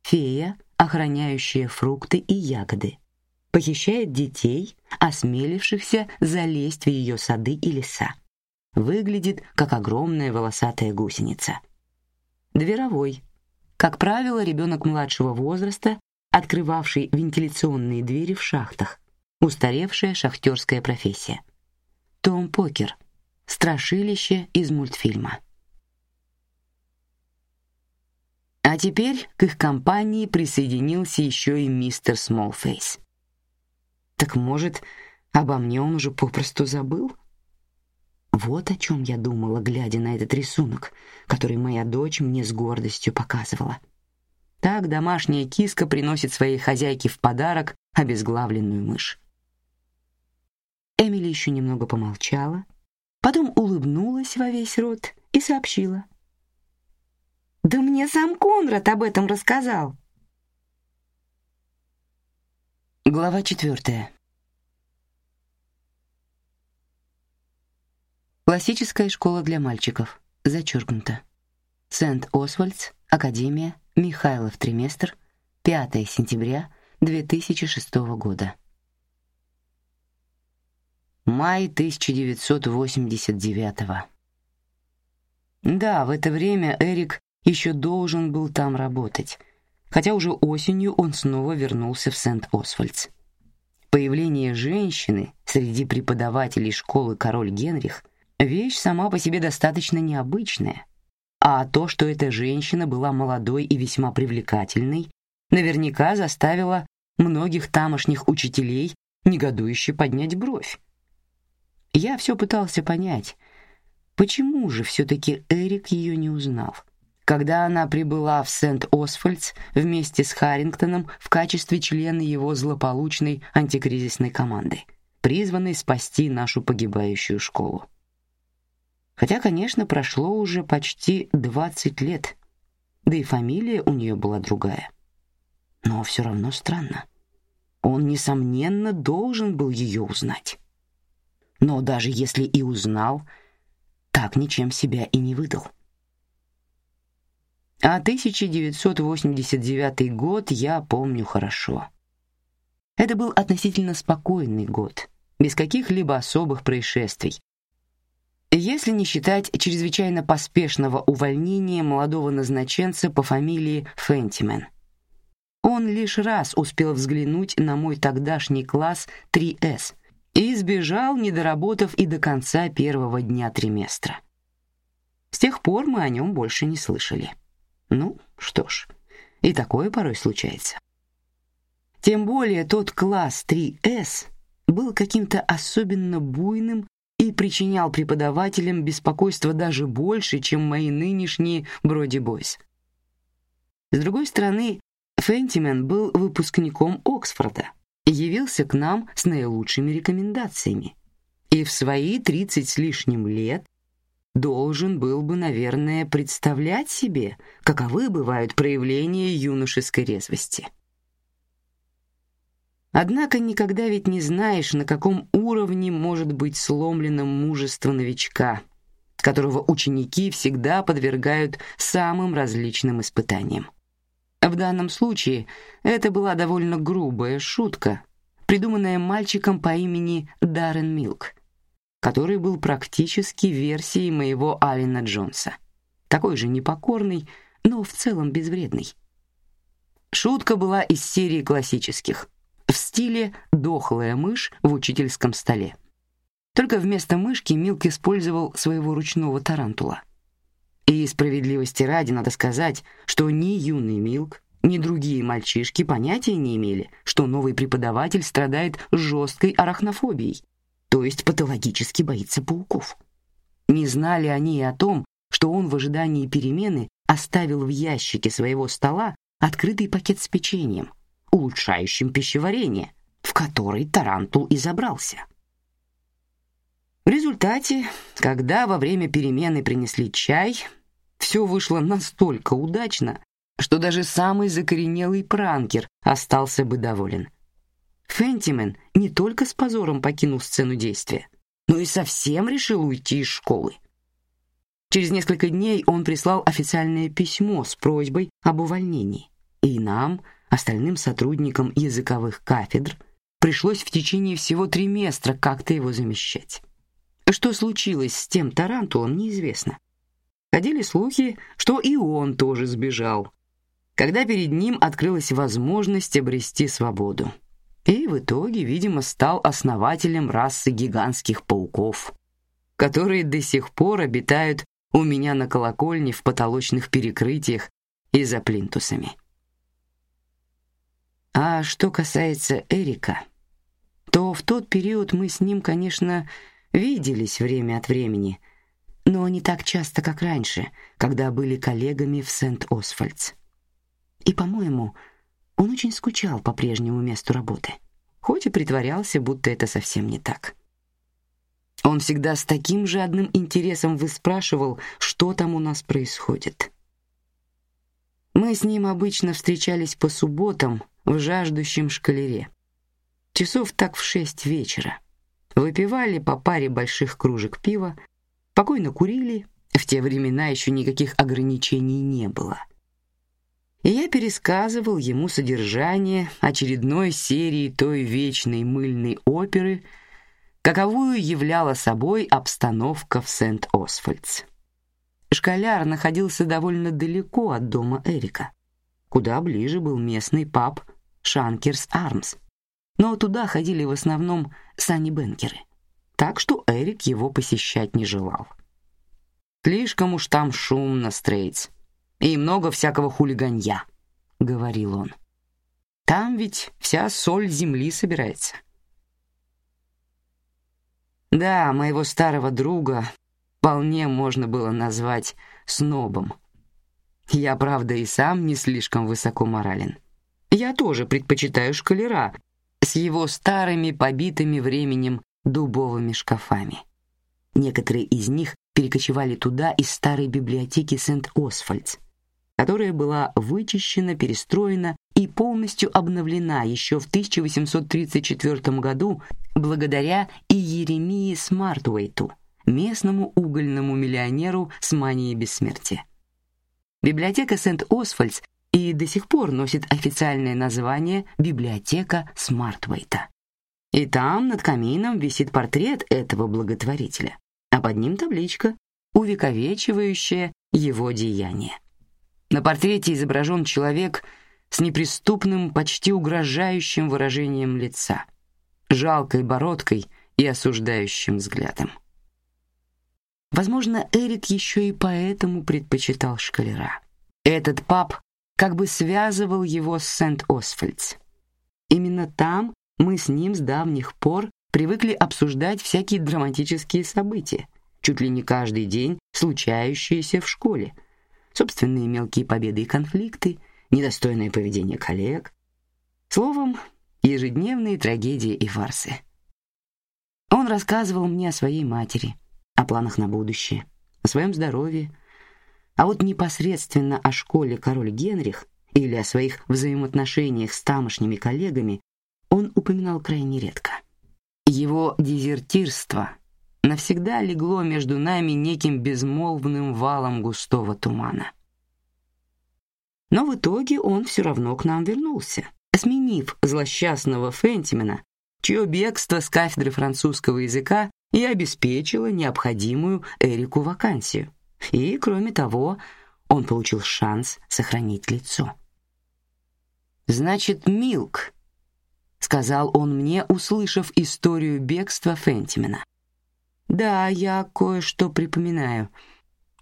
Фея, охраняющая фрукты и ягоды. Похищает детей, осмелившихся залезть в ее сады и леса. Выглядит как огромная волосатая гусеница. Дверовой. Как правило, ребенок младшего возраста, открывавший вентиляционные двери в шахтах, Устаревшая шахтерская профессия. Том Покер. Страшилище из мультфильма. А теперь к их компании присоединился еще и мистер Смолфейс. Так может, обо мне он уже попросту забыл? Вот о чем я думала, глядя на этот рисунок, который моя дочь мне с гордостью показывала. Так домашняя киска приносит своей хозяйке в подарок обезглавленную мышь. Эмили еще немного помолчала, потом улыбнулась во весь рот и сообщила: "Да мне сам Конрад об этом рассказал". Глава четвертая. Классическая школа для мальчиков. Зачеркнуто. Сент-Освальдс, Академия, Михайлов триместр, 5 сентября 2006 года. Май 1989-го. Да, в это время Эрик еще должен был там работать, хотя уже осенью он снова вернулся в Сент-Освальдс. Появление женщины среди преподавателей школы Король Генрих вещь сама по себе достаточно необычная, а то, что эта женщина была молодой и весьма привлекательной, наверняка заставило многих тамошних учителей негодующе поднять бровь. Я все пытался понять, почему же все-таки Эрик ее не узнал, когда она прибыла в Сент-Освальдс вместе с Харрингтоном в качестве члена его злополучной антикризисной команды, призванной спасти нашу погибающую школу. Хотя, конечно, прошло уже почти двадцать лет, да и фамилия у нее была другая. Но все равно странно. Он несомненно должен был ее узнать но даже если и узнал, так ничем себя и не выдал. А 1989 год я помню хорошо. Это был относительно спокойный год, без каких-либо особых происшествий. Если не считать чрезвычайно поспешного увольнения молодого назначенца по фамилии Фентимен. Он лишь раз успел взглянуть на мой тогдашний класс 3С и сбежал, не доработав и до конца первого дня триместра. С тех пор мы о нем больше не слышали. Ну, что ж, и такое порой случается. Тем более тот класс 3С был каким-то особенно буйным и причинял преподавателям беспокойство даже больше, чем мои нынешние Броди Бойс. С другой стороны, Фентимен был выпускником Оксфорда — явился к нам с наилучшими рекомендациями и в свои тридцать с лишним лет должен был бы, наверное, представлять себе, каковы бывают проявления юношеской резвости. Однако никогда ведь не знаешь, на каком уровне может быть сломлено мужество новичка, которого ученики всегда подвергают самым различным испытаниям. В данном случае это была довольно грубая шутка, придуманная мальчиком по имени Даррен Милк, который был практически версией моего Алина Джонса, такой же непокорный, но в целом безвредный. Шутка была из серии классических. в стиле «дохлая мышь в учительском столе». Только вместо мышки Милк использовал своего ручного тарантула. И справедливости ради надо сказать, что ни юный Милк, ни другие мальчишки понятия не имели, что новый преподаватель страдает жесткой арахнофобией, то есть патологически боится пауков. Не знали они и о том, что он в ожидании перемены оставил в ящике своего стола открытый пакет с печеньем, улучшающим пищеварение, в который тарантул и забрался. В результате, когда во время перемены принесли чай, все вышло настолько удачно, что даже самый закоренелый пранкер остался бы доволен. Фентимен не только с позором покинул сцену действия, но и совсем решил уйти из школы. Через несколько дней он прислал официальное письмо с просьбой об увольнении, и нам, остальным сотрудникам языковых кафедр, пришлось в течение всего триместра как-то его замещать. Что случилось с тем тарантулом, неизвестно. Ходили слухи, что и он тоже сбежал, когда перед ним открылась возможность обрести свободу. И в итоге, видимо, стал основателем расы гигантских пауков, которые до сих пор обитают у меня на колокольне в потолочных перекрытиях и за плинтусами. А что касается Эрика, то в тот период мы с ним, конечно, виделись время от времени, но не так часто, как раньше, когда были коллегами в Сент-Освальдс. И, по-моему, он очень скучал по прежнему месту работы, хоть и притворялся, будто это совсем не так. Он всегда с таким же одним интересом выспрашивал, что там у нас происходит. Мы с ним обычно встречались по субботам в жаждущем шкалере. Часов так в шесть вечера выпивали по паре больших кружек пива, спокойно курили, в те времена еще никаких ограничений не было. И я пересказывал ему содержание очередной серии той вечной мыльной оперы, каковую являла собой обстановка в Сент-Освальдс. Школяр находился довольно далеко от дома Эрика. Куда ближе был местный паб Шанкерс Армс, но туда ходили в основном сани-бенкеры, так что Эрик его посещать не желал. Слишком уж там шумно, Стрейтс, и много всякого хулиганья, говорил он. Там ведь вся соль земли собирается. Да, моего старого друга вполне можно было назвать снобом. Я, правда, и сам не слишком высоко морален. Я тоже предпочитаю шкалера, с его старыми побитыми временем дубовыми шкафами. Некоторые из них перекочевали туда из старой библиотеки Сент-Освальдс, которая была вычищена, перестроена и полностью обновлена еще в 1834 году благодаря Иеремии Смартуэйту, местному угольному миллионеру с манией бессмертия. Библиотека Сент-Освальдс и до сих пор носит официальное название «Библиотека Смартвейта». И там над камином висит портрет этого благотворителя, а под ним табличка, увековечивающая его деяние. На портрете изображен человек с неприступным, почти угрожающим выражением лица, жалкой бородкой и осуждающим взглядом. Возможно, Эрик еще и поэтому предпочитал шкалера. Этот паб как бы связывал его с Сент-Освальдс. Именно там мы с ним с давних пор привыкли обсуждать всякие драматические события, чуть ли не каждый день случающиеся в школе, собственные мелкие победы и конфликты, недостойное поведение коллег, словом, ежедневные трагедии и фарсы. Он рассказывал мне о своей матери, о планах на будущее, о своем здоровье, а вот непосредственно о школе король Генрих или о своих взаимоотношениях с тамошними коллегами он упоминал крайне редко. Его дезертирство навсегда легло между нами неким безмолвным валом густого тумана. Но в итоге он все равно к нам вернулся, сменив злосчастного Фентимена, чье бегство с кафедры французского языка и обеспечило необходимую Эрику вакансию. И, кроме того, он получил шанс сохранить лицо. Значит, Милк сказал он мне, услышав историю бегства Фентимена. Да, я кое-что припоминаю.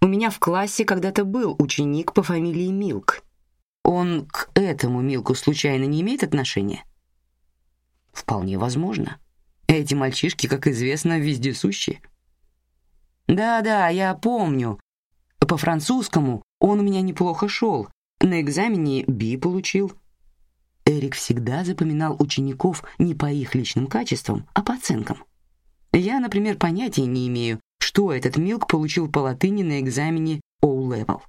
У меня в классе когда-то был ученик по фамилии Милк. Он к этому Милку случайно не имеет отношения? Вполне возможно. Эти мальчишки, как известно, вездесущие. Да-да, я помню. По французскому он у меня неплохо шел. На экзамене Би получил. Эрик всегда запоминал учеников не по их личным качествам, а по оценкам. Я, например, понятия не имею, что этот Милк получил по латыни на экзамене O-Level.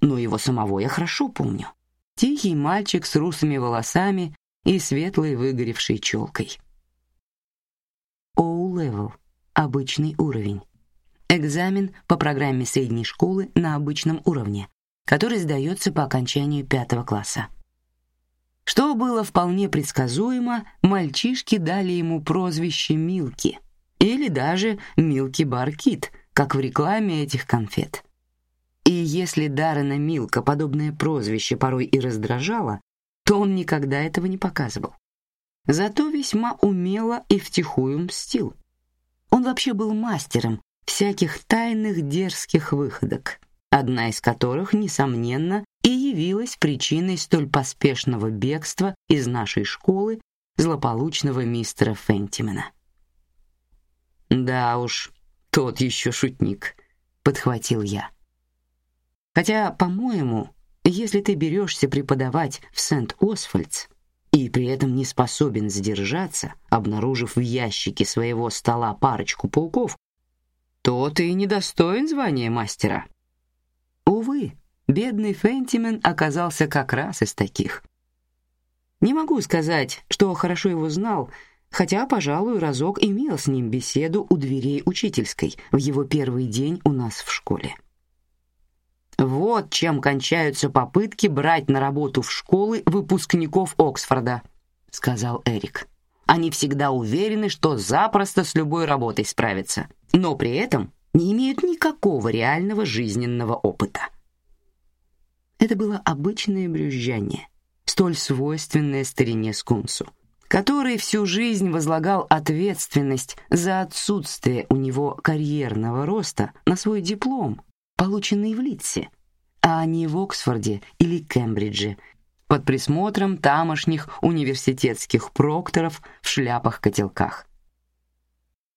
Но его самого я хорошо помню. Тихий мальчик с русыми волосами и светлой выгоревшей челкой. O-Level — обычный уровень. Экзамен по программе средней школы на обычном уровне, который сдается по окончанию пятого класса. Что было вполне предсказуемо, мальчишки дали ему прозвище Милки или даже Милки Баркит, как в рекламе этих конфет. И если Даррена Милка подобное прозвище порой и раздражало, то он никогда этого не показывал. Зато весьма умело и втихую мстил. Он вообще был мастером всяких тайных дерзких выходок, одна из которых, несомненно, явилась причиной столь поспешного бегства из нашей школы злополучного мистера Фентимена. Да уж, тот еще шутник, подхватил я. Хотя, по-моему, если ты берешься преподавать в Сент-Освальдс и при этом не способен сдержаться, обнаружив в ящике своего стола парочку пауков, то ты недостоин звания мастера. Увы, бедный Фентимен оказался как раз из таких. Не могу сказать, что хорошо его знал, хотя, пожалуй, разок имел с ним беседу у дверей учительской в его первый день у нас в школе. Вот чем кончаются попытки брать на работу в школы выпускников Оксфорда, сказал Эрик. Они всегда уверены, что запросто с любой работой справятся, но при этом не имеют никакого реального жизненного опыта. Это было обычное брюзжание, столь свойственное старине Скунсу, который всю жизнь возлагал ответственность за отсутствие у него карьерного роста на свой диплом, полученный в Литсе, а не в Оксфорде или Кембридже, под присмотром тамошних университетских прокторов в шляпах-котелках.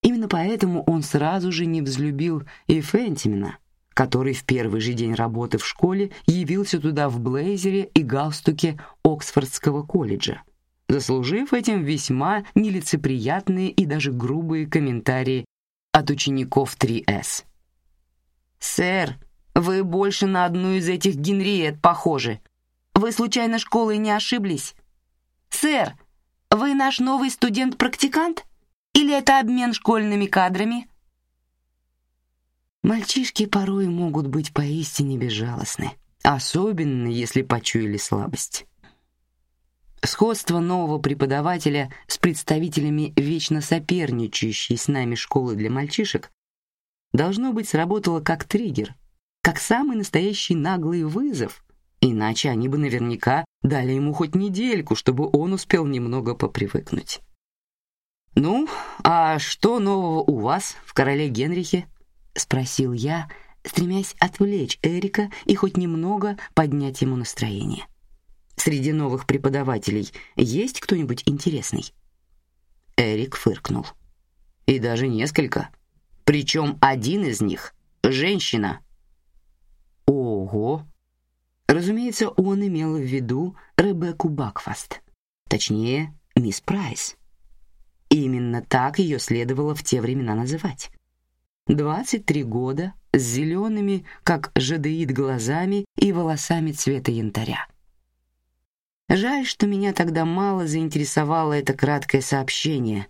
Именно поэтому он сразу же не взлюбил и Фентимена, который в первый же день работы в школе явился туда в блейзере и галстуке Оксфордского колледжа, заслужив этим весьма нелицеприятные и даже грубые комментарии от учеников 3С. «Сэр, вы больше на одну из этих Генриет похожи. Вы случайно школой не ошиблись? Сэр, вы наш новый студент-практикант? Или это обмен школьными кадрами?» Мальчишки порой могут быть поистине безжалостны, особенно если почуяли слабость. Сходство нового преподавателя с представителями вечно соперничающей с нами школы для мальчишек должно быть сработало как триггер, как самый настоящий наглый вызов, иначе они бы наверняка дали ему хоть недельку, чтобы он успел немного попривыкнуть. Ну, а что нового у вас в короле Генрихе? Спросил я, стремясь отвлечь Эрика и хоть немного поднять ему настроение. Среди новых преподавателей есть кто-нибудь интересный? Эрик фыркнул. И даже несколько. Причем один из них женщина. Ого. Разумеется, он имел в виду Ребекку Бакфаст, точнее, мисс Прайс. Именно так ее следовало в те времена называть. Двадцать три года с зелеными, как жадеид, глазами и волосами цвета янтаря. Жаль, что меня тогда мало заинтересовало это краткое сообщение,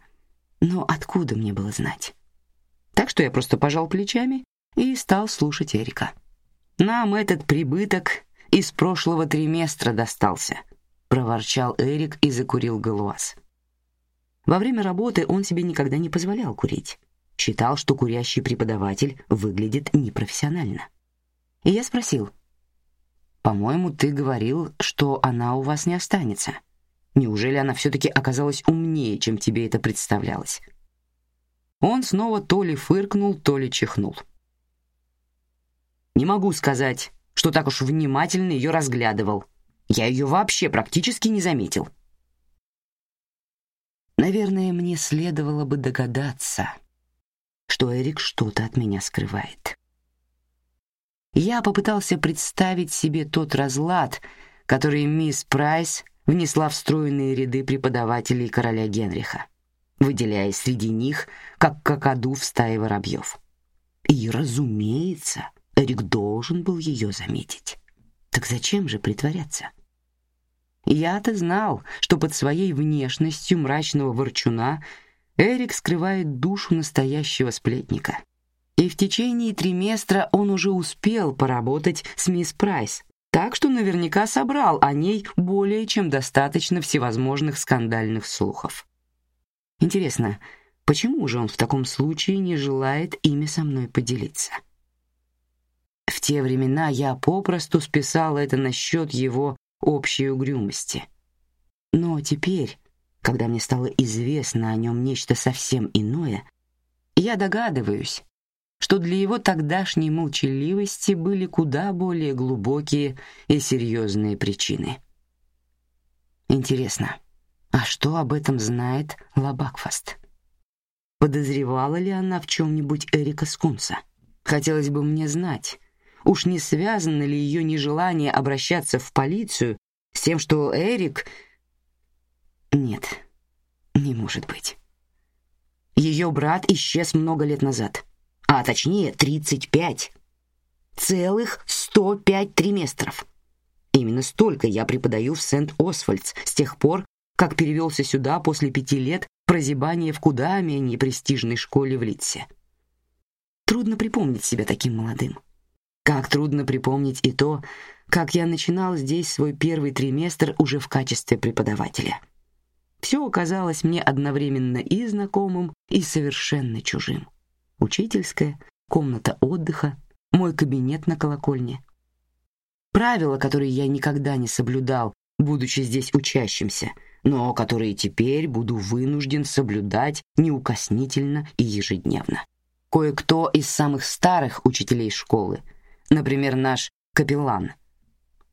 но откуда мне было знать? Так что я просто пожал плечами и стал слушать Эрика. Нам этот прибыток из прошлого триместра достался, проворчал Эрик и закурил галуаз. Во время работы он себе никогда не позволял курить. Считал, что курящий преподаватель выглядит непрофессионально. И я спросил: "По-моему, ты говорил, что она у вас не останется. Неужели она все-таки оказалась умнее, чем тебе это представлялось? Он снова то ли фыркнул, то ли чихнул. Не могу сказать, что так уж внимательно ее разглядывал. Я ее вообще практически не заметил. Наверное, мне следовало бы догадаться, что Эрик что-то от меня скрывает. Я попытался представить себе тот разлад, который мисс Прайс внесла в стройные ряды преподавателей короля Генриха, выделяя среди них как какаду в стае воробьев. И, разумеется, Эрик должен был ее заметить. Так зачем же притворяться? Я-то знал, что под своей внешностью мрачного ворчуна Эрик скрывает душу настоящего сплетника. И в течение триместра он уже успел поработать с мисс Прайс, так что наверняка собрал о ней более чем достаточно всевозможных скандальных слухов. Интересно, почему же он в таком случае не желает ими со мной поделиться? В те времена я попросту списал это на счет его общей угрюмости. Но теперь, когда мне стало известно о нем нечто совсем иное, я догадываюсь, что для его тогдашней молчаливости были куда более глубокие и серьезные причины. Интересно, а что об этом знает Лабакфаст? Подозревала ли она в чем-нибудь Эрика Скунса? Хотелось бы мне знать, Уж не связано ли ее нежелание обращаться в полицию с тем, что Эрик... Нет, не может быть. Ее брат исчез много лет назад, а точнее 35. Целых 105 триместров. Именно столько я преподаю в Сент-Освальдс с тех пор, как перевелся сюда после пяти лет прозябания в куда менее престижной школе в Литсе. Трудно припомнить себя таким молодым. Как трудно припомнить и то, как я начинал здесь свой первый триместр уже в качестве преподавателя. Все оказалось мне одновременно и знакомым, и совершенно чужим. Учительская, комната отдыха, мой кабинет на колокольне. Правила, которые я никогда не соблюдал, будучи здесь учащимся, но которые теперь буду вынужден соблюдать неукоснительно и ежедневно. Кое-кто из самых старых учителей школы — например, наш капеллан,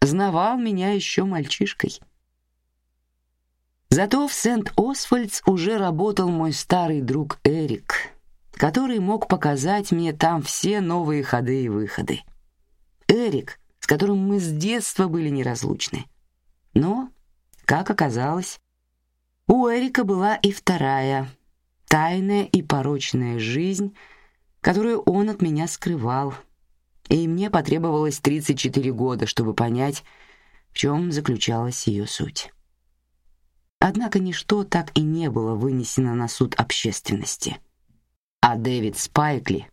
знавал меня еще мальчишкой. Зато в Сент-Освальдс уже работал мой старый друг Эрик, который мог показать мне там все новые ходы и выходы. Эрик, с которым мы с детства были неразлучны. Но, как оказалось, у Эрика была и вторая, тайная и порочная жизнь, которую он от меня скрывал — и мне потребовалось 34 года, чтобы понять, в чем заключалась ее суть. Однако ничто так и не было вынесено на суд общественности. А Дэвид Спайкли,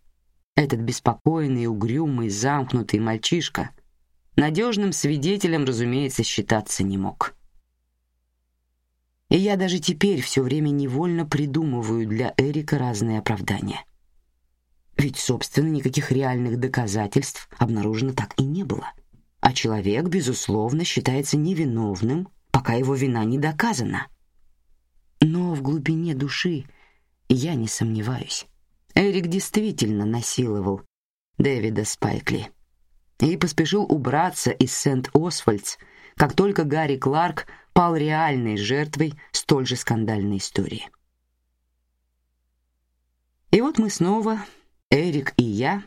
этот беспокойный, угрюмый, замкнутый мальчишка, надежным свидетелем, разумеется, считаться не мог. И я даже теперь все время невольно придумываю для Эрика разные оправдания. Ведь, собственно, никаких реальных доказательств обнаружено так и не было. А человек, безусловно, считается невиновным, пока его вина не доказана. Но в глубине души я не сомневаюсь. Эрик действительно насиловал Дэвида Спайкли и поспешил убраться из Сент-Освальдс, как только Гарри Кларк пал реальной жертвой столь же скандальной истории. И вот мы снова Эрик и я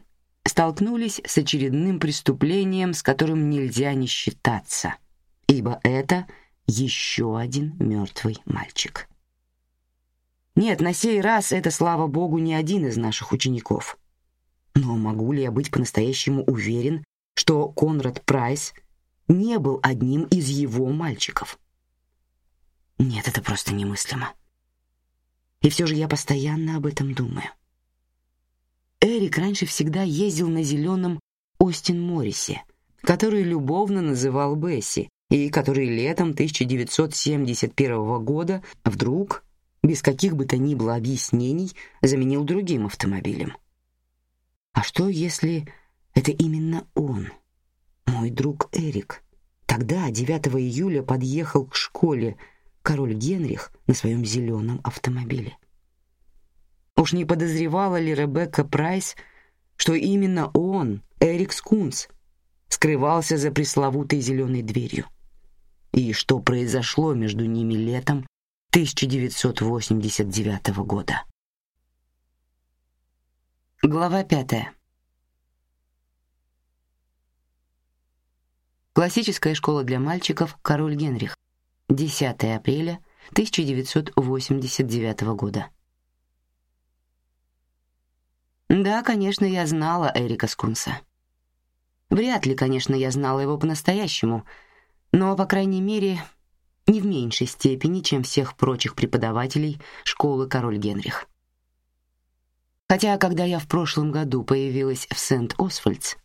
столкнулись с очередным преступлением, с которым нельзя не считаться, ибо это еще один мертвый мальчик. Нет, на сей раз это, слава богу, не один из наших учеников. Но могу ли я быть по-настоящему уверен, что Конрад Прайс не был одним из его мальчиков? Нет, это просто немыслимо. И все же я постоянно об этом думаю. Эрик раньше всегда ездил на зеленом Остин Моррисе, который любовно называл Бесси, и который летом 1971 года вдруг, без каких бы то ни было объяснений, заменил другим автомобилем. А что, если это именно он, мой друг Эрик, тогда, 9 июля, подъехал к школе король Генрих на своем зеленом автомобиле. Уж не подозревала ли Ребекка Прайс, что именно он, Эрик Скунс, скрывался за пресловутой зеленой дверью? И что произошло между ними летом 1989 года? Глава пятая. Классическая школа для мальчиков Король Генрих. 10 апреля 1989 года. Да, конечно, я знала Эрика Скунса. Вряд ли, конечно, я знала его по-настоящему, но, по крайней мере, не в меньшей степени, чем всех прочих преподавателей школы Король Генрих. Хотя, когда я в прошлом году появилась в Сент-Освальдс,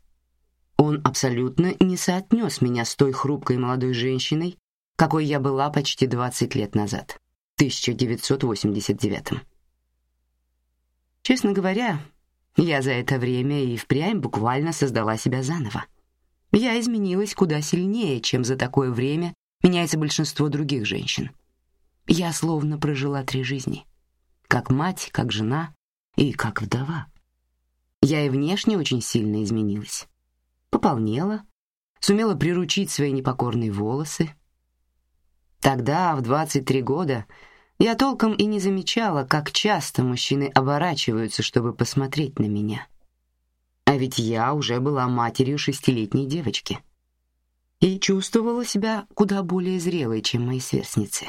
он абсолютно не соотнес меня с той хрупкой молодой женщиной, какой я была почти 20 лет назад, 1989. Честно говоря, я за это время и впрямь буквально создала себя заново. Я изменилась куда сильнее, чем за такое время меняется большинство других женщин. Я словно прожила три жизни: как мать, как жена и как вдова. Я и внешне очень сильно изменилась пополнела, сумела приручить свои непокорные волосы. Тогда, в 23 года, я толком и не замечала, как часто мужчины оборачиваются, чтобы посмотреть на меня. А ведь я уже была матерью шестилетней девочки и чувствовала себя куда более зрелой, чем мои сверстницы.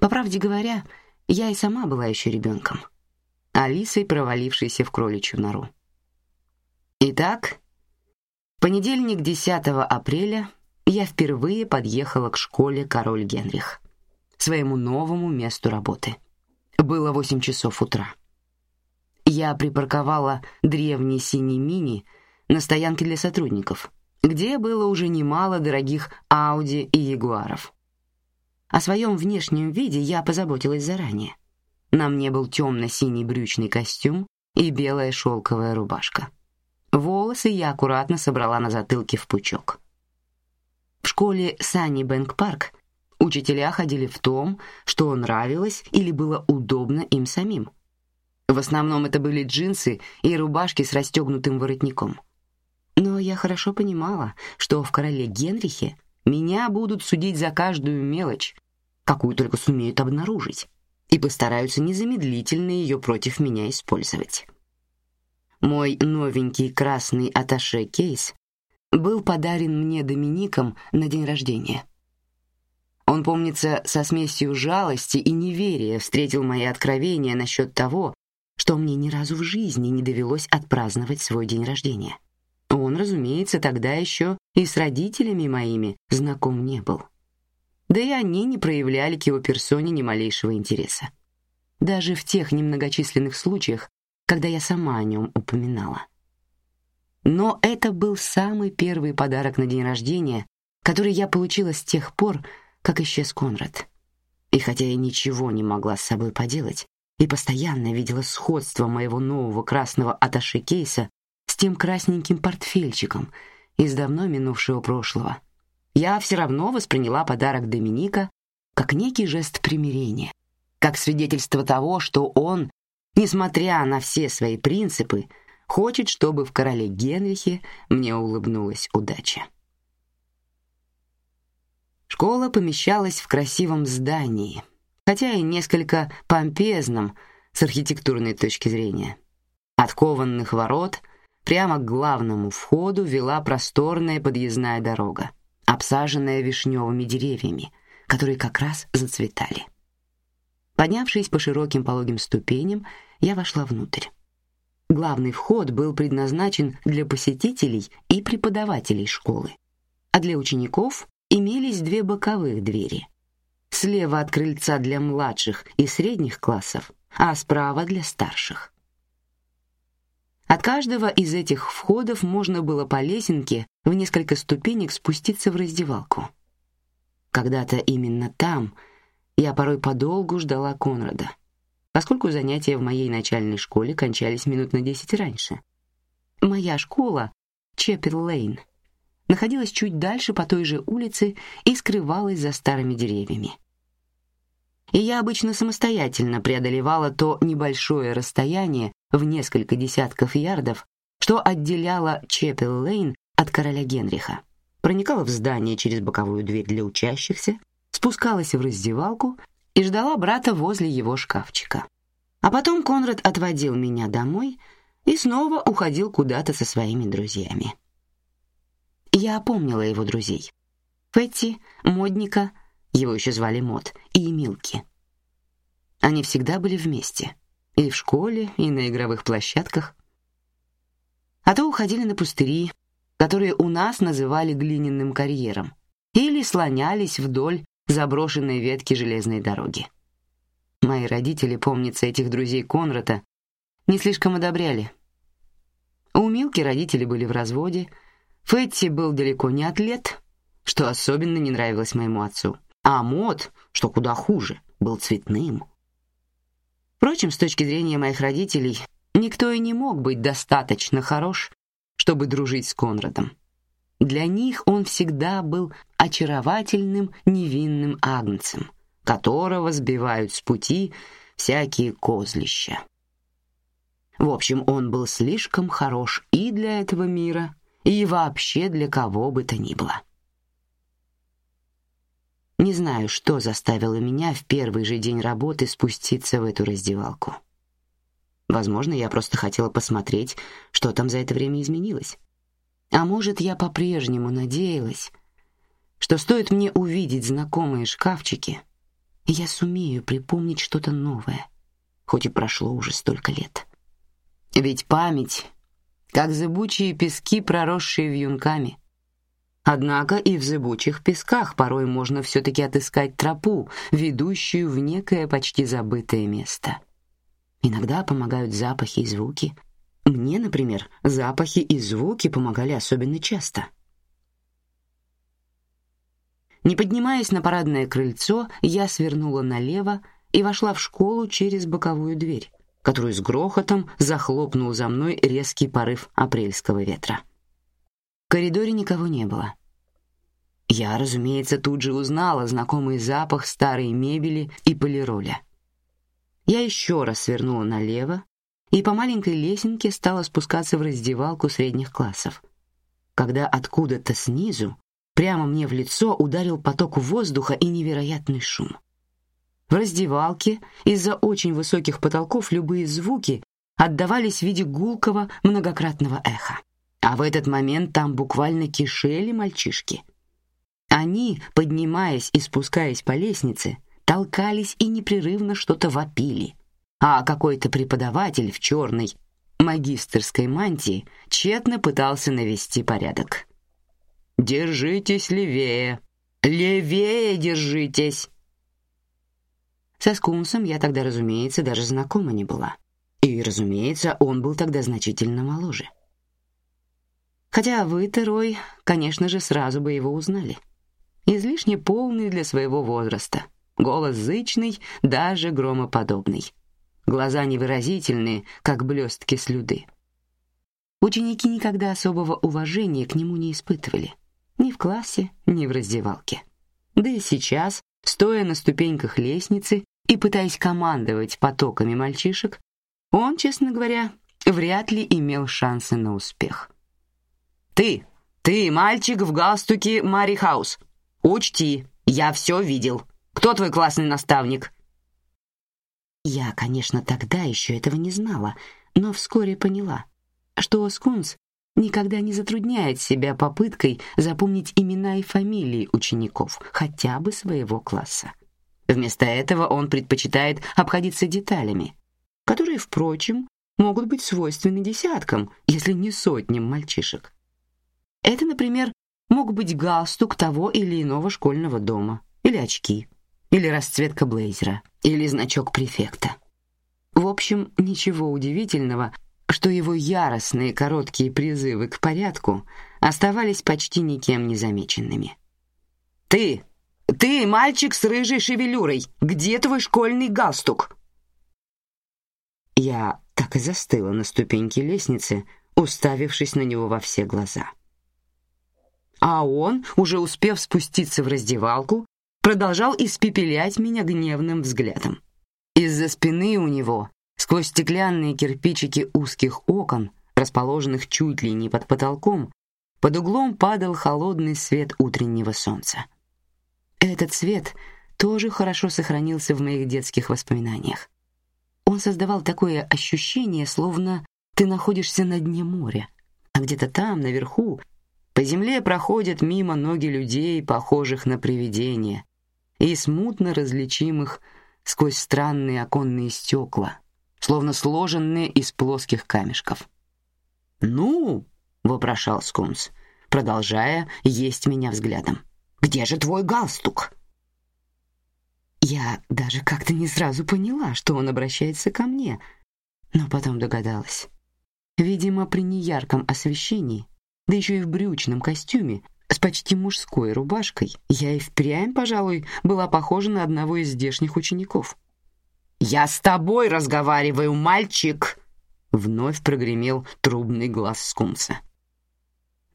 По правде говоря, я и сама была еще ребенком, Алисой, провалившейся в кроличью нору. Итак, понедельник, 10 апреля, я впервые подъехала к школе Король Генрих, своему новому месту работы. Было восемь часов утра. Я припарковала древний синий мини на стоянке для сотрудников, где было уже немало дорогих Ауди и Ягуаров. О своем внешнем виде я позаботилась заранее. На мне был темно-синий брючный костюм и белая шелковая рубашка. Волосы я аккуратно собрала на затылке в пучок. В школе Санни Бэнк Парк учителя ходили в том, что нравилось или было удобно им самим. В основном это были джинсы и рубашки с расстегнутым воротником. Но я хорошо понимала, что в короле Генрихе меня будут судить за каждую мелочь, какую только сумеют обнаружить, и постараются незамедлительно ее против меня использовать. Мой новенький красный аташе-кейс был подарен мне Домиником на день рождения. Он, помнится, со смесью жалости и неверия встретил мои откровения насчет того, что мне ни разу в жизни не довелось отпраздновать свой день рождения. Он, разумеется, тогда еще и с родителями моими знаком не был. Да и они не проявляли к его персоне ни малейшего интереса. Даже в тех немногочисленных случаях, когда я сама о нем упоминала. Но это был самый первый подарок на день рождения, который я получила с тех пор, как исчез Конрад. И хотя я ничего не могла с собой поделать и постоянно видела сходство моего нового красного атташе-кейса с тем красненьким портфельчиком из давно минувшего прошлого, я все равно восприняла подарок Доминика как некий жест примирения, как свидетельство того, что он несмотря на все свои принципы, хочет, чтобы в короле Генрихе мне улыбнулась удача. Школа помещалась в красивом здании, хотя и несколько помпезном с архитектурной точки зрения. От кованых ворот прямо к главному входу вела просторная подъездная дорога, обсаженная вишневыми деревьями, которые как раз зацветали. Поднявшись по широким пологим ступеням, я вошла внутрь. Главный вход был предназначен для посетителей и преподавателей школы, а для учеников имелись две боковых двери. Слева от крыльца для младших и средних классов, а справа для старших. От каждого из этих входов можно было по лесенке в несколько ступенек спуститься в раздевалку. Когда-то именно там я порой подолгу ждала Конрада, поскольку занятия в моей начальной школе кончались минут на десять раньше. Моя школа, Чеппел-Лейн, находилась чуть дальше по той же улице и скрывалась за старыми деревьями. И я обычно самостоятельно преодолевала то небольшое расстояние в несколько десятков ярдов, что отделяло Чепел-Лейн от короля Генриха. Проникала в здание через боковую дверь для учащихся, спускалась в раздевалку и ждала брата возле его шкафчика. А потом Конрад отводил меня домой и снова уходил куда-то со своими друзьями. Я помнила его друзей. Фетти, Модника, его еще звали Мод, и Милки. Они всегда были вместе, и в школе, и на игровых площадках. А то уходили на пустыри, которые у нас называли глиняным карьером, или слонялись вдоль заброшенной ветки железной дороги. Мои родители, помнится, этих друзей Конрата не слишком одобряли. У Милки родители были в разводе, Фетти был далеко не атлет, что особенно не нравилось моему отцу, а Мод, что куда хуже, был цветным. Впрочем, с точки зрения моих родителей, никто и не мог быть достаточно хорош, чтобы дружить с Конрадом. Для них он всегда был очаровательным невинным агнцем, которого сбивают с пути всякие козлища. В общем, он был слишком хорош и для этого мира, и вообще для кого бы то ни было. Не знаю, что заставило меня в первый же день работы спуститься в эту раздевалку. Возможно, я просто хотела посмотреть, что там за это время изменилось. А может, я по-прежнему надеялась, что стоит мне увидеть знакомые шкафчики, я сумею припомнить что-то новое, хоть и прошло уже столько лет. Ведь память, как зыбучие пески, проросшие вьюнками, Однако и в зыбучих песках порой можно все-таки отыскать тропу, ведущую в некое почти забытое место. Иногда помогают запахи и звуки. Мне, например, запахи и звуки помогали особенно часто. Не поднимаясь на парадное крыльцо, я свернула налево и вошла в школу через боковую дверь, которую с грохотом захлопнул за мной резкий порыв апрельского ветра. Коридоре никого не было. Я, разумеется, тут же узнала знакомый запах старой мебели и полироля. Я еще раз свернула налево и по маленькой лесенке стала спускаться в раздевалку средних классов, когда откуда-то снизу прямо мне в лицо ударил поток воздуха и невероятный шум. В раздевалке из-за очень высоких потолков любые звуки отдавались в виде гулкого многократного эха. А в этот момент там буквально кишели мальчишки. Они, поднимаясь и спускаясь по лестнице, толкались и непрерывно что-то вопили. А какой-то преподаватель в черной магистерской мантии тщетно пытался навести порядок. «Держитесь левее! Левее держитесь!» Со Скунсом я тогда, разумеется, даже знакома не была. И, разумеется, он был тогда значительно моложе. Хотя вы, Рой, конечно же, сразу бы его узнали. Излишне полный для своего возраста, голос зычный, даже громоподобный. Глаза невыразительные, как блестки слюды. Ученики никогда особого уважения к нему не испытывали, ни в классе, ни в раздевалке. Да и сейчас, стоя на ступеньках лестницы и пытаясь командовать потоками мальчишек, он, честно говоря, вряд ли имел шансы на успех. Ты, ты, мальчик в галстуке Мари Хаус. Учти, я все видел. Кто твой классный наставник? Я, конечно, тогда еще этого не знала, но вскоре поняла, что Скунс никогда не затрудняет себя попыткой запомнить имена и фамилии учеников хотя бы своего класса. Вместо этого он предпочитает обходиться деталями, которые, впрочем, могут быть свойственны десяткам, если не сотням мальчишек. Это, например, мог быть галстук того или иного школьного дома, или очки, или расцветка блейзера, или значок префекта. В общем, ничего удивительного, что его яростные короткие призывы к порядку оставались почти никем не замеченными. Ты, ты, мальчик с рыжей шевелюрой, где твой школьный галстук? Я так и застыла на ступеньке лестницы, уставившись на него во все глаза. А он, уже успев спуститься в раздевалку, продолжал испепелять меня гневным взглядом. Из-за спины у него, сквозь стеклянные кирпичики узких окон, расположенных чуть ли не под потолком, под углом падал холодный свет утреннего солнца. Этот свет тоже хорошо сохранился в моих детских воспоминаниях. Он создавал такое ощущение, словно ты находишься на дне моря, а где-то там, наверху, по земле проходят мимо ноги людей, похожих на привидения, и смутно различимых сквозь странные оконные стекла, словно сложенные из плоских камешков. «Ну?» — вопрошал Скунс, продолжая есть меня взглядом. «Где же твой галстук?» Я даже как-то не сразу поняла, что он обращается ко мне, но потом догадалась. Видимо, при неярком освещении, да еще и в брючном костюме, с почти мужской рубашкой, я и впрямь, пожалуй, была похожа на одного из здешних учеников. «Я с тобой разговариваю, мальчик!» Вновь прогремел трубный глаз скунса.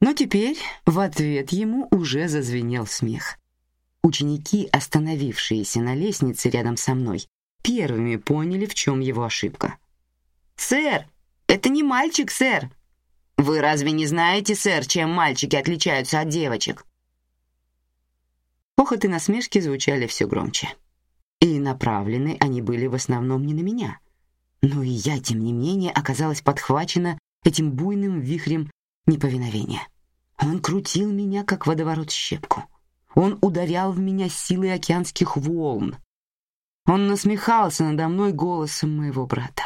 Но теперь в ответ ему уже зазвенел смех. Ученики, остановившиеся на лестнице рядом со мной, первыми поняли, в чем его ошибка. «Сэр, это не мальчик, сэр!» «Вы разве не знаете, сэр, чем мальчики отличаются от девочек?» Хохот и насмешки звучали все громче. И направлены они были в основном не на меня. Но и я, тем не менее, оказалась подхвачена этим буйным вихрем неповиновения. Он крутил меня, как водоворот щепку. Он ударял в меня силой океанских волн. Он насмехался надо мной голосом моего брата.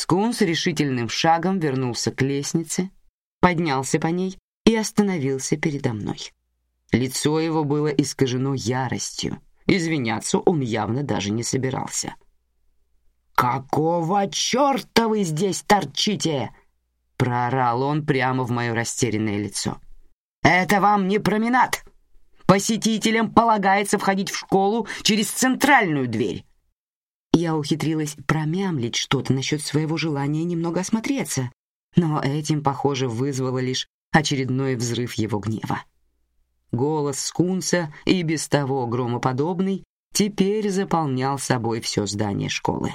Скунс решительным шагом вернулся к лестнице, поднялся по ней и остановился передо мной. Лицо его было искажено яростью. Извиняться он явно даже не собирался. «Какого черта вы здесь торчите?» — проорал он прямо в мое растерянное лицо. «Это вам не променад!» Посетителям полагается входить в школу через центральную дверь. Я ухитрилась промямлить что-то насчет своего желания немного осмотреться, но этим, похоже, вызвало лишь очередной взрыв его гнева. Голос скунса, и без того громоподобный, теперь заполнял собой все здание школы.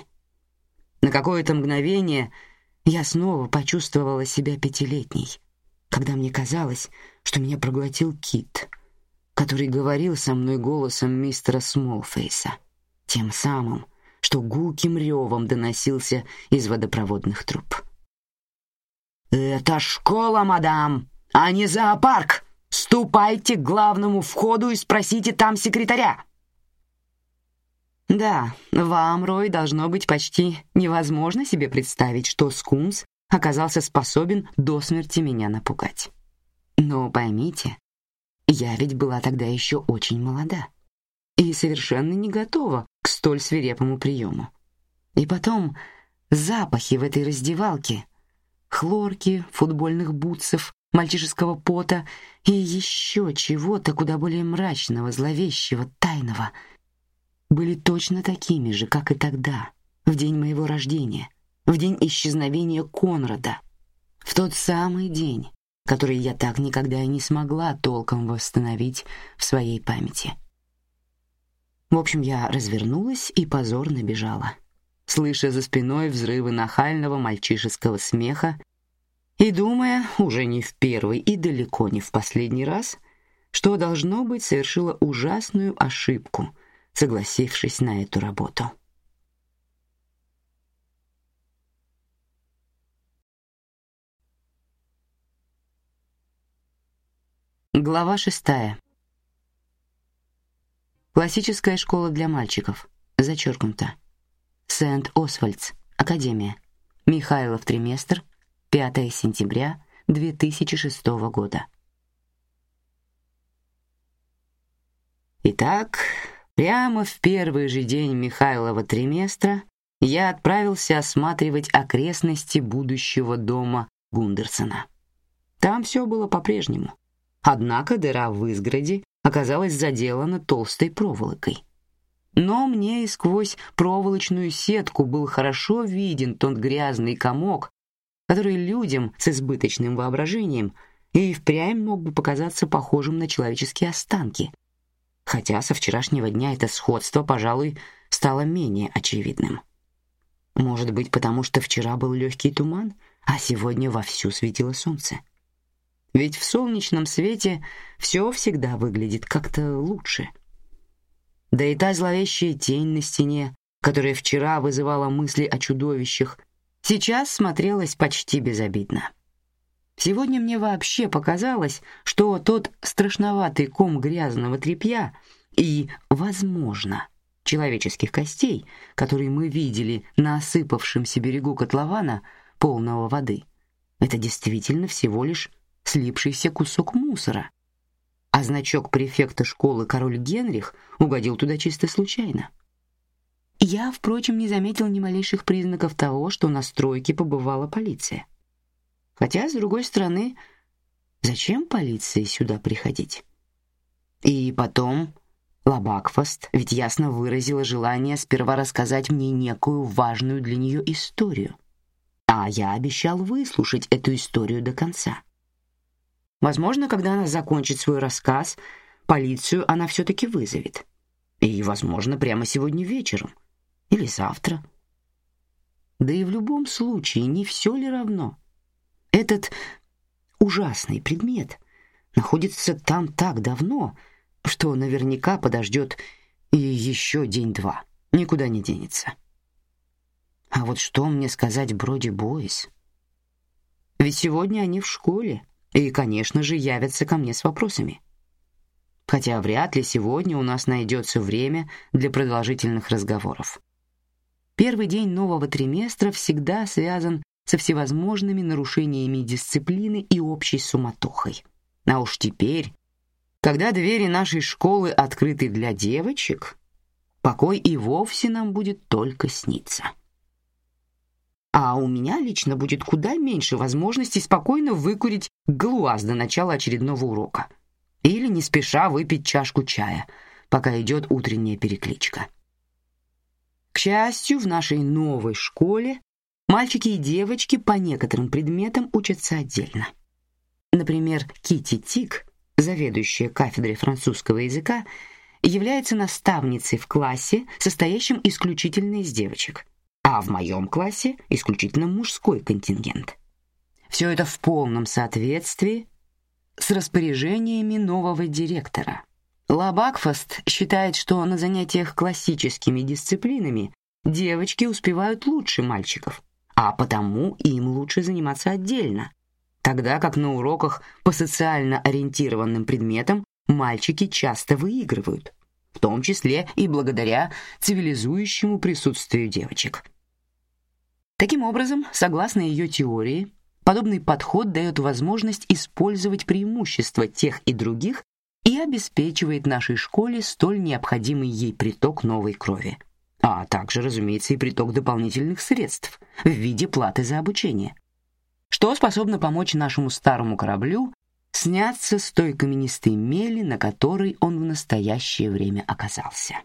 На какое-то мгновение я снова почувствовала себя пятилетней, когда мне казалось, что меня проглотил кит — который говорил со мной голосом мистера Смолфейса, тем самым, что гулким ревом доносился из водопроводных труб. «Это школа, мадам, а не зоопарк! Ступайте к главному входу и спросите там секретаря!» Да, вам, Рой, должно быть почти невозможно себе представить, что Скунс оказался способен до смерти меня напугать. Но поймите, я ведь была тогда еще очень молода и совершенно не готова к столь свирепому приему. И потом запахи в этой раздевалке, хлорки, футбольных бутсов, мальчишеского пота и еще чего-то куда более мрачного, зловещего, тайного, были точно такими же, как и тогда, в день моего рождения, в день исчезновения Конрада, в тот самый день, который я так никогда и не смогла толком восстановить в своей памяти. В общем, я развернулась и позорно бежала, слыша за спиной взрывы нахального мальчишеского смеха и думая, уже не в первый и далеко не в последний раз, что должно быть совершила ужасную ошибку, согласившись на эту работу. Глава шестая. Классическая школа для мальчиков. Зачеркнуто. Сент-Освальдс. Академия. Михайлов триместр. 5 сентября 2006 года. Итак, прямо в первый же день Михайлова триместра я отправился осматривать окрестности будущего дома Гундерсона. Там все было по-прежнему. Однако дыра в изгороди оказалась заделана толстой проволокой. Но мне и сквозь проволочную сетку был хорошо виден тот грязный комок, который людям с избыточным воображением и впрямь мог бы показаться похожим на человеческие останки. хотя со вчерашнего дня это сходство, пожалуй, стало менее очевидным. Может быть, потому что вчера был легкий туман, а сегодня вовсю светило солнце. Ведь в солнечном свете все всегда выглядит как-то лучше. Да и та зловещая тень на стене, которая вчера вызывала мысли о чудовищах, сейчас смотрелась почти безобидно. Сегодня мне вообще показалось, что тот страшноватый ком грязного тряпья и, возможно, человеческих костей, которые мы видели на осыпавшемся берегу котлована, полного воды, это действительно всего лишь слипшийся кусок мусора. А значок префекта школы король Генрих угодил туда чисто случайно. Я, впрочем, не заметил ни малейших признаков того, что на стройке побывала полиция. Хотя, с другой стороны, зачем полиции сюда приходить? И потом, Лабакфаст ведь ясно выразила желание сперва рассказать мне некую важную для нее историю. А я обещал выслушать эту историю до конца. Возможно, когда она закончит свой рассказ, полицию она все-таки вызовет. И, возможно, прямо сегодня вечером или завтра. Да и в любом случае, не все ли равно? Этот ужасный предмет находится там так давно, что наверняка подождет и еще день-два, никуда не денется. А вот что мне сказать Броди Бойс? Ведь сегодня они в школе и, конечно же, явятся ко мне с вопросами. Хотя вряд ли сегодня у нас найдется время для продолжительных разговоров. Первый день нового триместра всегда связан со всевозможными нарушениями дисциплины и общей суматохой. А уж теперь, когда двери нашей школы открыты для девочек, покой и вовсе нам будет только сниться. А у меня лично будет куда меньше возможностей спокойно выкурить глаз до начала очередного урока или не спеша выпить чашку чая, пока идет утренняя перекличка. К счастью, в нашей новой школе Мальчики и девочки по некоторым предметам учатся отдельно. Например, Кити Тик, заведующая кафедрой французского языка, является наставницей в классе, состоящем исключительно из девочек, а в моем классе исключительно мужской контингент. Все это в полном соответствии с распоряжениями нового директора. Лабакфаст считает, что на занятиях классическими дисциплинами девочки успевают лучше мальчиков, а потому им лучше заниматься отдельно, тогда как на уроках по социально ориентированным предметам мальчики часто выигрывают, в том числе и благодаря цивилизующему присутствию девочек. Таким образом, согласно ее теории, подобный подход дает возможность использовать преимущества тех и других и обеспечивает нашей школе столь необходимый ей приток новой крови а также, разумеется, и приток дополнительных средств в виде платы за обучение, что способно помочь нашему старому кораблю сняться с той каменистой мели, на которой он в настоящее время оказался.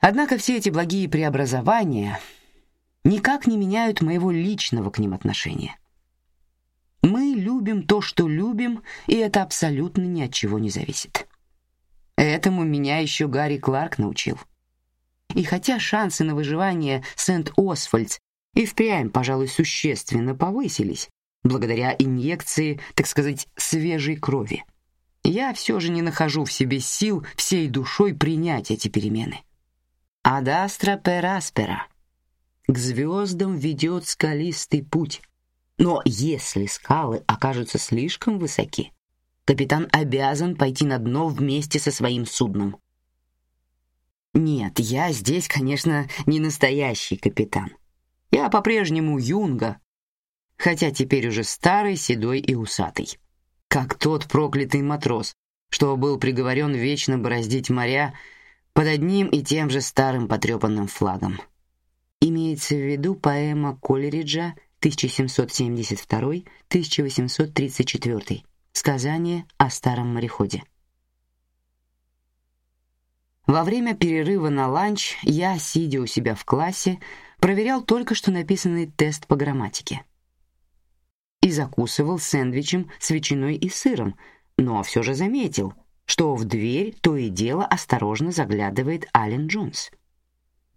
Однако все эти благие преобразования никак не меняют моего личного к ним отношения. Мы любим то, что любим, и это абсолютно ни от чего не зависит. Этому меня еще Гарри Кларк научил. И хотя шансы на выживание Сент-Освальдс и впрямь, пожалуй, существенно повысились благодаря инъекции, так сказать, свежей крови, я все же не нахожу в себе сил всей душой принять эти перемены. Адастра пераспера. К звездам ведет скалистый путь. Но если скалы окажутся слишком высоки, капитан обязан пойти на дно вместе со своим судном. Нет, я здесь, конечно, не настоящий капитан. Я по-прежнему юнга, хотя теперь уже старый, седой и усатый, как тот проклятый матрос, что был приговорен вечно бороздить моря под одним и тем же старым потрепанным флагом. Имеется в виду поэма Колериджа 1772-1834 Сказание о старом мореходе. Во время перерыва на ланч я, сидя у себя в классе, проверял только что написанный тест по грамматике. И закусывал сэндвичем с ветчиной и сыром, но все же заметил, что в дверь то и дело осторожно заглядывает Ален Джонс.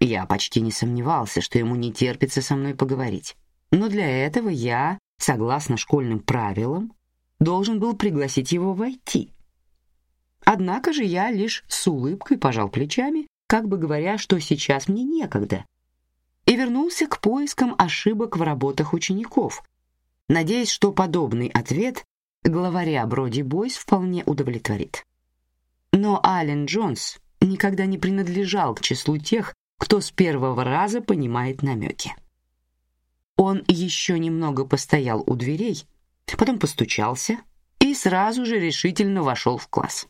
Я почти не сомневался, что ему не терпится со мной поговорить. Но для этого я, согласно школьным правилам, должен был пригласить его войти. Однако же я лишь с улыбкой пожал плечами, как бы говоря, что сейчас мне некогда, и вернулся к поискам ошибок в работах учеников, надеясь, что подобный ответ главаря Броди Бойс вполне удовлетворит. Но Ален Джонс никогда не принадлежал к числу тех, кто с первого раза понимает намеки. Он еще немного постоял у дверей, потом постучался и сразу же решительно вошел в класс.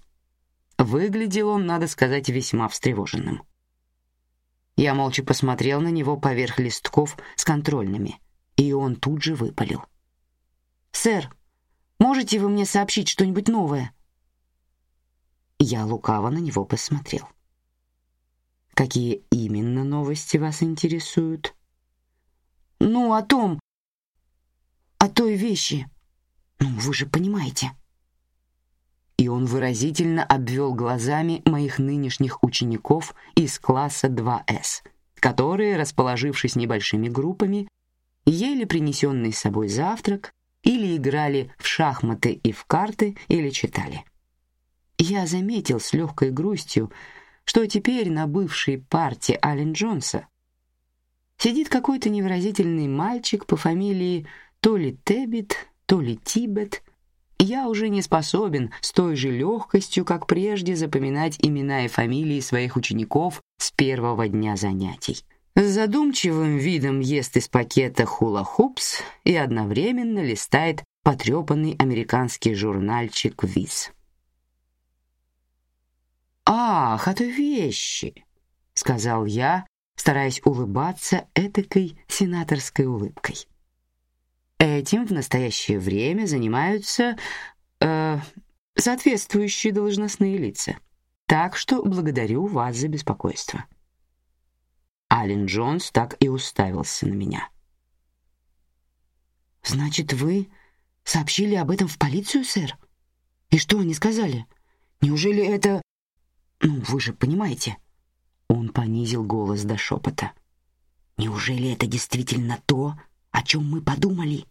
Выглядел он, надо сказать, весьма встревоженным. Я молча посмотрел на него поверх листков с контрольными, и он тут же выпалил: "Сэр, можете вы мне сообщить что-нибудь новое?" Я лукаво на него посмотрел. Какие именно новости вас интересуют? Ну, о том, о той вещи. Ну, вы же понимаете. И он выразительно обвел глазами моих нынешних учеников из класса 2С, которые, расположившись небольшими группами, ели принесенный с собой завтрак или играли в шахматы и в карты или читали. Я заметил с легкой грустью, что теперь на бывшей партии Ален Джонса сидит какой-то невыразительный мальчик по фамилии то ли Тебит, то ли Тибет. Я уже не способен с той же легкостью, как прежде, запоминать имена и фамилии своих учеников с первого дня занятий. С задумчивым видом ест из пакета хула-хупс и одновременно листает потрепанный американский журнальчик «Виз». «Ах, это вещи!» — сказал я, стараясь улыбаться этакой сенаторской улыбкой. Этим в настоящее время занимаются э, соответствующие должностные лица. Так что благодарю вас за беспокойство. Ален Джонс так и уставился на меня. Значит, вы сообщили об этом в полицию, сэр? И что они сказали? Неужели это ну, вы же понимаете. Он понизил голос до шепота. Неужели это действительно то, о чем мы подумали?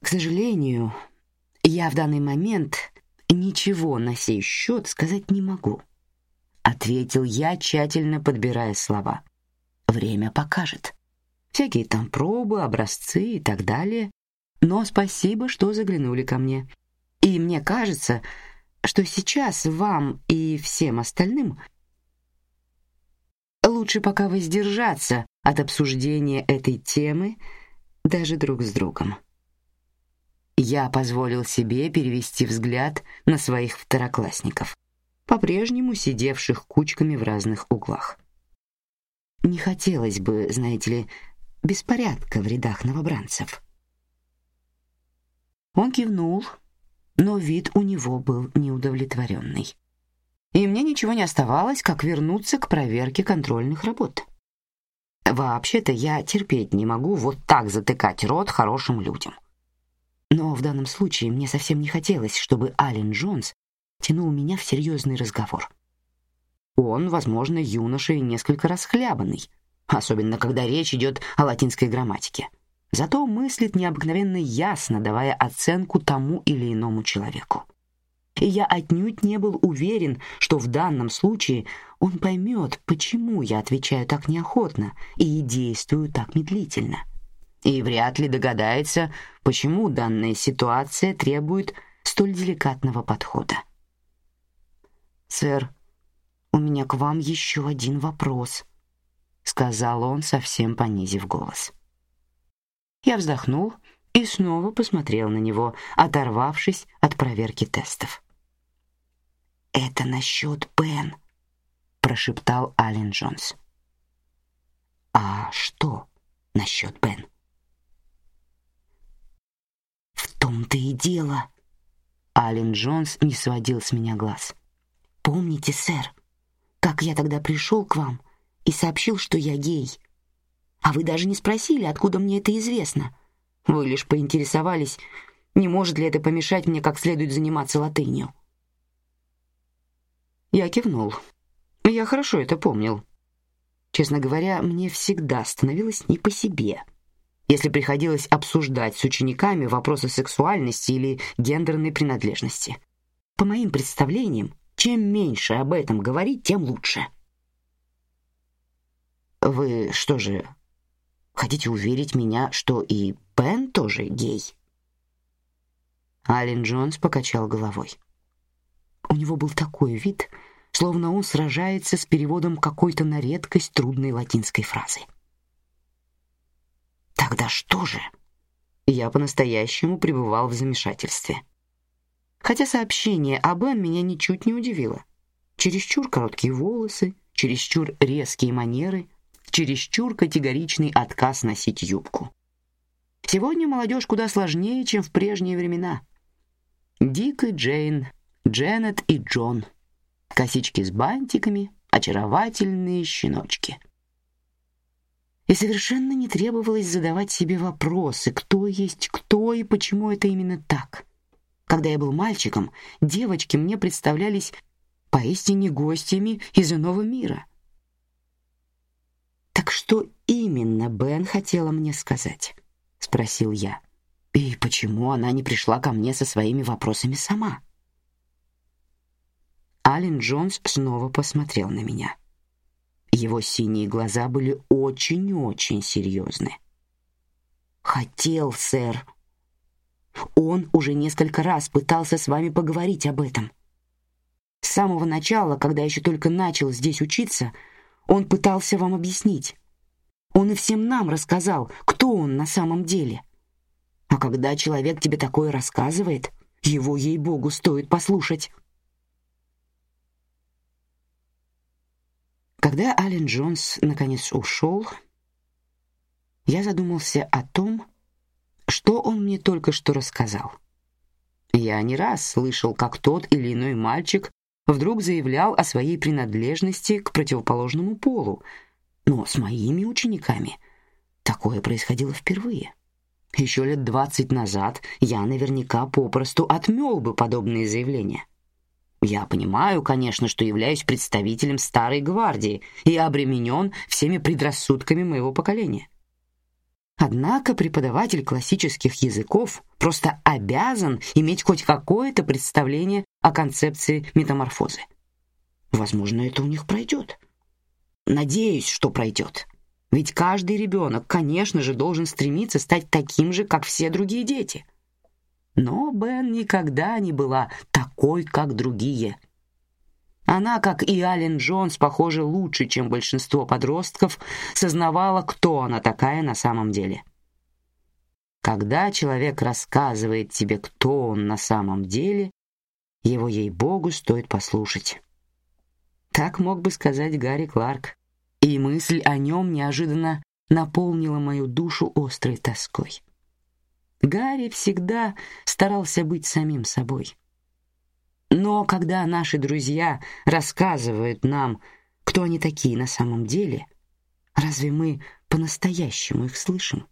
К сожалению, я в данный момент ничего на сей счет сказать не могу, ответил я, тщательно подбирая слова. Время покажет. Всякие там пробы, образцы и так далее. Но спасибо, что заглянули ко мне. И мне кажется, что сейчас вам и всем остальным лучше пока воздержаться от обсуждения этой темы даже друг с другом. Я позволил себе перевести взгляд на своих второклассников, по-прежнему сидевших кучками в разных углах. Не хотелось бы, знаете ли, беспорядка в рядах новобранцев. Он кивнул, но вид у него был неудовлетворенный. И мне ничего не оставалось, как вернуться к проверке контрольных работ. Вообще-то я терпеть не могу вот так затыкать рот хорошим людям. Но в данном случае мне совсем не хотелось, чтобы Ален Джонс тянул меня в серьезный разговор. Он, возможно, юноша и несколько расхлябанный, особенно когда речь идет о латинской грамматике. Зато мыслит необыкновенно ясно, давая оценку тому или иному человеку. И я отнюдь не был уверен, что в данном случае он поймет, почему я отвечаю так неохотно и действую так медлительно. И вряд ли догадается, почему данная ситуация требует столь деликатного подхода. Сэр, у меня к вам еще один вопрос, сказал он, совсем понизив голос. Я вздохнул и снова посмотрел на него, оторвавшись от проверки тестов. Это насчет Бен, прошептал Ален Джонс. А что насчет Бен? В том-то и дело. Ален Джонс не сводил с меня глаз. Помните, сэр, как я тогда пришел к вам и сообщил, что я гей? А вы даже не спросили, откуда мне это известно. Вы лишь поинтересовались, не может ли это помешать мне как следует заниматься латынью. Я кивнул. Я хорошо это помнил. Честно говоря, мне всегда становилось не по себе, если приходилось обсуждать с учениками вопросы сексуальности или гендерной принадлежности. По моим представлениям, чем меньше об этом говорить, тем лучше. Вы что же хотите уверить меня, что и Бен тоже гей? Ален Джонс покачал головой. У него был такой вид, словно он сражается с переводом какой-то на редкость трудной латинской фразы. Тогда что же? Я по-настоящему пребывал в замешательстве. Хотя сообщение об Энн меня ничуть не удивило. Чересчур короткие волосы, чересчур резкие манеры, чересчур категоричный отказ носить юбку. Сегодня молодежь куда сложнее, чем в прежние времена. Дик и Джейн, Дженнет и Джон — косички с бантиками, очаровательные щеночки. И совершенно не требовалось задавать себе вопросы, кто есть кто и почему это именно так. Когда я был мальчиком, девочки мне представлялись поистине гостями из иного мира. Так что именно Бен хотела мне сказать? спросил я. И почему она не пришла ко мне со своими вопросами сама? Ален Джонс снова посмотрел на меня. Его синие глаза были очень-очень серьезны. Хотел, сэр. Он уже несколько раз пытался с вами поговорить об этом. С самого начала, когда еще только начал здесь учиться, он пытался вам объяснить. Он и всем нам рассказал, кто он на самом деле. А когда человек тебе такое рассказывает, его ей-богу стоит послушать. Когда Ален Джонс наконец ушел, я задумался о том, что он мне только что рассказал. Я не раз слышал, как тот или иной мальчик вдруг заявлял о своей принадлежности к противоположному полу, но с моими учениками такое происходило впервые. Еще лет двадцать назад я наверняка попросту отмел бы подобные заявления. Я понимаю, конечно, что являюсь представителем старой гвардии и обременен всеми предрассудками моего поколения. Однако преподаватель классических языков просто обязан иметь хоть какое-то представление о концепции метаморфозы. Возможно, это у них пройдет. Надеюсь, что пройдет. Ведь каждый ребенок, конечно же, должен стремиться стать таким же, как все другие дети. Но Бен никогда не была такой, как другие. Она, как и Ален Джонс, похоже, лучше, чем большинство подростков, сознавала, кто она такая на самом деле. Когда человек рассказывает тебе, кто он на самом деле, его ей-богу стоит послушать. Так мог бы сказать Гарри Кларк, и мысль о нем неожиданно наполнила мою душу острой тоской. Гарри всегда старался быть самим собой. Но когда наши друзья рассказывают нам, кто они такие на самом деле, разве мы по-настоящему их слышим?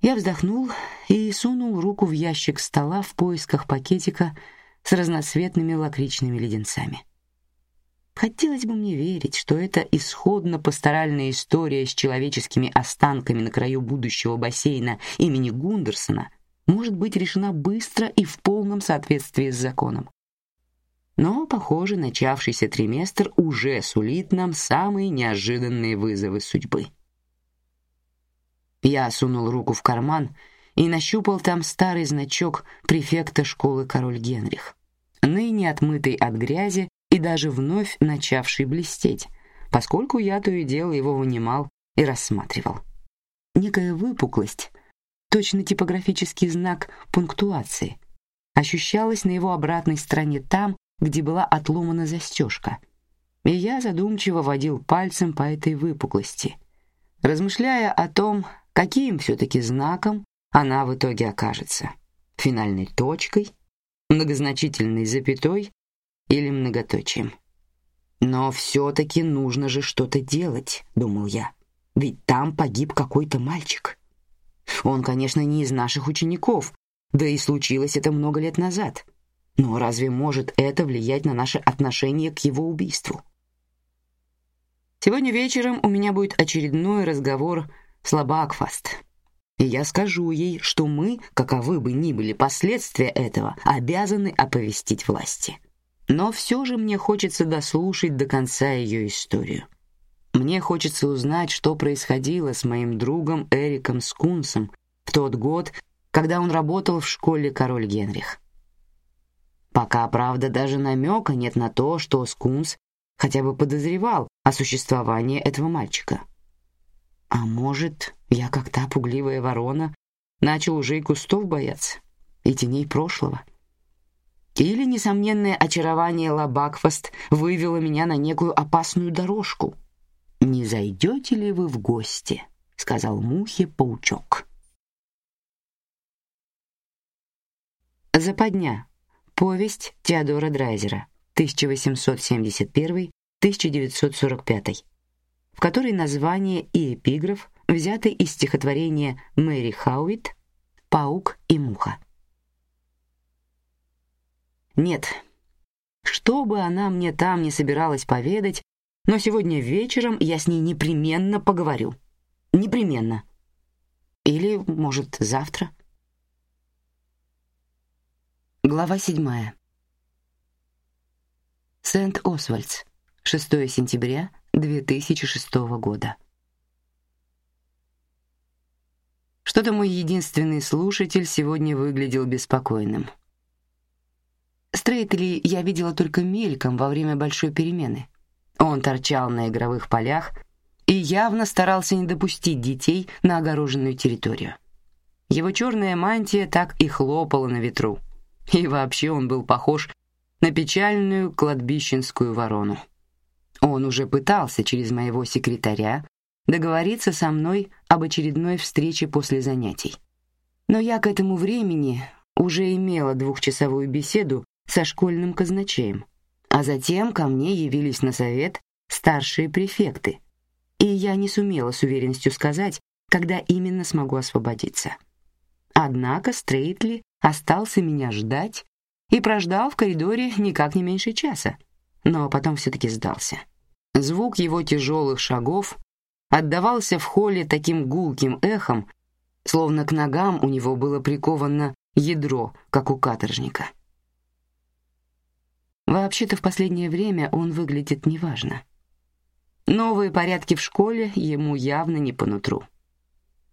Я вздохнул и сунул руку в ящик стола в поисках пакетика с разноцветными лакричными леденцами. Хотелось бы мне верить, что эта исходно-пасторальная история с человеческими останками на краю будущего бассейна имени Гундерсона может быть решена быстро и в полном соответствии с законом. Но, похоже, начавшийся триместр уже сулит нам самые неожиданные вызовы судьбы. Я сунул руку в карман и нащупал там старый значок префекта школы Король Генрих, ныне отмытый от грязи и даже вновь начавший блестеть, поскольку я то и дело его вынимал и рассматривал. Некая выпуклость, точно типографический знак пунктуации, ощущалась на его обратной стороне там, где была отломана застежка. И я задумчиво водил пальцем по этой выпуклости, размышляя о том, каким все-таки знаком она в итоге окажется: финальной точкой, многозначительной запятой или многоточием. Но все-таки нужно же что-то делать, думал я. Ведь там погиб какой-то мальчик. Он, конечно, не из наших учеников, да и случилось это много лет назад. Но разве может это влиять на наше отношение к его убийству? Сегодня вечером у меня будет очередной разговор с Лабакфаст. И я скажу ей, что мы, каковы бы ни были последствия этого, обязаны оповестить власти. Но все же мне хочется дослушать до конца ее историю. Мне хочется узнать, что происходило с моим другом Эриком Скунсом в тот год, когда он работал в школе Король Генрих. Пока, правда, даже намека нет на то, что Скунс хотя бы подозревал о существовании этого мальчика. А может, я как та пугливая ворона начал уже и кустов бояться, и теней прошлого. Или несомненное очарование Лабакфаст вывело меня на некую опасную дорожку. Не зайдете ли вы в гости? сказал мухе паучок. Западня. Повесть Теодора Драйзера. 1871-1945 в которой название и эпиграф взяты из стихотворения Мэри Хауит «Паук и муха». Нет, что бы она мне там не собиралась поведать, но сегодня вечером я с ней непременно поговорю. Непременно. Или, может, завтра. Глава седьмая. Сент-Освальдс, 6 сентября 2006 года. Что-то мой единственный слушатель сегодня выглядел беспокойным. Стрейтли я видела только мельком во время большой перемены. Он торчал на игровых полях и явно старался не допустить детей на огороженную территорию. Его черная мантия так и хлопала на ветру, и вообще он был похож на печальную кладбищенскую ворону. Он уже пытался через моего секретаря договориться со мной об очередной встрече после занятий. Но я к этому времени уже имела двухчасовую беседу со школьным казначеем, а затем ко мне явились на совет старшие префекты, и я не сумела с уверенностью сказать, когда именно смогу освободиться. Однако Стрейтли остался меня ждать и прождал в коридоре никак не меньше часа, но потом все-таки сдался. Звук его тяжелых шагов отдавался в холле таким гулким эхом, словно к ногам у него было приковано ядро, как у каторжника. Вообще-то в последнее время он выглядит неважно. Новые порядки в школе ему явно не по нутру.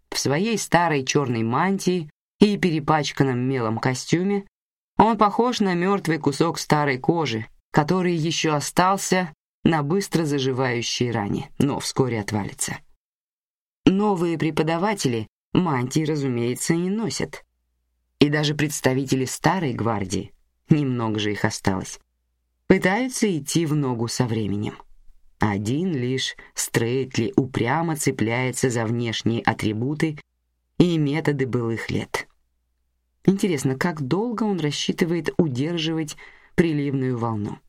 В своей старой черной мантии и перепачканном мелом костюме он похож на мертвый кусок старой кожи, который еще остался на быстро заживающей ране, но вскоре отвалится. Новые преподаватели мантии, разумеется, не носят. И даже представители старой гвардии, немного же их осталось, пытаются идти в ногу со временем. Один лишь Стрейтли упрямо цепляется за внешние атрибуты и методы былых лет. Интересно, как долго он рассчитывает удерживать приливную волну?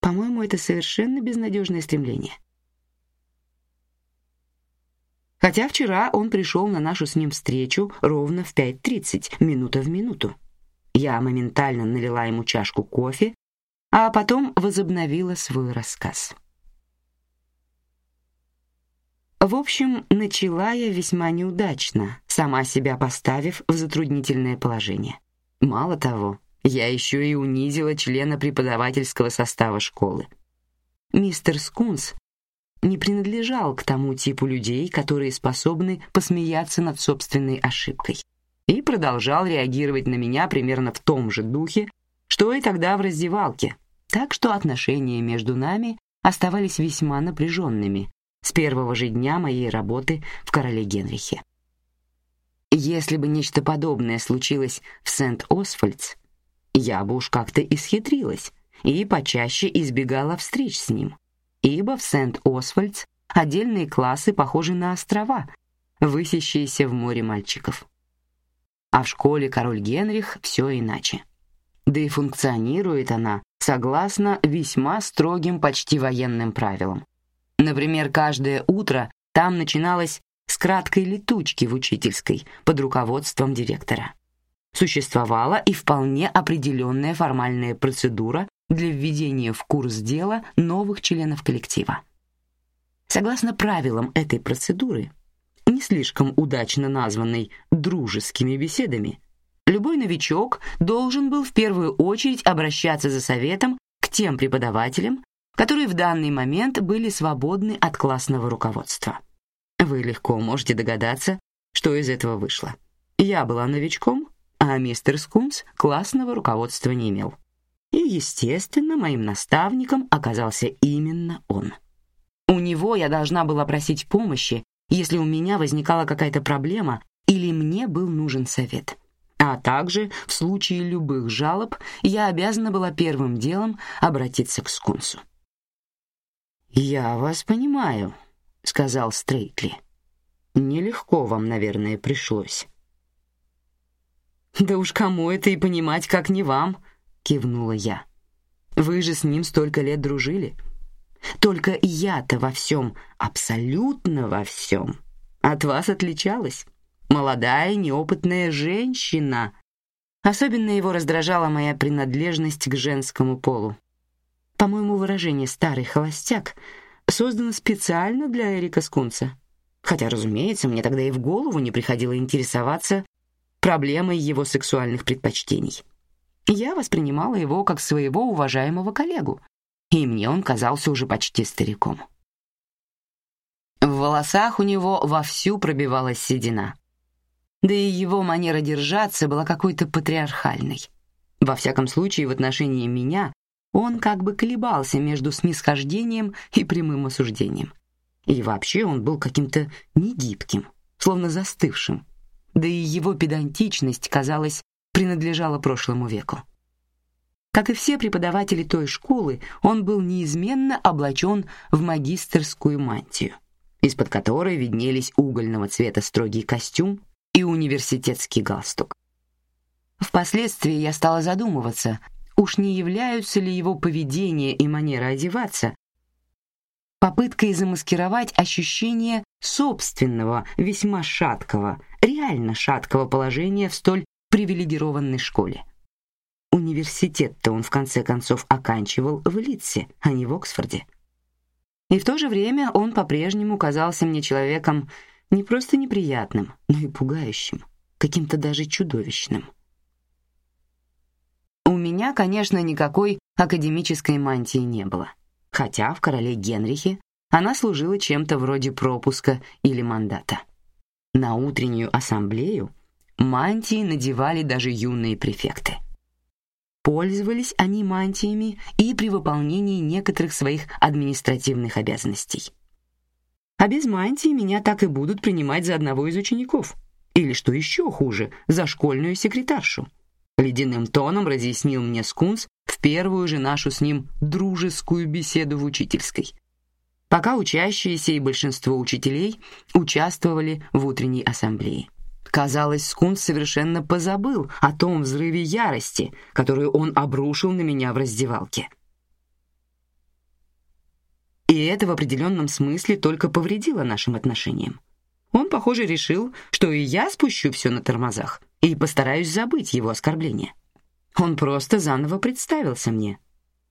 По-моему, это совершенно безнадежное стремление. Хотя вчера он пришел на нашу с ним встречу ровно в 5:30, минута в минуту. Я моментально налила ему чашку кофе, а потом возобновила свой рассказ. В общем, начала я весьма неудачно, сама себя поставив в затруднительное положение. Мало того, я еще и унизила члена преподавательского состава школы. Мистер Скунс не принадлежал к тому типу людей, которые способны посмеяться над собственной ошибкой, и продолжал реагировать на меня примерно в том же духе, что и тогда в раздевалке. Так что отношения между нами оставались весьма напряженными, с первого же дня моей работы в Короле Генрихе. Если бы нечто подобное случилось в Сент-Освальдс, я бы уж как-то исхитрилась и почаще избегала встреч с ним, ибо в Сент-Освальдс отдельные классы похожи на острова, высящиеся в море мальчиков. А в школе Король Генрих все иначе. Да и функционирует она согласно весьма строгим почти военным правилам. Например, каждое утро там начиналось с краткой летучки в учительской под руководством директора. существовала и вполне определенная формальная процедура для введения в курс дела новых членов коллектива. Согласно правилам этой процедуры, не слишком удачно названной дружескими беседами, любой новичок должен был в первую очередь обращаться за советом к тем преподавателям, которые в данный момент были свободны от классного руководства. Вы легко можете догадаться, что из этого вышло. Я была новичком, а мистер Скунс классного руководства не имел. И, естественно, моим наставником оказался именно он. У него я должна была просить помощи, если у меня возникала какая-то проблема или мне был нужен совет. А также в случае любых жалоб я обязана была первым делом обратиться к Скунсу. «Я вас понимаю», — сказал Стрейтли. «Нелегко вам, наверное, пришлось». «Да уж кому это и понимать, как не вам», — кивнула я. «Вы же с ним столько лет дружили». Только я-то во всем, абсолютно во всем, от вас отличалась. Молодая, неопытная женщина. Особенно его раздражала моя принадлежность к женскому полу. По-моему, выражение «старый холостяк» создано специально для Эрика Скунца. Хотя, разумеется, мне тогда и в голову не приходило интересоваться проблемой его сексуальных предпочтений. Я воспринимала его как своего уважаемого коллегу, и мне он казался уже почти стариком. В волосах у него вовсю пробивалась седина. Да и его манера держаться была какой-то патриархальной. Во всяком случае, в отношении меня он как бы колебался между снисхождением и прямым осуждением. И вообще он был каким-то негибким, словно застывшим. Да и его педантичность, казалось, принадлежала прошлому веку. Как и все преподаватели той школы, он был неизменно облачен в магистерскую мантию, из-под которой виднелись угольного цвета строгий костюм и университетский галстук. Впоследствии я стала задумываться, уж не являются ли его поведение и манера одеваться попыткой замаскировать ощущение собственного, весьма шаткого, реально шаткого положения в столь привилегированной школе. Университет-то он в конце концов оканчивал в Лидсе, а не в Оксфорде. И в то же время он по-прежнему казался мне человеком не просто неприятным, но и пугающим, каким-то даже чудовищным. У меня, конечно, никакой академической мантии не было, хотя в короле Генрихе она служила чем-то вроде пропуска или мандата. На утреннюю ассамблею мантии надевали даже юные префекты. Пользовались они мантиями и при выполнении некоторых своих административных обязанностей. А без мантии меня так и будут принимать за одного из учеников, или что еще хуже, за школьную секретаршу. Ледяным тоном разъяснил мне Скунс в первую же нашу с ним дружескую беседу в учительской. Пока учащиеся и большинство учителей участвовали в утренней ассамблее. Казалось, Скунс совершенно позабыл о том взрыве ярости, который он обрушил на меня в раздевалке. И это в определенном смысле только повредило нашим отношениям. Он, похоже, решил, что и я спущу все на тормозах и постараюсь забыть его оскорбление. Он просто заново представился мне,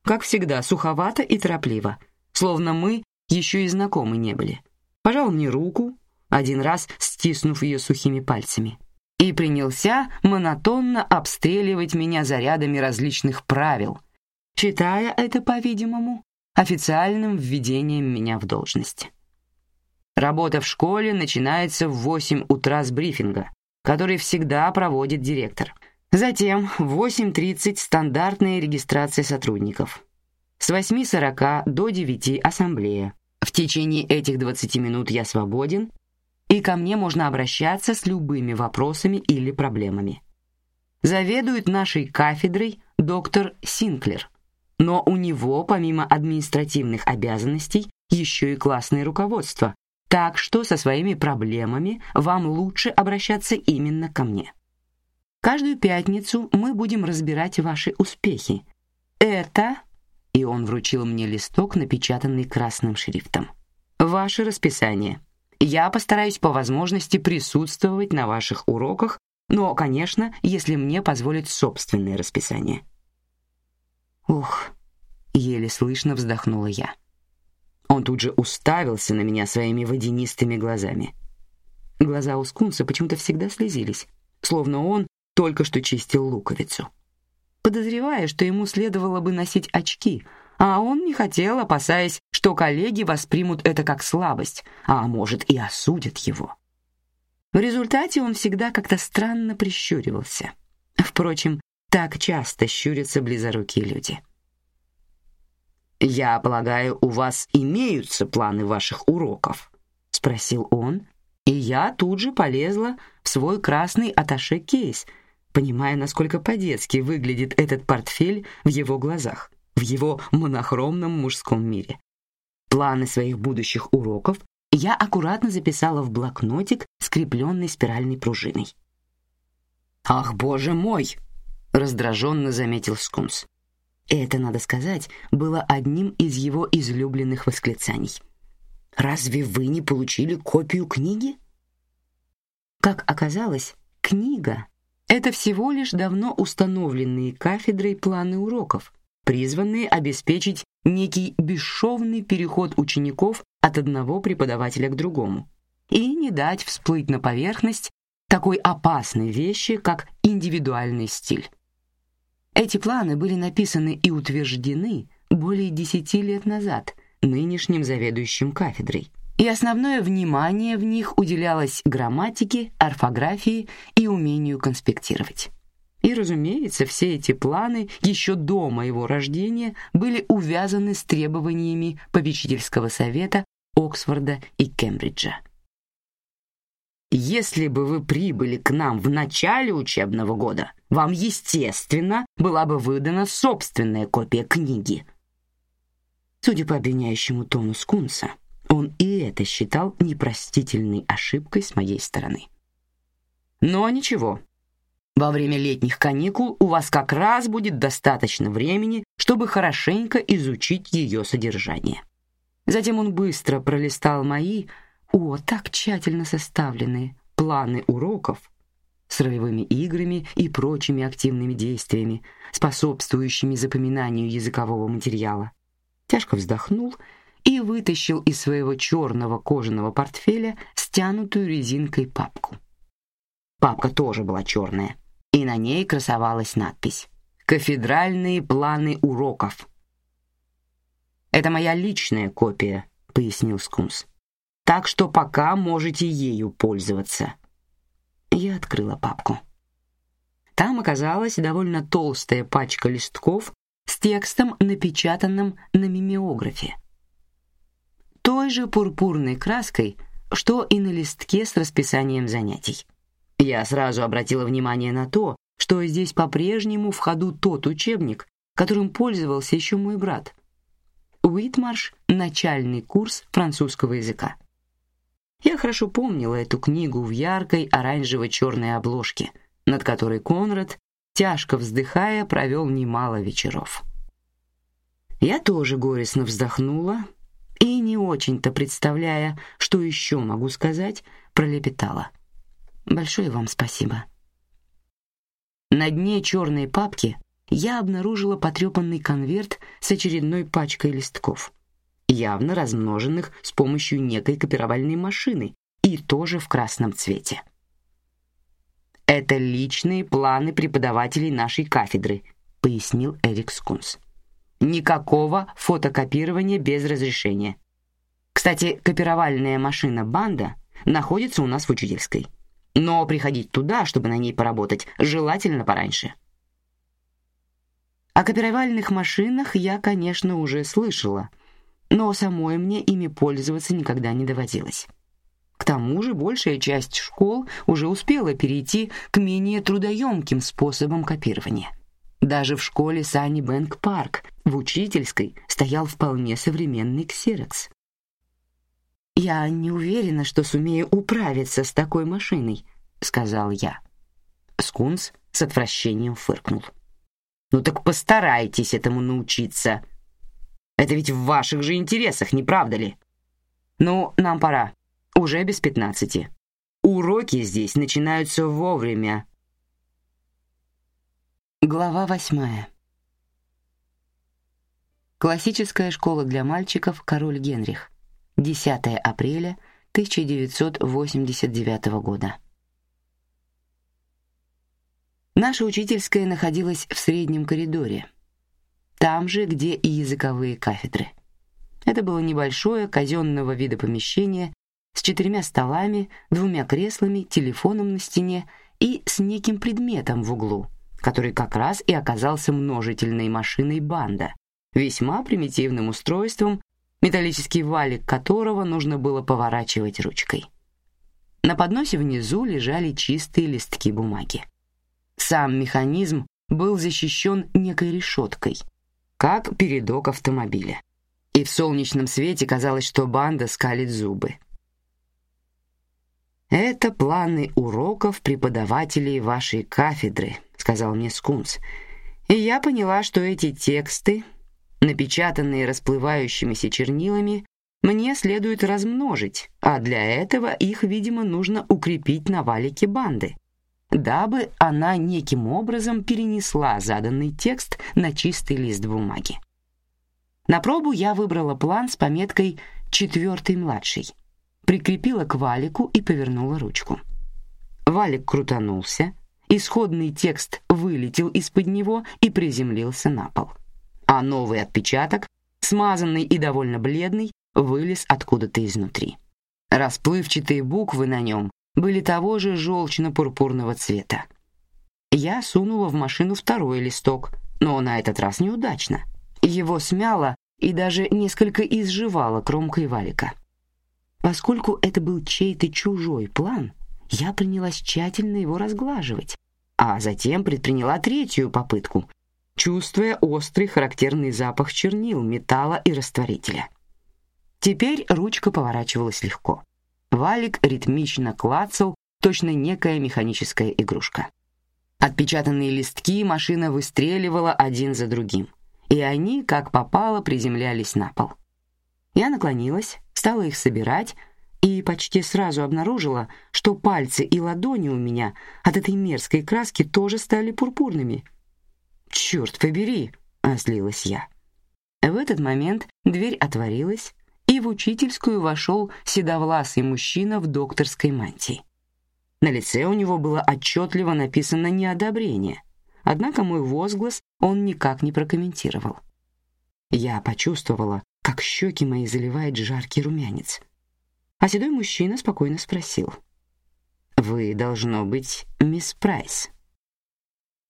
как всегда, суховато и торопливо, словно мы еще и знакомы не были. Пожал мне руку, один раз стиснув ее сухими пальцами, и принялся монотонно обстреливать меня зарядами различных правил, считая это, по-видимому, официальным введением меня в должность. Работа в школе начинается в 8 утра с брифинга, который всегда проводит директор. Затем в 8:30 стандартная регистрация сотрудников. С 8:40 до 9 ассамблея. В течение этих 20 минут я свободен и ко мне можно обращаться с любыми вопросами или проблемами. Заведует нашей кафедрой доктор Синклер, но у него помимо административных обязанностей еще и классное руководство, так что со своими проблемами вам лучше обращаться именно ко мне. Каждую пятницу мы будем разбирать ваши успехи. Это, и он вручил мне листок, напечатанный красным шрифтом. Ваше расписание. Я постараюсь по возможности присутствовать на ваших уроках Но, конечно, если мне позволить собственное расписание. Ух, еле слышно вздохнула я. Он тут же уставился на меня своими водянистыми глазами. Глаза у скунса почему-то всегда слезились, словно он только что чистил луковицу. Подозревая, что ему следовало бы носить очки, а он не хотел, опасаясь, что коллеги воспримут это как слабость, а может и осудят его. В результате он всегда как-то странно прищуривался. Впрочем, так часто щурятся близорукие люди. «Я полагаю, у вас имеются планы ваших уроков?» — спросил он, и я тут же полезла в свой красный аташе-кейс, понимая, насколько по-детски выглядит этот портфель в его глазах, в его монохромном мужском мире. Планы своих будущих уроков я аккуратно записала в блокнотик, скрепленный спиральной пружиной. «Ах, боже мой!» — раздраженно заметил Скумс. Это, надо сказать, было одним из его излюбленных восклицаний. «Разве вы не получили копию книги?» Как оказалось, книга — это всего лишь давно установленные кафедрой планы уроков, призванные обеспечить некий бесшовный переход учеников от одного преподавателя к другому и не дать всплыть на поверхность такой опасной вещи, как индивидуальный стиль. Эти планы были написаны и утверждены более десяти лет назад нынешним заведующим кафедрой, и основное внимание в них уделялось грамматике, орфографии и умению конспектировать. И, разумеется, все эти планы еще до моего рождения были увязаны с требованиями попечительского совета Оксфорда и Кембриджа. Если бы вы прибыли к нам в начале учебного года, вам, естественно, была бы выдана собственная копия книги. Судя по обвиняющему тону Скунса, он и это считал непростительной ошибкой с моей стороны. Но ничего. Во время летних каникул у вас как раз будет достаточно времени, чтобы хорошенько изучить ее содержание. Затем он быстро пролистал мои о, так тщательно составленные планы уроков с ролевыми играми и прочими активными действиями, способствующими запоминанию языкового материала. Тяжко вздохнул и вытащил из своего черного кожаного портфеля стянутую резинкой папку. Папка тоже была черная, и на ней красовалась надпись «Кафедральные планы уроков». «Это моя личная копия», — пояснил Скунс так что пока можете ею пользоваться. Я открыла папку. Там оказалась довольно толстая пачка листков с текстом, напечатанным на мимеографе. Той же пурпурной краской, что и на листке с расписанием занятий. Я сразу обратила внимание на то, что здесь по-прежнему в ходу тот учебник, которым пользовался еще мой брат. Уитмарш начальный курс французского языка. Я хорошо помнила эту книгу в яркой оранжево-черной обложке, над которой Конрад, тяжко вздыхая, провел немало вечеров. Я тоже горестно вздохнула и, не очень-то представляя, что еще могу сказать, пролепетала. «Большое вам спасибо». На дне черной папки я обнаружила потрепанный конверт с очередной пачкой листков явно размноженных с помощью некой копировальной машины и тоже в красном цвете. Это личные планы преподавателей нашей кафедры, пояснил Эрик Скунс. Никакого фотокопирования без разрешения. Кстати, копировальная машина Банда находится у нас в учительской. Но приходить туда, чтобы на ней поработать, желательно пораньше. О копировальных машинах я, конечно, уже слышала, но самой мне ими пользоваться никогда не доводилось. К тому же большая часть школ уже успела перейти к менее трудоемким способам копирования. Даже в школе Санни Бэнк Парк в учительской стоял вполне современный ксерокс. Я не уверена, что сумею управиться с такой машиной, сказал я. Скунс с отвращением фыркнул. Ну так постарайтесь этому научиться, это ведь в ваших же интересах, не правда ли? Ну, нам пора. Уже без пятнадцати. Уроки здесь начинаются вовремя, Глава восьмая. Классическая школа для мальчиков Король Генрих. 10 апреля 1989 года. Наша учительская находилась в среднем коридоре, там же, где и языковые кафедры. Это было небольшое казенного вида помещение с четырьмя столами, двумя креслами, телефоном на стене и с неким предметом в углу, который как раз и оказался множительной машиной банда, весьма примитивным устройством, металлический валик которого нужно было поворачивать ручкой. На подносе внизу лежали чистые листки бумаги. Сам механизм был защищен некой решеткой, как передок автомобиля. И в солнечном свете казалось, что банда скалит зубы. Это планы уроков преподавателей вашей кафедры, сказал мне Скунс. И я поняла, что эти тексты, напечатанные расплывающимися чернилами, мне следует размножить, а для этого их, видимо, нужно укрепить на валике банды дабы она неким образом перенесла заданный текст на чистый лист бумаги. На пробу я выбрала план с пометкой «Четвертый младший», прикрепила к валику и повернула ручку. Валик крутанулся, исходный текст вылетел из-под него и приземлился на пол, а новый отпечаток, смазанный и довольно бледный, вылез откуда-то изнутри. Расплывчатые буквы на нем были того же желчно-пурпурного цвета. Я сунула в машину второй листок, но на этот раз неудачно. Его смяло и даже несколько изживало кромкой валика. Поскольку это был чей-то чужой план, я принялась тщательно его разглаживать, а затем предприняла третью попытку, чувствуя острый характерный запах чернил, металла и растворителя. Теперь ручка поворачивалась легко. Валик ритмично клацал, точно некая механическая игрушка. Отпечатанные листки машина выстреливала один за другим, и они, как попало, приземлялись на пол. Я наклонилась, стала их собирать и почти сразу обнаружила, что пальцы и ладони у меня от этой мерзкой краски тоже стали пурпурными. Черт побери, озлилась я. В этот момент дверь отворилась, и в учительскую вошел седовласый мужчина в докторской мантии. На лице у него было отчетливо написано неодобрение, однако мой возглас он никак не прокомментировал. Я почувствовала, как щеки мои заливает жаркий румянец. А седой мужчина спокойно спросил. «Вы, должно быть, мисс Прайс».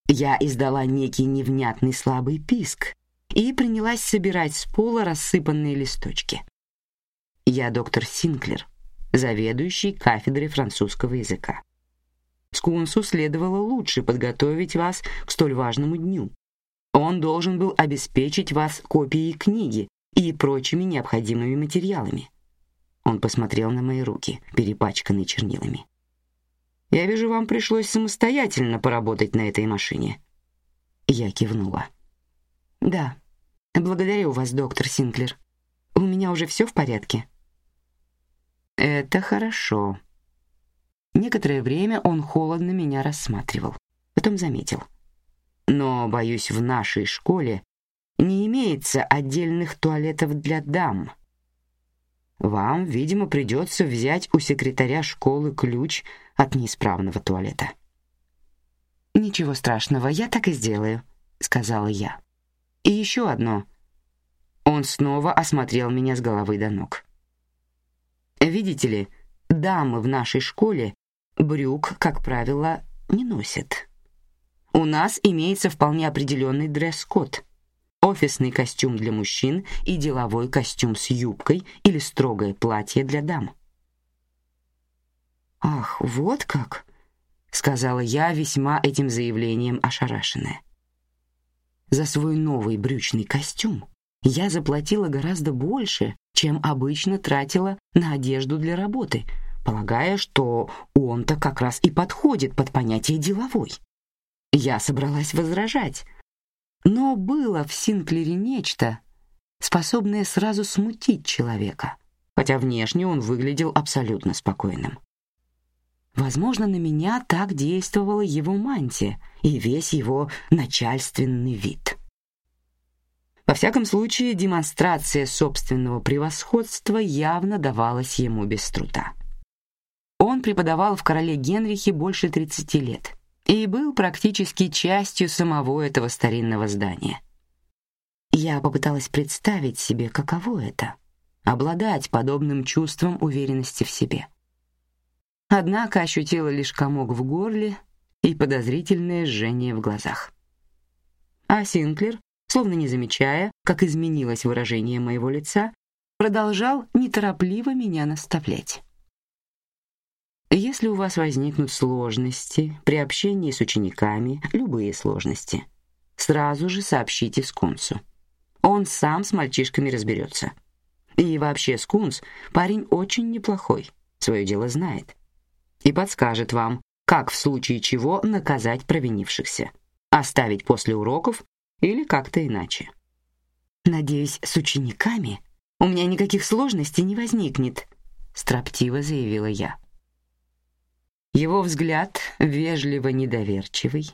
Я издала некий невнятный слабый писк и принялась собирать с пола рассыпанные листочки. Я доктор Синклер, заведующий кафедрой французского языка. Скунсу следовало лучше подготовить вас к столь важному дню. Он должен был обеспечить вас копией книги и прочими необходимыми материалами. Он посмотрел на мои руки, перепачканные чернилами. Я вижу, вам пришлось самостоятельно поработать на этой машине. Я кивнула. Да. Благодарю вас, доктор Синклер. У меня уже все в порядке. Это хорошо. Некоторое время он холодно меня рассматривал, потом заметил: "Но, боюсь, в нашей школе не имеется отдельных туалетов для дам. Вам, видимо, придется взять у секретаря школы ключ от неисправного туалета". Ничего страшного, я так и сделаю, сказала я. И еще одно. Он снова осмотрел меня с головы до ног. Видите ли, дамы в нашей школе брюк, как правило, не носят. У нас имеется вполне определенный дресс-код: офисный костюм для мужчин и деловой костюм с юбкой или строгое платье для дам. Ах, вот как, сказала я, весьма этим заявлением ошарашенная. За свой новый брючный костюм я заплатила гораздо больше, чем обычно тратила на одежду для работы, полагая, что он-то как раз и подходит под понятие деловой. Я собралась возражать, но было в Синклере нечто, способное сразу смутить человека, хотя внешне он выглядел абсолютно спокойным. Возможно, на меня так действовала его мантия и весь его начальственный вид. Во всяком случае, демонстрация собственного превосходства явно давалась ему без труда. Он преподавал в Короле Генрихе больше 30 лет и был практически частью самого этого старинного здания. Я попыталась представить себе, каково это — обладать подобным чувством уверенности в себе. Однако ощутила лишь комок в горле и подозрительное жжение в глазах. А Синклер, словно не замечая, как изменилось выражение моего лица, продолжал неторопливо меня наставлять. Если у вас возникнут сложности при общении с учениками, любые сложности, сразу же сообщите Скунсу. Он сам с мальчишками разберется. И вообще Скунс парень очень неплохой, свое дело знает. И подскажет вам, как в случае чего наказать провинившихся. Оставить после уроков или как-то иначе. Надеюсь, с учениками у меня никаких сложностей не возникнет, строптиво заявила я. Его взгляд, вежливо недоверчивый,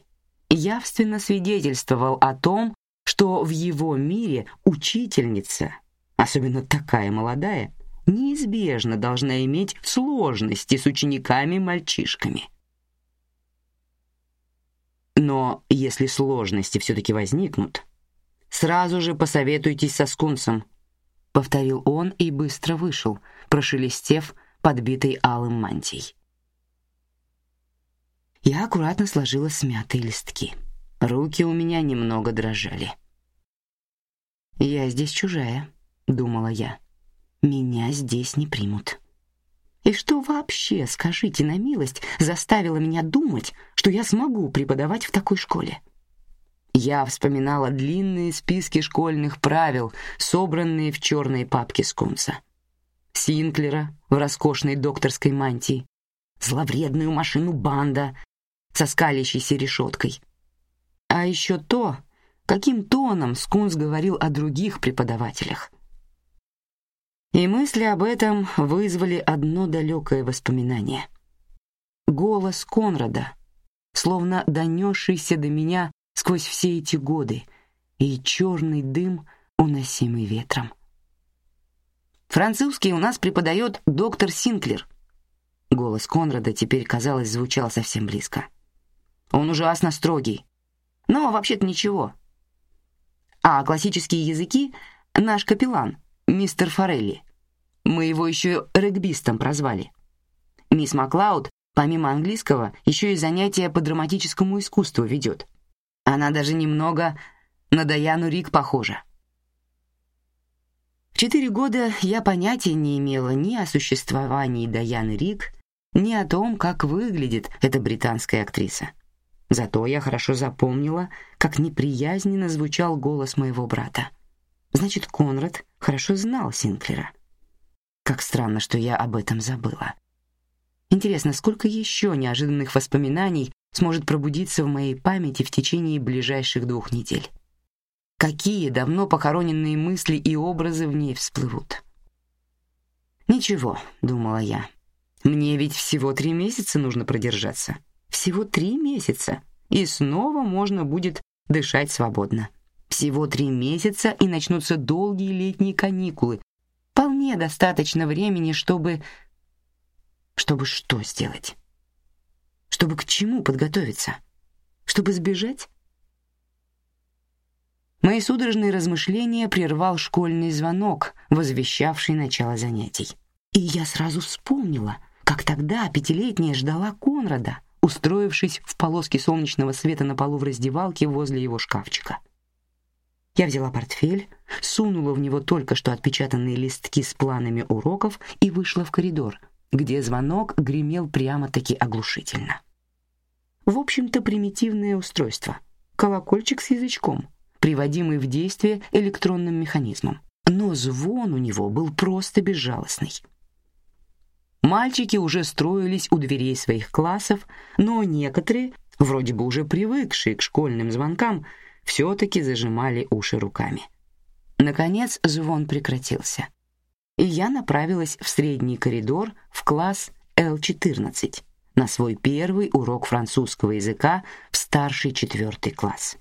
явственно свидетельствовал о том, что в его мире учительница, особенно такая молодая, неизбежно должна иметь сложности с учениками-мальчишками. Но если сложности все-таки возникнут, сразу же посоветуйтесь со скунсом, повторил он и быстро вышел, прошелестев подбитой алым мантией. Я аккуратно сложила смятые листки. Руки у меня немного дрожали. «Я здесь чужая», — думала я. «Меня здесь не примут». И что вообще, скажите на милость, заставило меня думать, что я смогу преподавать в такой школе? Я вспоминала длинные списки школьных правил, собранные в черной папке Скунса. Синклера в роскошной докторской мантии, зловредную машину Банда со скалящейся решеткой. А еще то, каким тоном Скунс говорил о других преподавателях. И мысли об этом вызвали одно далекое воспоминание. Голос Конрада, словно донесшийся до меня сквозь все эти годы, и черный дым, уносимый ветром. Французский у нас преподает доктор Синклер. Голос Конрада теперь, казалось, звучал совсем близко. Он ужасно строгий. Но вообще-то ничего. А классические языки наш капеллан, мистер Форелли. Мы его еще регбистом прозвали. Мисс Маклауд, помимо английского, еще и занятия по драматическому искусству ведет. Она даже немного на Даяну Рик похожа. В четыре года я понятия не имела ни о существовании Даяны Рик, ни о том, как выглядит эта британская актриса. Зато я хорошо запомнила, как неприязненно звучал голос моего брата. Значит, Конрад хорошо знал Синклера. Как странно, что я об этом забыла. Интересно, сколько еще неожиданных воспоминаний сможет пробудиться в моей памяти в течение ближайших двух недель? Какие давно похороненные мысли и образы в ней всплывут? Ничего, думала я. Мне ведь всего три месяца нужно продержаться. Всего три месяца, и снова можно будет дышать свободно. Всего три месяца, и начнутся долгие летние каникулы. Вполне достаточно времени, чтобы... Чтобы что сделать? Чтобы к чему подготовиться? Чтобы сбежать? Мои судорожные размышления прервал школьный звонок, возвещавший начало занятий. И я сразу вспомнила, как тогда пятилетняя ждала Конрада — устроившись в полоске солнечного света на полу в раздевалке возле его шкафчика. Я взяла портфель, сунула в него только что отпечатанные листки с планами уроков и вышла в коридор, где звонок гремел прямо-таки оглушительно. В общем-то, примитивное устройство. Колокольчик с язычком, приводимый в действие электронным механизмом. Но звон у него был просто безжалостный. Мальчики уже строились у дверей своих классов, но некоторые, вроде бы уже привыкшие к школьным звонкам, все-таки зажимали уши руками. Наконец звон прекратился, и я направилась в средний коридор в класс L14, на свой первый урок французского языка в старший четвертый класс.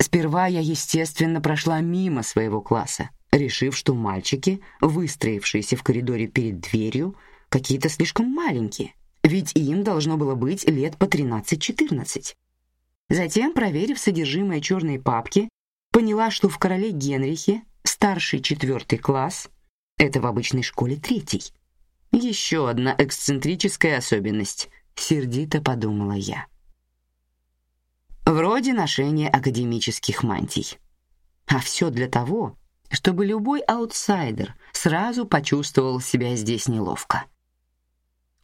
Сперва я, естественно, прошла мимо своего класса, решив, что мальчики, выстроившиеся в коридоре перед дверью, какие-то слишком маленькие, ведь им должно было быть лет по 13-14. Затем, проверив содержимое черной папки, поняла, что в короле Генрихе старший четвертый класс — это в обычной школе третий. Еще одна эксцентрическая особенность, сердито подумала я. Вроде ношения академических мантий. А все для того, чтобы любой аутсайдер сразу почувствовал себя здесь неловко.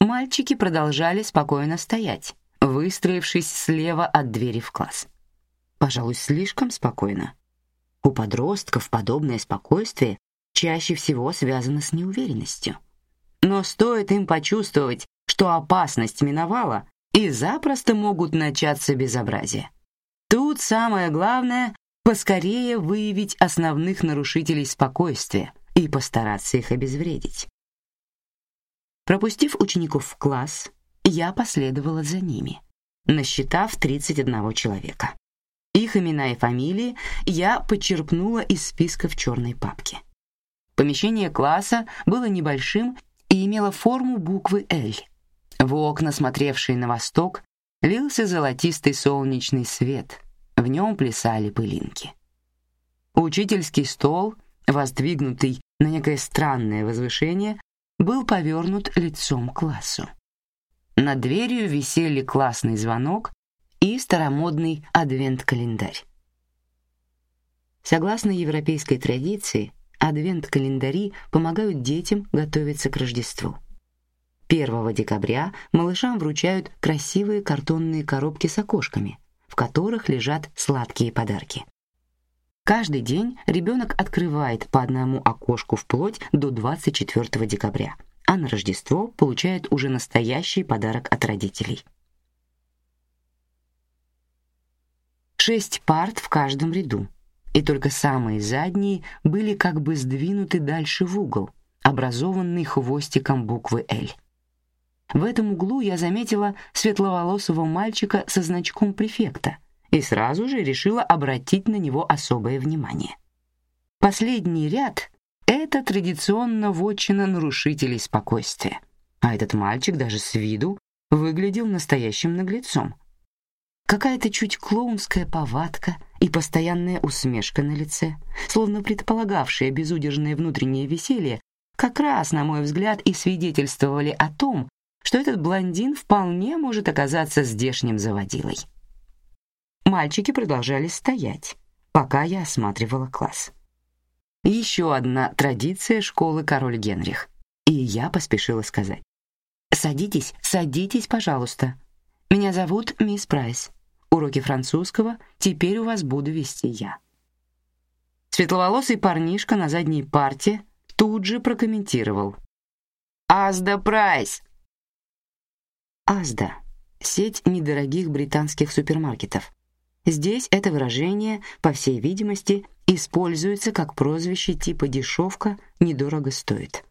Мальчики продолжали спокойно стоять, выстроившись слева от двери в класс. Пожалуй, слишком спокойно. У подростков подобное спокойствие чаще всего связано с неуверенностью. Но стоит им почувствовать, что опасность миновала, и запросто могут начаться безобразия. Тут самое главное поскорее выявить основных нарушителей спокойствия и постараться их обезвредить. Пропустив учеников в класс, я последовала за ними, насчитав 31 человека. Их имена и фамилии я почерпнула из списка в черной папке. Помещение класса было небольшим и имело форму буквы «Л». В окна, смотревшие на восток, лился золотистый солнечный свет. В нем плясали пылинки. Учительский стол, воздвигнутый на некое странное возвышение, был повернут лицом к классу. Над дверью висели классный звонок и старомодный адвент-календарь. Согласно европейской традиции, адвент-календари помогают детям готовиться к Рождеству. 1 декабря малышам вручают красивые картонные коробки с окошками, в которых лежат сладкие подарки. Каждый день ребенок открывает по одному окошку вплоть до 24 декабря, а на Рождество получает уже настоящий подарок от родителей. Шесть парт в каждом ряду, и только самые задние были как бы сдвинуты дальше в угол, образованный хвостиком буквы «Л». В этом углу я заметила светловолосого мальчика со значком префекта и сразу же решила обратить на него особое внимание. Последний ряд — это традиционно вотчина нарушителей спокойствия, а этот мальчик даже с виду выглядел настоящим наглецом — Какая-то чуть клоунская повадка и постоянная усмешка на лице, словно предполагавшая безудержное внутреннее веселье, как раз, на мой взгляд, и свидетельствовали о том, что этот блондин вполне может оказаться здешним заводилой. Мальчики продолжали стоять, пока я осматривала класс. Еще одна традиция школы Король Генрих, и я поспешила сказать: "Садитесь, садитесь, пожалуйста. Меня зовут мисс Прайс. Уроки французского теперь у вас буду вести я. Светловолосый парнишка на задней парте тут же прокомментировал: "Asda Price". Азда сеть недорогих британских супермаркетов. Здесь это выражение, по всей видимости, используется как прозвище типа дешевка, недорого стоит.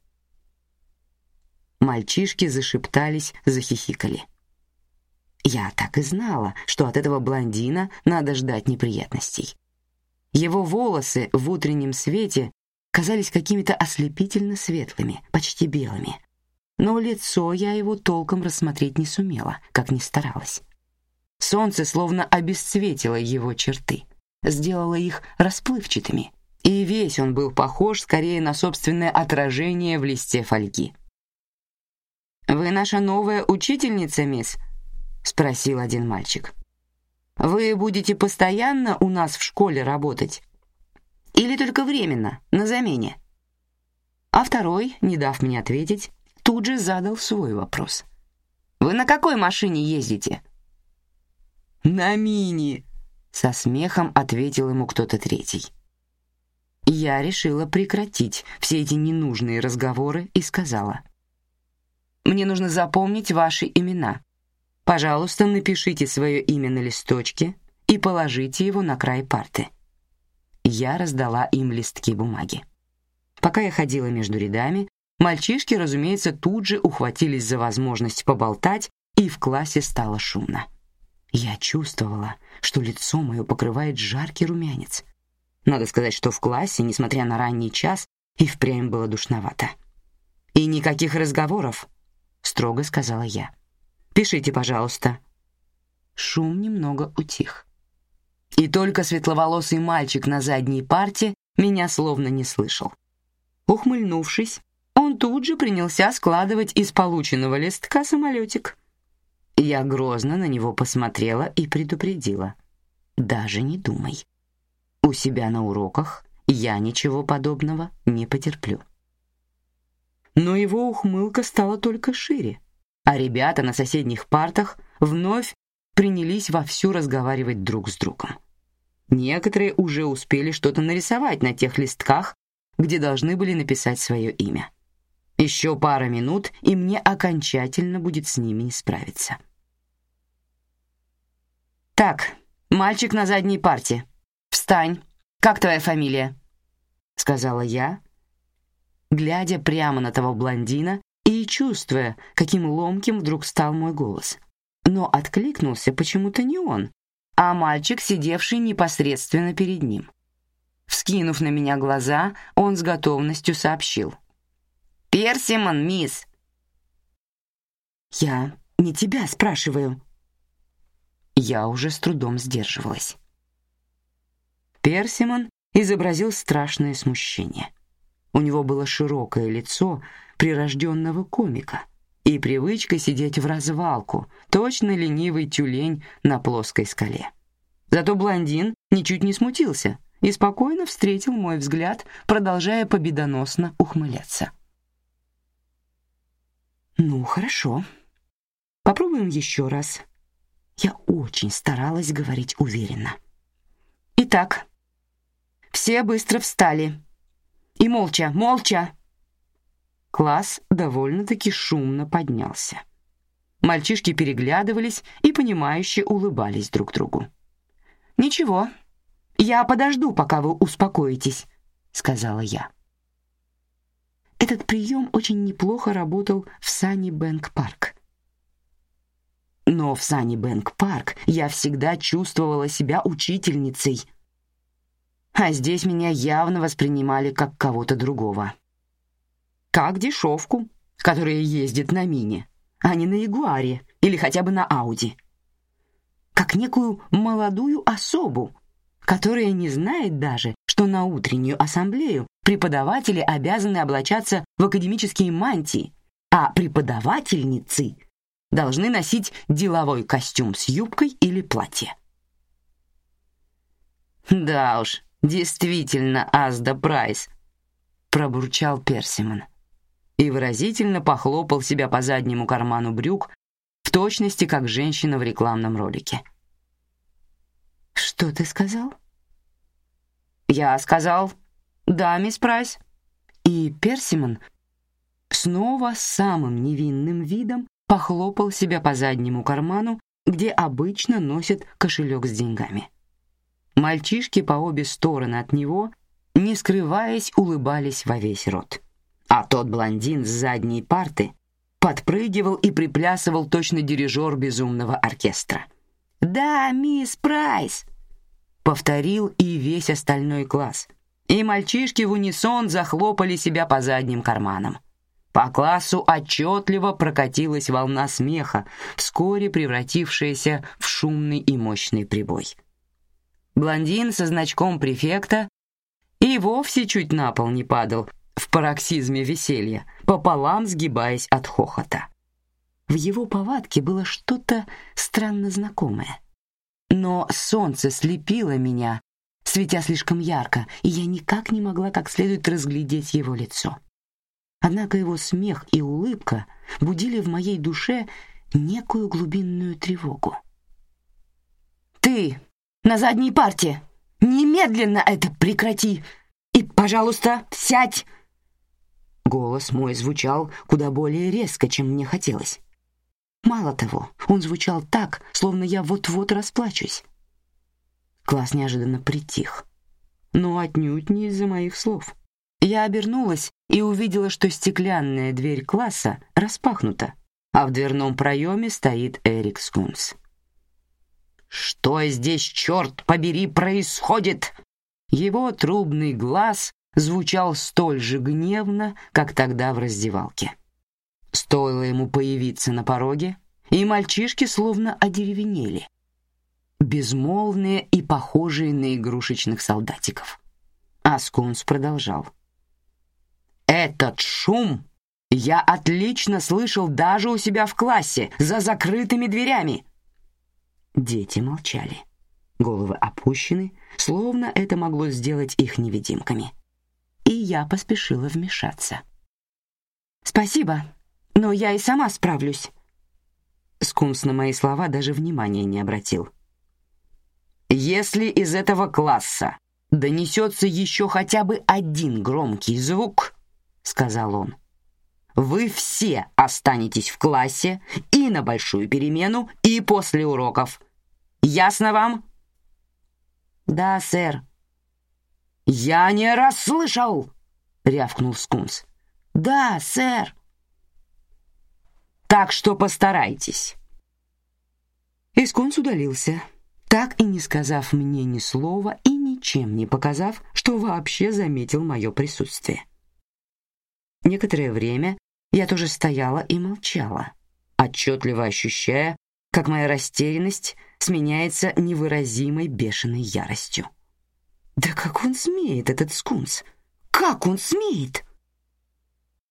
Мальчишки зашептались, захихикали. Я так и знала, что от этого блондина надо ждать неприятностей. Его волосы в утреннем свете казались какими-то ослепительно светлыми, почти белыми. Но лицо я его толком рассмотреть не сумела, как ни старалась. Солнце словно обесцветило его черты, сделало их расплывчатыми, и весь он был похож скорее на собственное отражение в листе фольги. «Вы наша новая учительница, мисс?» спросил один мальчик. Вы будете постоянно у нас в школе работать или только временно, на замене? А второй, не дав мне ответить, тут же задал свой вопрос. Вы на какой машине ездите? На мини, со смехом ответил ему кто-то третий. Я решила прекратить все эти ненужные разговоры и сказала: Мне нужно запомнить ваши имена. Пожалуйста, напишите свое имя на листочке и положите его на край парты. Я раздала им листки бумаги. Пока я ходила между рядами, Мальчишки, разумеется, тут же ухватились за возможность поболтать, и в классе стало шумно. Я чувствовала, что лицо мое покрывает жаркий румянец. Надо сказать, что в классе, несмотря на ранний час, и впрямь было душновато. И никаких разговоров, строго сказала я. Пишите, пожалуйста. Шум немного утих. И только светловолосый мальчик на задней парте меня словно не слышал. Ухмыльнувшись, он тут же принялся складывать из полученного листка самолетик. Я грозно на него посмотрела и предупредила: даже не думай. У себя на уроках я ничего подобного не потерплю. Но его ухмылка стала только шире, а ребята на соседних партах вновь принялись вовсю разговаривать друг с другом. Некоторые уже успели что-то нарисовать на тех листках, где должны были написать свое имя. Еще пара минут, и мне окончательно будет с ними не справиться. Так, мальчик на задней парте. Встань. Как твоя фамилия? сказала я, глядя прямо на того блондина и чувствуя, каким ломким вдруг стал мой голос. Но откликнулся почему-то не он, а мальчик, сидевший непосредственно перед ним. Вскинув на меня глаза, он с готовностью сообщил: Персимон, мисс. Я не тебя спрашиваю. Я уже с трудом сдерживалась. Персимон изобразил страшное смущение. У него было широкое лицо прирожденного комика и привычка сидеть в развалку, точно ленивый тюлень на плоской скале. Зато блондин ничуть не смутился и спокойно встретил мой взгляд, продолжая победоносно ухмыляться. Ну, хорошо. Попробуем еще раз. Я очень старалась говорить уверенно. Итак, все быстро встали. И молча, молча. Класс довольно-таки шумно поднялся. Мальчишки переглядывались и понимающе улыбались друг другу. Ничего, я подожду, пока вы успокоитесь, сказала я. Этот прием очень неплохо работал в Санни Бэнк Парк. Но в Санни Бэнк Парк я всегда чувствовала себя учительницей, а здесь меня явно воспринимали как кого-то другого, как дешевку, которая ездит на мини, а не на Ягуаре или хотя бы на Ауди, как некую молодую особу, которая не знает даже, что на утреннюю ассамблею преподаватели обязаны облачаться в академические мантии, а преподавательницы должны носить деловой костюм с юбкой или платье. Да уж, действительно Азда Прайс, пробурчал Персимон и выразительно похлопал себя по заднему карману брюк, в точности как женщина в рекламном ролике. Что ты сказал? Я сказал, «Да, мисс Прайс». И Персимон снова самым невинным видом похлопал себя по заднему карману, где обычно носят кошелек с деньгами. Мальчишки по обе стороны от него, не скрываясь, улыбались во весь рот. А тот блондин с задней парты подпрыгивал и приплясывал точно дирижер безумного оркестра. «Да, мисс Прайс!» — повторил и весь остальной класс — и мальчишки в унисон захлопали себя по задним карманам. По классу отчетливо прокатилась волна смеха, вскоре превратившаяся в шумный и мощный прибой. Блондин со значком префекта и вовсе чуть на пол не падал в пароксизме веселья, пополам сгибаясь от хохота. В его повадке было что-то странно знакомое. Но солнце слепило меня, светя слишком ярко, и я никак не могла как следует разглядеть его лицо. Однако его смех и улыбка будили в моей душе некую глубинную тревогу. Ты на задней парте. Немедленно это прекрати. И, пожалуйста, сядь. Голос мой звучал куда более резко, чем мне хотелось. Мало того, он звучал так, словно я вот-вот расплачусь. Класс неожиданно притих, но отнюдь не из-за моих слов. Я обернулась и увидела, что стеклянная дверь класса распахнута, а в дверном проеме стоит Эрик Скунс. «Что здесь, черт побери, происходит?» Его трубный глаз звучал столь же гневно, как тогда в раздевалке. Стоило ему появиться на пороге, и мальчишки словно одеревенели, безмолвные и похожие на игрушечных солдатиков. А Скунс продолжал. «Этот шум я отлично слышал даже у себя в классе, за закрытыми дверями!» Дети молчали. Головы опущены, словно это могло сделать их невидимками. И я поспешила вмешаться. «Спасибо, но я и сама справлюсь». Скунс на мои слова даже внимания не обратил. «Если из этого класса донесется еще хотя бы один громкий звук, — сказал он, — вы все останетесь в классе и на большую перемену, и после уроков. Ясно вам?» «Да, сэр». «Я не расслышал!» — рявкнул Скунс. «Да, сэр». Так что постарайтесь. Исконс удалился, так и не сказав мне ни слова и ничем не показав, что вообще заметил мое присутствие. Некоторое время я тоже стояла и молчала, отчетливо ощущая, как моя растерянность сменяется невыразимой бешеной яростью. Да как он смеет, этот скунс? Как он смеет?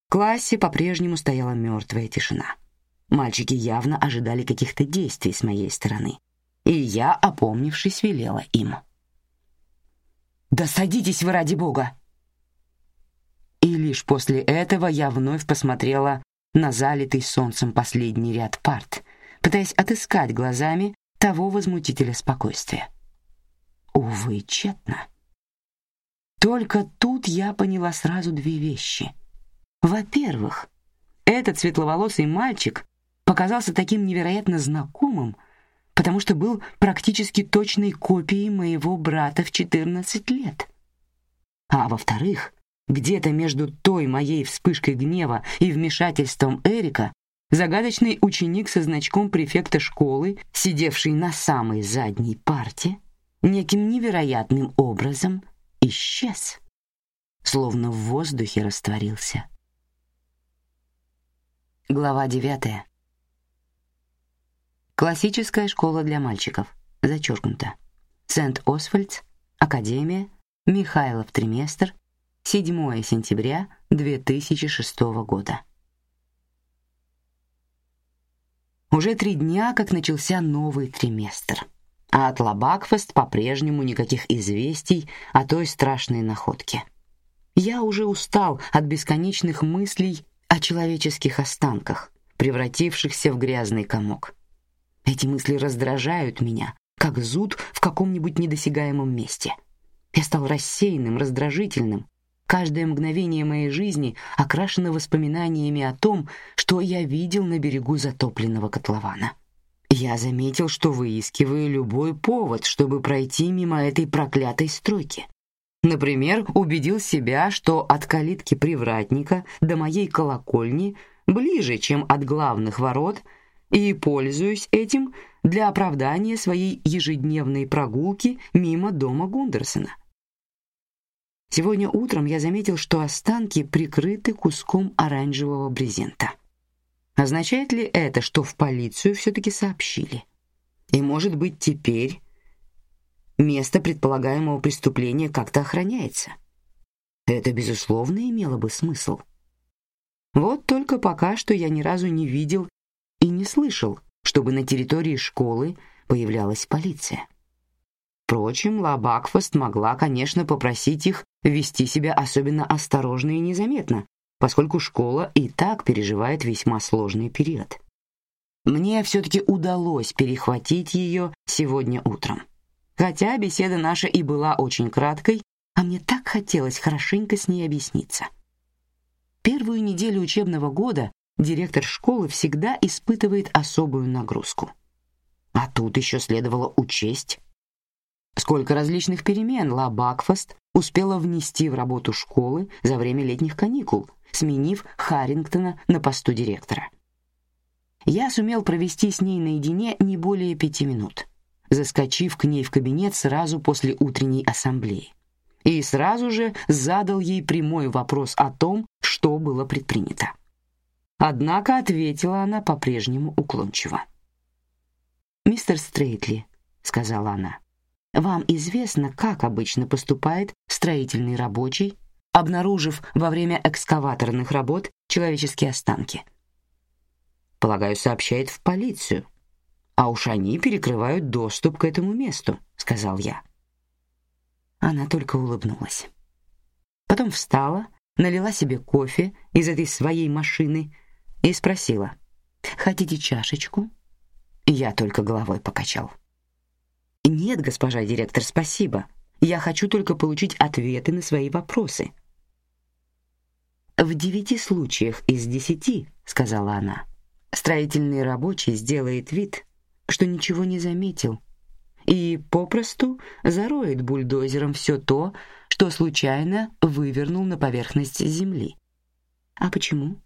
В классе по-прежнему стояла мертвая тишина. Мальчики явно ожидали каких-то действий с моей стороны, и я, опомнившись, велела им: "Да садитесь вы ради бога!" И лишь после этого я вновь посмотрела на залитый солнцем последний ряд парт, пытаясь отыскать глазами того возмутителя спокойствия. Увы, тщетно. Только тут я поняла сразу две вещи. Во-первых, этот светловолосый мальчик показался таким невероятно знакомым, потому что был практически точной копией моего брата в 14 лет. А во-вторых, где-то между той моей вспышкой гнева и вмешательством Эрика загадочный ученик со значком префекта школы, сидевший на самой задней парте, неким невероятным образом исчез, словно в воздухе растворился. Глава девятая. Классическая школа для мальчиков. Зачеркнуто. Сент-Освальдс, Академия, Михайлов триместр, 7 сентября 2006 года. Уже три дня, как начался новый триместр, а от Лабакфест по-прежнему никаких известий о той страшной находке. Я уже устал от бесконечных мыслей о человеческих останках, превратившихся в грязный комок. Эти мысли раздражают меня, как зуд в каком-нибудь недосягаемом месте. Я стал рассеянным, раздражительным. Каждое мгновение моей жизни окрашено воспоминаниями о том, что я видел на берегу затопленного котлована. Я заметил, что выискиваю любой повод, чтобы пройти мимо этой проклятой стройки. Например, убедил себя, что от калитки привратника до моей колокольни ближе, чем от главных ворот — и пользуюсь этим для оправдания своей ежедневной прогулки мимо дома Гундерсона. Сегодня утром я заметил, что останки прикрыты куском оранжевого брезента. Означает ли это, что в полицию все-таки сообщили? И, может быть, теперь место предполагаемого преступления как-то охраняется? Это, безусловно, имело бы смысл. Вот только пока что я ни разу не видел и не слышал, чтобы на территории школы появлялась полиция. Впрочем, Лабакфаст могла, конечно, попросить их вести себя особенно осторожно и незаметно, поскольку школа и так переживает весьма сложный период. Мне все-таки удалось перехватить ее сегодня утром. Хотя беседа наша и была очень краткой, а мне так хотелось хорошенько с ней объясниться. Первую неделю учебного года директор школы всегда испытывает особую нагрузку. А тут еще следовало учесть, сколько различных перемен Ла Бакфаст успела внести в работу школы за время летних каникул, сменив Харрингтона на посту директора. Я сумел провести с ней наедине не более пяти минут, заскочив к ней в кабинет сразу после утренней ассамблеи, и сразу же задал ей прямой вопрос о том, что было предпринято. Однако ответила она по-прежнему уклончиво. «Мистер Стрейтли», — сказала она, — «вам известно, как обычно поступает строительный рабочий, обнаружив во время экскаваторных работ человеческие останки?» «Полагаю, сообщает в полицию, а уж они перекрывают доступ к этому месту», — сказал я. Она только улыбнулась. Потом встала, налила себе кофе из этой своей машины и спросила: "Хотите чашечку?" Я только головой покачал. "Нет, госпожа директор, спасибо. Я хочу только получить ответы на свои вопросы". В девяти случаях из десяти, сказала она, строительный рабочий сделает вид, что ничего не заметил, и попросту зароет бульдозером все то, что случайно вывернул на поверхность земли. А почему?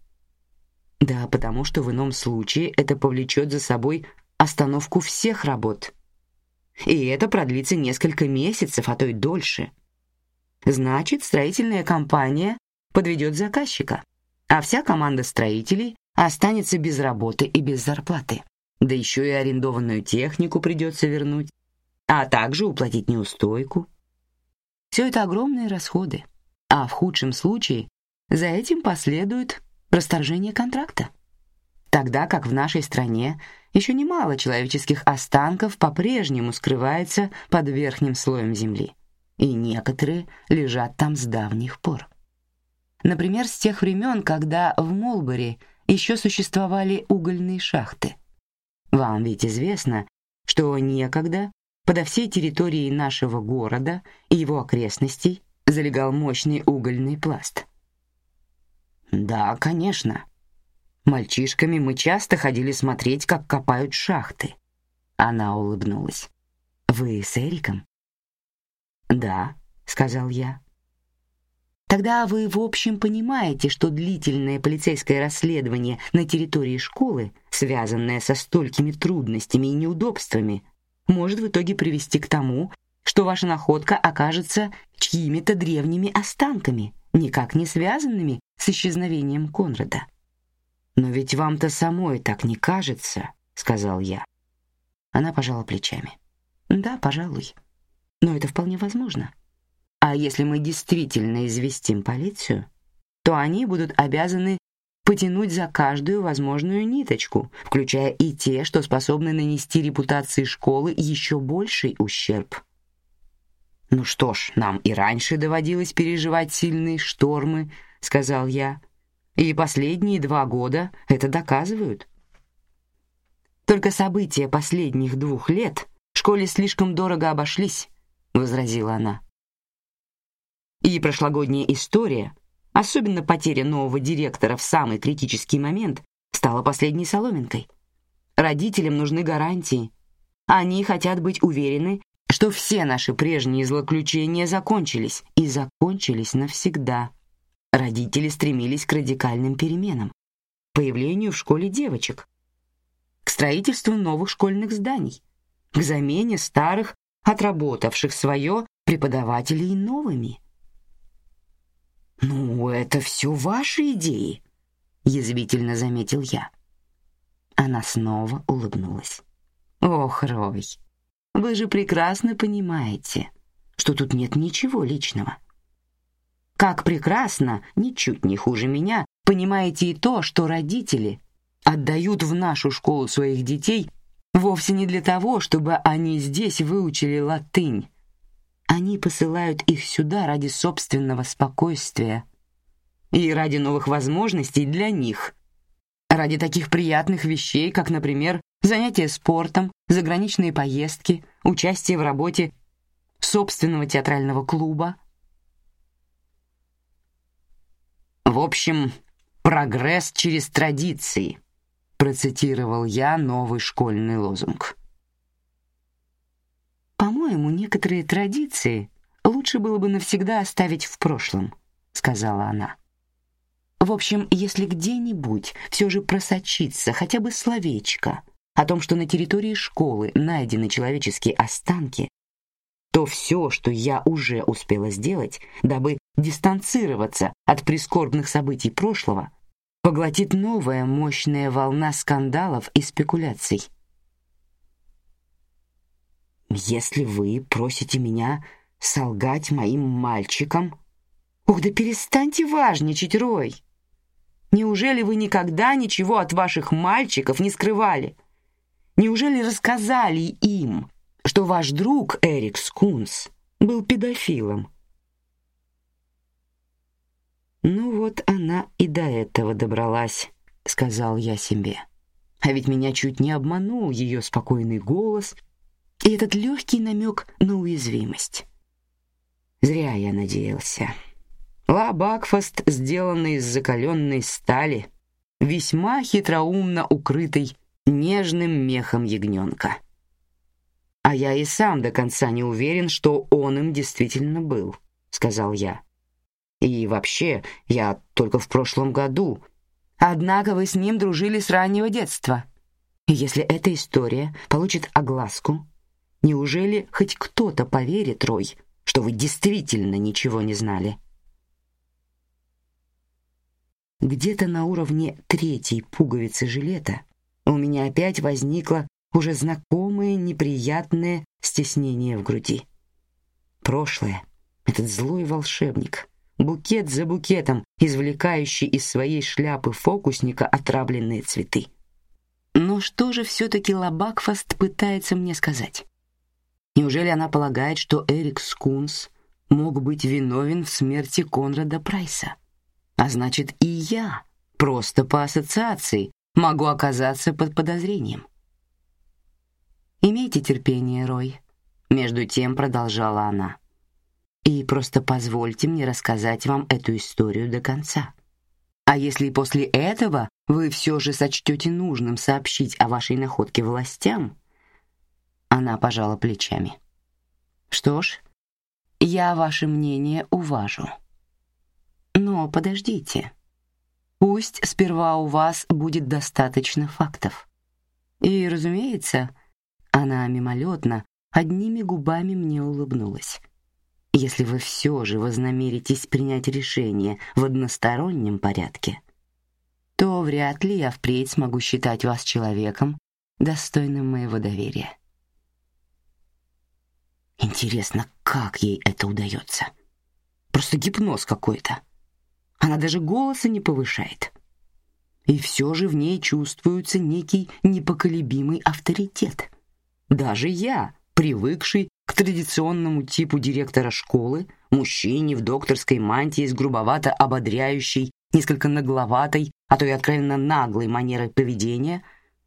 Да, потому что в ином случае это повлечет за собой остановку всех работ. И это продлится несколько месяцев, а то и дольше. Значит, строительная компания подведет заказчика, а вся команда строителей останется без работы и без зарплаты. Да еще и арендованную технику придется вернуть, а также уплатить неустойку. Все это огромные расходы, а в худшем случае за этим последует расторжение контракта. Тогда как в нашей стране еще немало человеческих останков по-прежнему скрывается под верхним слоем земли, и некоторые лежат там с давних пор. Например, с тех времен, когда в Молбери еще существовали угольные шахты. Вам ведь известно, что некогда подо всей территорией нашего города и его окрестностей залегал мощный угольный пласт. Да, конечно. Мальчишками мы часто ходили смотреть, как копают шахты. Она улыбнулась. Вы с Эриком? Да, сказал я. Тогда вы в общем понимаете, что длительное полицейское расследование на территории школы, связанное со столькими трудностями и неудобствами, может в итоге привести к тому, что ваша находка окажется чьими-то древними останками, никак не связанными с исчезновением Конрада. Но ведь вам-то самой так не кажется, сказал я. Она пожала плечами. Да, пожалуй. Но это вполне возможно. А если мы действительно известим полицию, то они будут обязаны потянуть за каждую возможную ниточку, включая и те, что способны нанести репутации школы еще больший ущерб. Ну что ж, нам и раньше доводилось переживать сильные штормы, сказал я. И последние два года это доказывают. Только события последних двух лет школе слишком дорого обошлись, возразила она. И прошлогодняя история Особенно потеря нового директора в самый критический момент стала последней соломинкой. Родителям нужны гарантии. Они хотят быть уверены, что все наши прежние злоключения закончились и закончились навсегда. Родители стремились к радикальным переменам, появлению в школе девочек, к строительству новых школьных зданий, к замене старых, отработавших свое преподавателей новыми. Ну, это все ваши идеи, язвительно заметил я. Она снова улыбнулась. Ох, Рой, вы же прекрасно понимаете, что тут нет ничего личного. Как прекрасно, ничуть не хуже меня, понимаете и то, что родители отдают в нашу школу своих детей вовсе не для того, чтобы они здесь выучили латынь, они посылают их сюда ради собственного спокойствия и ради новых возможностей для них, ради таких приятных вещей, как, например, занятия спортом, заграничные поездки, участие в работе собственного театрального клуба. В общем, прогресс через традиции, процитировал я новый школьный лозунг. По-моему, некоторые традиции лучше было бы навсегда оставить в прошлом, сказала она. В общем, если где-нибудь все же просочится хотя бы словечко о том, что на территории школы найдены человеческие останки, то все, что я уже успела сделать, дабы дистанцироваться от прискорбных событий прошлого, поглотит новая мощная волна скандалов и спекуляций. Если вы просите меня солгать моим мальчикам, ух, да перестаньте важничать, Рой. Неужели вы никогда ничего от ваших мальчиков не скрывали? Неужели рассказали им, что ваш друг Эрик Скунс был педофилом? Ну вот она и до этого добралась, сказал я себе. А ведь меня чуть не обманул ее спокойный голос и этот легкий намек на уязвимость. Зря я надеялся. Ла Бакфаст, сделанный из закаленной стали, весьма хитроумно укрытый нежным мехом ягненка. А я и сам до конца не уверен, что он им действительно был, сказал я. И вообще, я только в прошлом году. Однако вы с ним дружили с раннего детства. Если эта история получит огласку, неужели хоть кто-то поверит, Рой, что вы действительно ничего не знали? Где-то на уровне третьей пуговицы жилета у меня опять возникло уже знакомое неприятное стеснение в груди. Прошлое, этот злой волшебник, букет за букетом, извлекающий из своей шляпы фокусника отравленные цветы. Но что же все-таки Лабакфаст пытается мне сказать? Неужели она полагает, что Эрик Скунс мог быть виновен в смерти Конрада Прайса? А значит, и я, просто по ассоциации, могу оказаться под подозрением. Имейте терпение, Рой. Между тем продолжала она. И просто позвольте мне рассказать вам эту историю до конца. А если после этого вы все же сочтете нужным сообщить о вашей находке властям, она пожала плечами. Что ж, я ваше мнение уважу. Но подождите. Пусть сперва у вас будет достаточно фактов. И, разумеется, она мимолетно одними губами мне улыбнулась. Если вы все же вознамеритесь принять решение в одностороннем порядке, то вряд ли я впредь смогу считать вас человеком, достойным моего доверия. Интересно, как ей это удается? Просто гипноз какой-то. Она даже голоса не повышает. И все же в ней чувствуется некий непоколебимый авторитет. Даже я, привыкший к традиционному типу директора школы, мужчине в докторской мантии с грубовато ободряющей, несколько нагловатой, а то и откровенно наглой манерой поведения,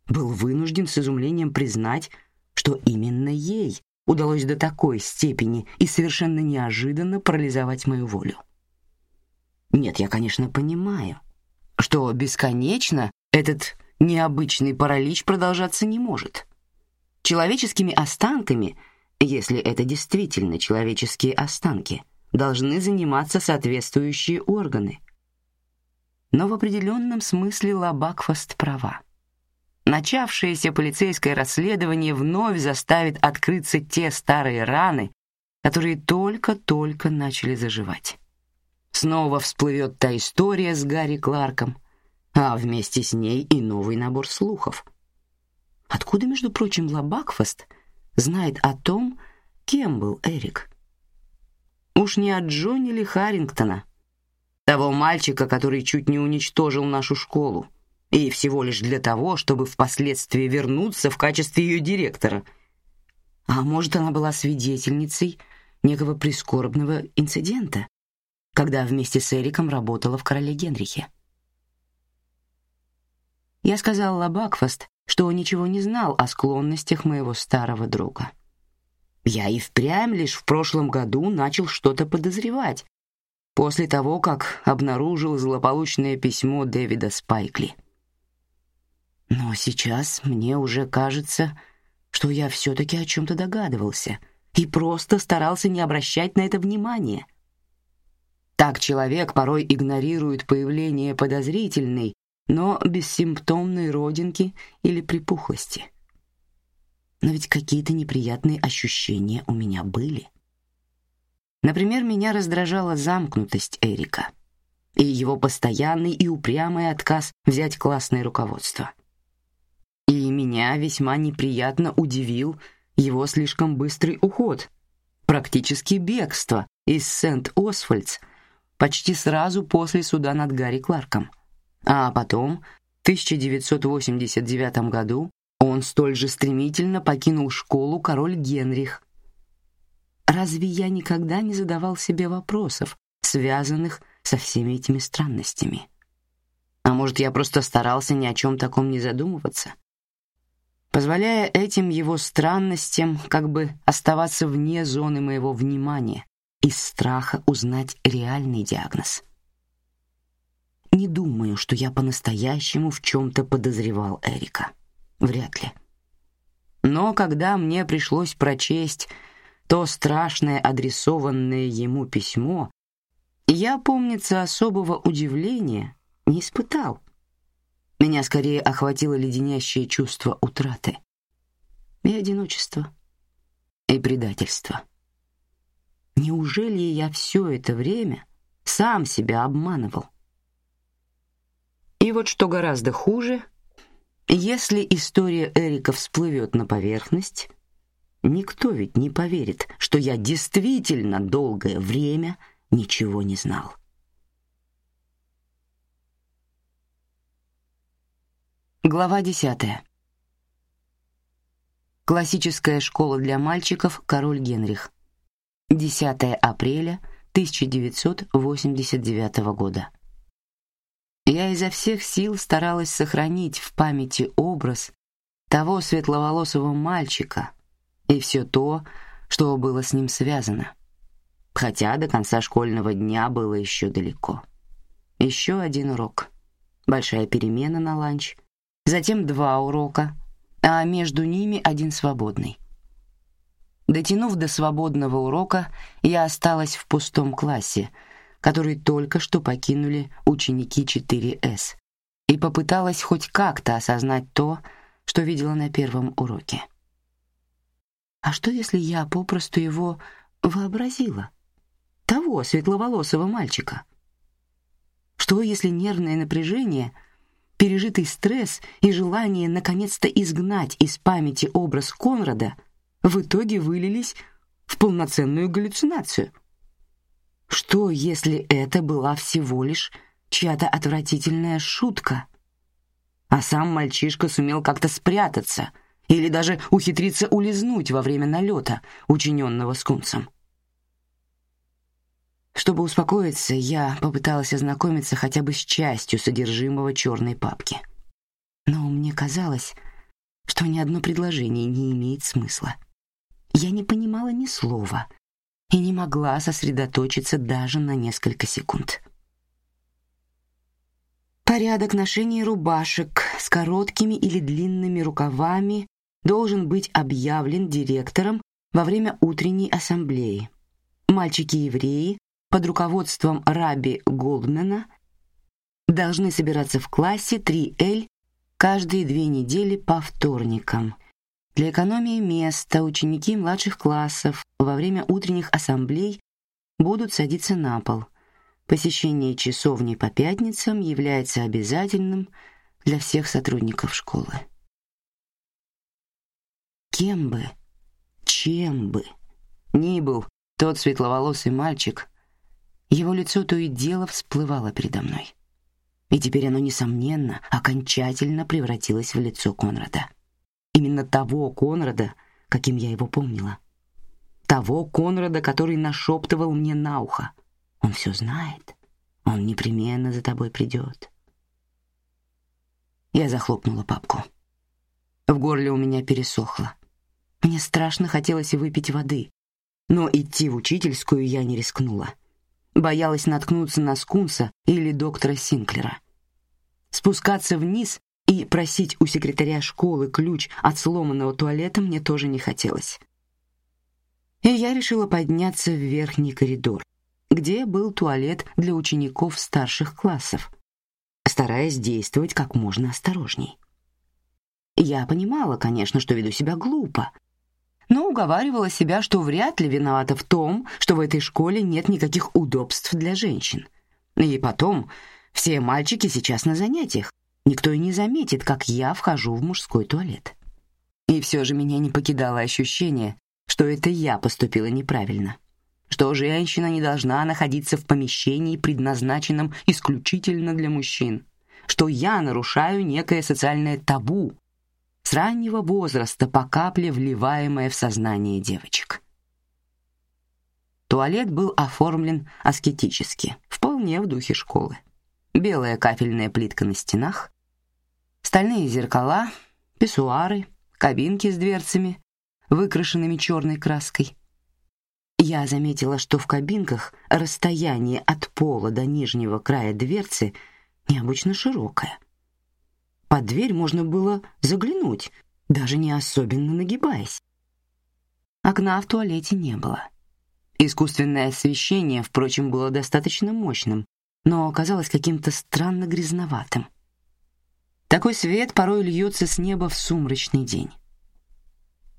был вынужден с изумлением признать, что именно ей удалось до такой степени и совершенно неожиданно парализовать мою волю. Нет, я, конечно, понимаю, что бесконечно этот необычный паралич продолжаться не может. Человеческими останками, если это действительно человеческие останки, должны заниматься соответствующие органы. Но в определенном смысле Лабакфаст права. Начавшееся полицейское расследование вновь заставит открыться те старые раны, которые только-только начали заживать. Снова всплывет та история с Гарри Кларком, а вместе с ней и новый набор слухов. Откуда, между прочим, Лабакфаст знает о том, кем был Эрик? Уж не от Джонни ли Харрингтона, того мальчика, который чуть не уничтожил нашу школу, и всего лишь для того, чтобы впоследствии вернуться в качестве ее директора. А может, она была свидетельницей некого прискорбного инцидента? когда вместе с Эриком работала в Короле Генрихе. Я сказал Лабакфаст, что ничего не знал о склонностях моего старого друга. Я и впрямь лишь в прошлом году начал что-то подозревать, после того, как обнаружил злополучное письмо Дэвида Спайкли. Но сейчас мне уже кажется, что я все-таки о чем-то догадывался, и просто старался не обращать на это внимания. Так человек порой игнорирует появление подозрительной, но бессимптомной родинки или припухлости. Но ведь какие-то неприятные ощущения у меня были. Например, меня раздражала замкнутость Эрика и его постоянный и упрямый отказ взять классное руководство. И меня весьма неприятно удивил его слишком быстрый уход, практически бегство из Сент-Освальдс почти сразу после суда над Гарри Кларком. А потом, в 1989 году, он столь же стремительно покинул школу король Генрих. Разве я никогда не задавал себе вопросов, связанных со всеми этими странностями? А может, я просто старался ни о чем таком не задумываться? позволяя этим его странностям как бы оставаться вне зоны моего внимания из страха узнать реальный диагноз. Не думаю, что я по-настоящему в чем-то подозревал Эрика. Вряд ли. Но когда мне пришлось прочесть то страшное адресованное ему письмо, я, помнится, особого удивления не испытал. Меня скорее охватило леденящее чувство утраты и одиночества и предательства. Неужели я все это время сам себя обманывал? И вот что гораздо хуже, если история Эрика всплывет на поверхность, никто ведь не поверит, что я действительно долгое время ничего не знал. Глава 10. Классическая школа для мальчиков Король Генрих. 10 апреля 1989 года. Я изо всех сил старалась сохранить в памяти образ того светловолосого мальчика и все то, что было с ним связано. Хотя до конца школьного дня было еще далеко. Еще один урок. Большая перемена на ланч — затем два урока, а между ними один свободный. Дотянув до свободного урока, я осталась в пустом классе, который только что покинули ученики 4С, и попыталась хоть как-то осознать то, что видела на первом уроке. А что, если я попросту его вообразила? Того светловолосого мальчика? Что, если нервное напряжение — пережитый стресс и желание наконец-то изгнать из памяти образ Конрада в итоге вылились в полноценную галлюцинацию. Что, если это была всего лишь чья-то отвратительная шутка, а сам мальчишка сумел как-то спрятаться или даже ухитриться улизнуть во время налета, учиненного скунсом? Чтобы успокоиться, я попыталась ознакомиться хотя бы с частью содержимого черной папки. Но мне казалось, что ни одно предложение не имеет смысла. Я не понимала ни слова и не могла сосредоточиться даже на несколько секунд. Порядок ношения рубашек с короткими или длинными рукавами должен быть объявлен директором во время утренней ассамблеи. Мальчики-евреи под руководством Раби Голдмена должны собираться в классе 3Л каждые две недели по вторникам. Для экономии места ученики младших классов во время утренних ассамблей будут садиться на пол. Посещение часовни по пятницам является обязательным для всех сотрудников школы. Кем бы, чем бы ни был тот светловолосый мальчик, его лицо то и дело всплывало передо мной. И теперь оно, несомненно, окончательно превратилось в лицо Конрада. Именно того Конрада, каким я его помнила. Того Конрада, который нашептывал мне на ухо. Он все знает. Он непременно за тобой придет. Я захлопнула папку. В горле у меня пересохло. Мне страшно хотелось выпить воды, но идти в учительскую я не рискнула боялась наткнуться на Скунса или доктора Синклера. Спускаться вниз и просить у секретаря школы ключ от сломанного туалета мне тоже не хотелось. и я решила подняться в верхний коридор, где был туалет для учеников старших классов, стараясь действовать как можно осторожней. Я понимала, конечно, что веду себя глупо, но уговаривала себя, что вряд ли виновата в том, что в этой школе нет никаких удобств для женщин. И потом, все мальчики сейчас на занятиях, никто и не заметит, как я вхожу в мужской туалет. И все же меня не покидало ощущение, что это я поступила неправильно, что женщина не должна находиться в помещении, предназначенном исключительно для мужчин, что я нарушаю некое социальное табу, с раннего возраста по капле вливаемое в сознание девочек. Туалет был оформлен аскетически, вполне в духе школы. Белая кафельная плитка на стенах, стальные зеркала, писсуары, кабинки с дверцами, выкрашенными черной краской. Я заметила, что в кабинках расстояние от пола до нижнего края дверцы необычно широкое. Под дверь можно было заглянуть, даже не особенно нагибаясь. Окна в туалете не было. Искусственное освещение, впрочем, было достаточно мощным, но оказалось каким-то странно грязноватым. Такой свет порой льется с неба в сумрачный день.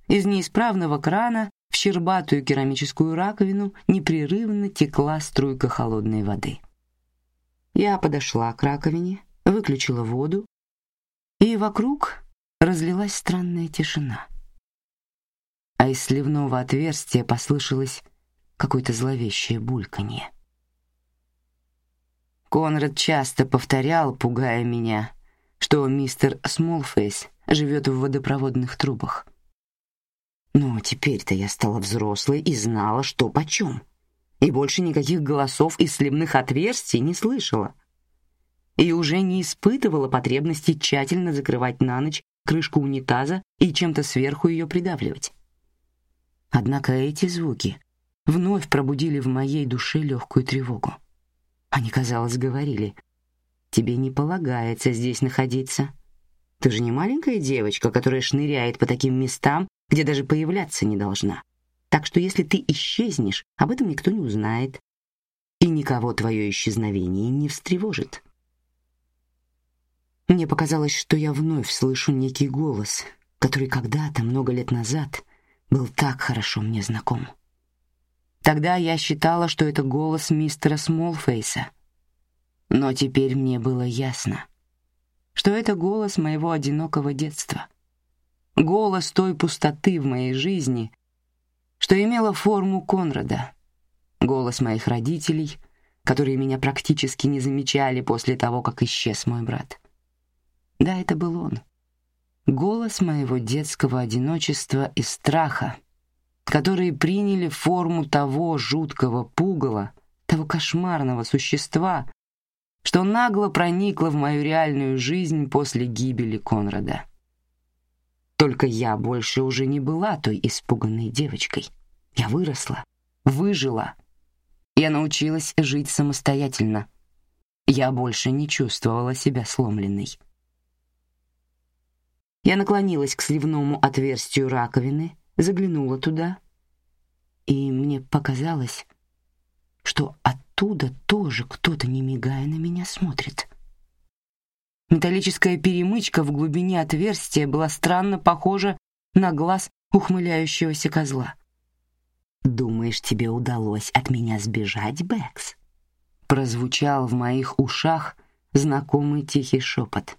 Из неисправного крана в щербатую керамическую раковину непрерывно текла струйка холодной воды. Я подошла к раковине, выключила воду и вокруг разлилась странная тишина. А из сливного отверстия послышалось какое-то зловещее бульканье. Конрад часто повторял, пугая меня, что мистер Смолфейс живет в водопроводных трубах. Но теперь-то я стала взрослой и знала, что почем, и больше никаких голосов из сливных отверстий не слышала и уже не испытывала потребности тщательно закрывать на ночь крышку унитаза и чем-то сверху ее придавливать. Однако эти звуки вновь пробудили в моей душе легкую тревогу. Они, казалось, говорили: тебе не полагается здесь находиться. Ты же не маленькая девочка, которая шныряет по таким местам, где даже появляться не должна. Так что если ты исчезнешь, об этом никто не узнает, и никого твое исчезновение не встревожит. Мне показалось, что я вновь слышу некий голос, который когда-то, много лет назад, был так хорошо мне знаком. Тогда я считала, что это голос мистера Смолфейса. Но теперь мне было ясно, что это голос моего одинокого детства. Голос той пустоты в моей жизни, что имела форму Конрада. Голос моих родителей, которые меня практически не замечали после того, как исчез мой брат. Да, это был он. Голос моего детского одиночества и страха, которые приняли форму того жуткого пугала, того кошмарного существа, что нагло проникло в мою реальную жизнь после гибели Конрада. Только я больше уже не была той испуганной девочкой. Я выросла, выжила. Я научилась жить самостоятельно. Я больше не чувствовала себя сломленной. Я наклонилась к сливному отверстию раковины, заглянула туда, и мне показалось, что оттуда тоже кто-то, не мигая на меня, смотрит. Металлическая перемычка в глубине отверстия была странно похожа на глаз ухмыляющегося козла. «Думаешь, тебе удалось от меня сбежать, Бэкс?» Прозвучал в моих ушах знакомый тихий шепот.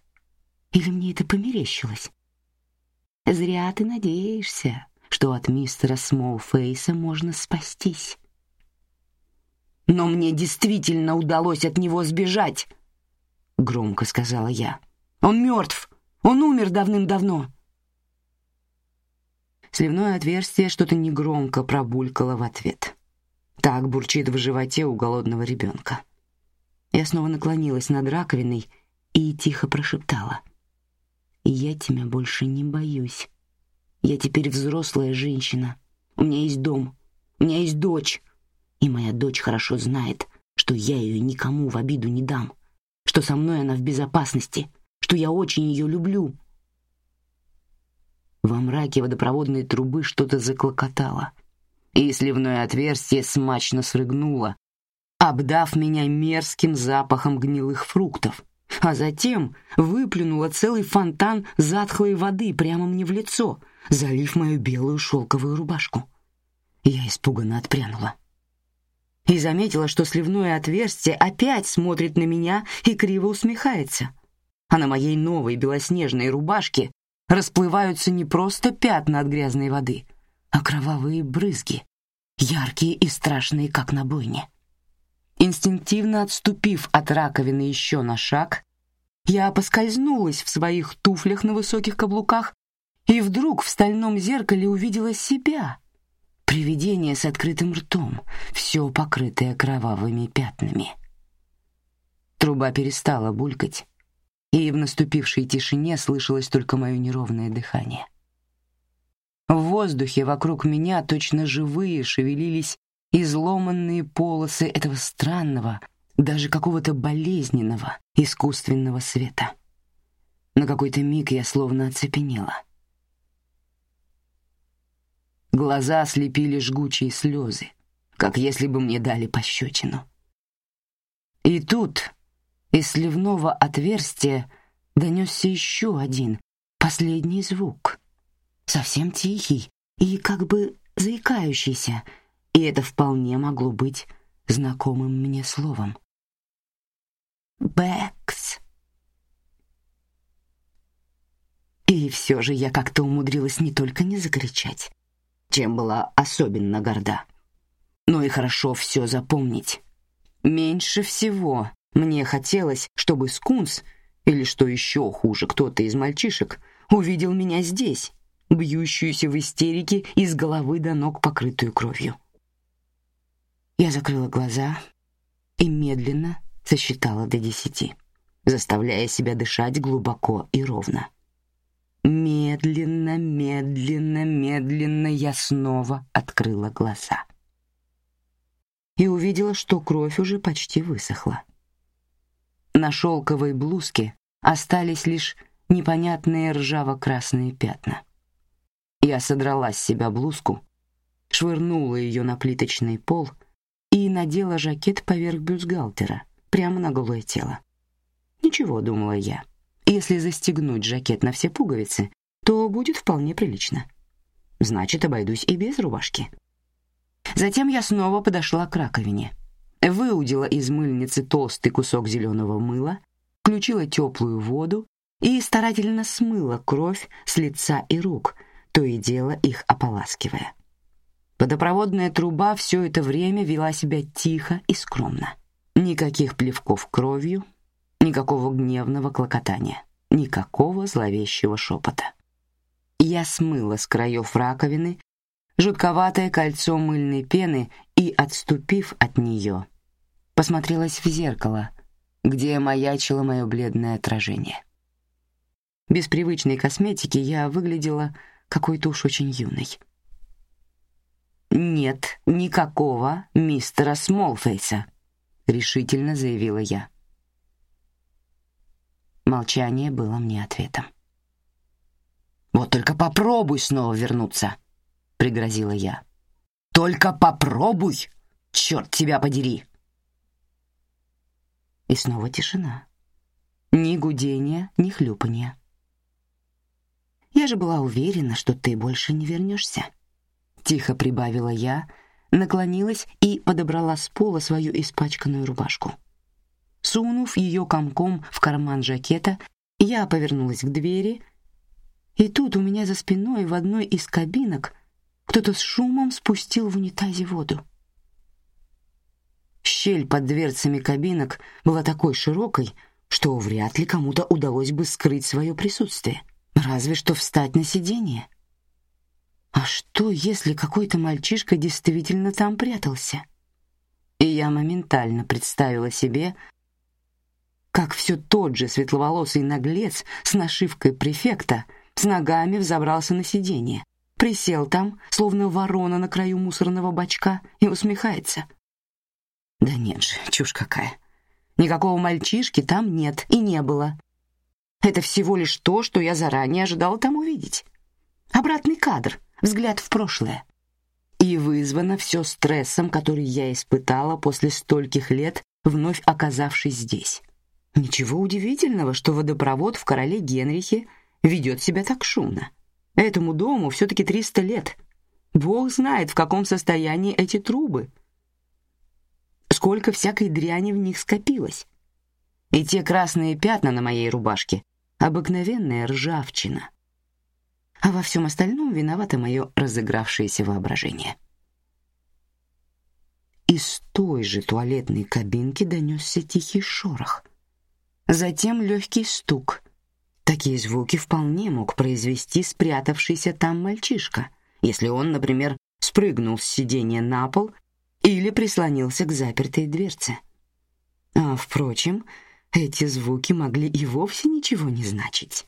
Или мне это померещилось? Зря ты надеешься, что от мистера Смолфейса можно спастись. Но мне действительно удалось от него сбежать, громко сказала я. Он мертв. Он умер давным-давно. Сливное отверстие что-то негромко пробулькало в ответ. Так бурчит в животе у голодного ребенка. Я снова наклонилась над раковиной и тихо прошептала: я тебя больше не боюсь. Я теперь взрослая женщина. У меня есть дом, у меня есть дочь, и моя дочь хорошо знает, что я ее никому в обиду не дам, что со мной она в безопасности, что я очень ее люблю. Во мраке водопроводной трубы что-то заклокотало. и сливное отверстие смачно срыгнуло, обдав меня мерзким запахом гнилых фруктов, а затем выплюнула целый фонтан затхлой воды прямо мне в лицо, залив мою белую шелковую рубашку. Я испуганно отпрянула и заметила, что сливное отверстие опять смотрит на меня и криво усмехается. А на моей новой белоснежной рубашке расплываются не просто пятна от грязной воды, а кровавые брызги, яркие и страшные, как на бойне. Инстинктивно отступив от раковины еще на шаг, я поскользнулась в своих туфлях на высоких каблуках и вдруг в стальном зеркале увидела себя. Привидение с открытым ртом, все покрытое кровавыми пятнами. Труба перестала булькать, и в наступившей тишине слышалось только мое неровное дыхание. В воздухе вокруг меня точно живые шевелились изломанные полосы этого странного, даже какого-то болезненного, искусственного света. На какой-то миг я словно оцепенела. Глаза слепили жгучие слезы, как если бы мне дали пощечину. И тут из сливного отверстия донесся еще один, последний звук, совсем тихий и как бы заикающийся, и это вполне могло быть знакомым мне словом. Бэкс. И все же я как-то умудрилась не только не закричать, чем была особенно горда, но и хорошо все запомнить. Меньше всего мне хотелось, чтобы скунс или что еще хуже, кто-то из мальчишек увидел меня здесь, бьющуюся в истерике из головы до ног, покрытую кровью. Я закрыла глаза и медленно сосчитала до десяти, заставляя себя дышать глубоко и ровно. Медленно, медленно, медленно я снова открыла глаза и увидела, что кровь уже почти высохла. На шелковой блузке остались лишь непонятные ржаво-красные пятна. Я содрала с себя блузку, швырнула ее на плиточный пол и надела жакет поверх бюстгальтера, прямо на голое тело. Ничего, думала я. Если застегнуть жакет на все пуговицы, то будет вполне прилично. Значит, обойдусь и без рубашки. Затем я снова подошла к раковине, выудила из мыльницы толстый кусок зеленого мыла, включила теплую воду и старательно смыла кровь с лица и рук, то и дело их ополаскивая. Водопроводная труба все это время вела себя тихо и скромно. Никаких плевков кровью, никакого гневного клокотания, никакого зловещего шепота. Я смыла с краев раковины жутковатое кольцо мыльной пены и, отступив от нее, посмотрелась в зеркало, где маячило мое бледное отражение. Без привычной косметики я выглядела какой-то уж очень юной. «Нет никакого мистера Смолфейса», — решительно заявила я. Молчание было мне ответом. «Вот только попробуй снова вернуться», — пригрозила я. «Только попробуй! Черт тебя подери!» И снова тишина. Ни гудения, ни хлюпанья. «Я же была уверена, что ты больше не вернешься», тихо прибавила я, наклонилась и подобрала с пола свою испачканную рубашку. Сунув ее комком в карман жакета, я повернулась к двери, и тут у меня за спиной в одной из кабинок кто-то с шумом спустил в унитазе воду. Щель под дверцами кабинок была такой широкой, что вряд ли кому-то удалось бы скрыть свое присутствие, разве что встать на сиденье. А что, если какой-то мальчишка действительно там прятался? И я моментально представила себе, как все тот же светловолосый наглец с нашивкой префекта с ногами взобрался на сиденье, присел там, словно ворона на краю мусорного бачка, и усмехается. Да нет же, чушь какая. Никакого мальчишки там нет и не было. Это всего лишь то, что я заранее ожидала там увидеть. Обратный кадр — взгляд в прошлое. И вызвано все стрессом, который я испытала после стольких лет, вновь оказавшись здесь. Ничего удивительного, что водопровод в Короле Генрихе ведет себя так шумно. Этому дому все-таки 300 лет. Бог знает, в каком состоянии эти трубы. Сколько всякой дряни в них скопилось. И те красные пятна на моей рубашке — обыкновенная ржавчина. А во всем остальном виновато мое разыгравшееся воображение. Из той же туалетной кабинки донесся тихий шорох. Затем легкий стук. Такие звуки вполне мог произвести спрятавшийся там мальчишка, если он, например, спрыгнул с сиденья на пол или прислонился к запертой дверце. А, впрочем, эти звуки могли и вовсе ничего не значить.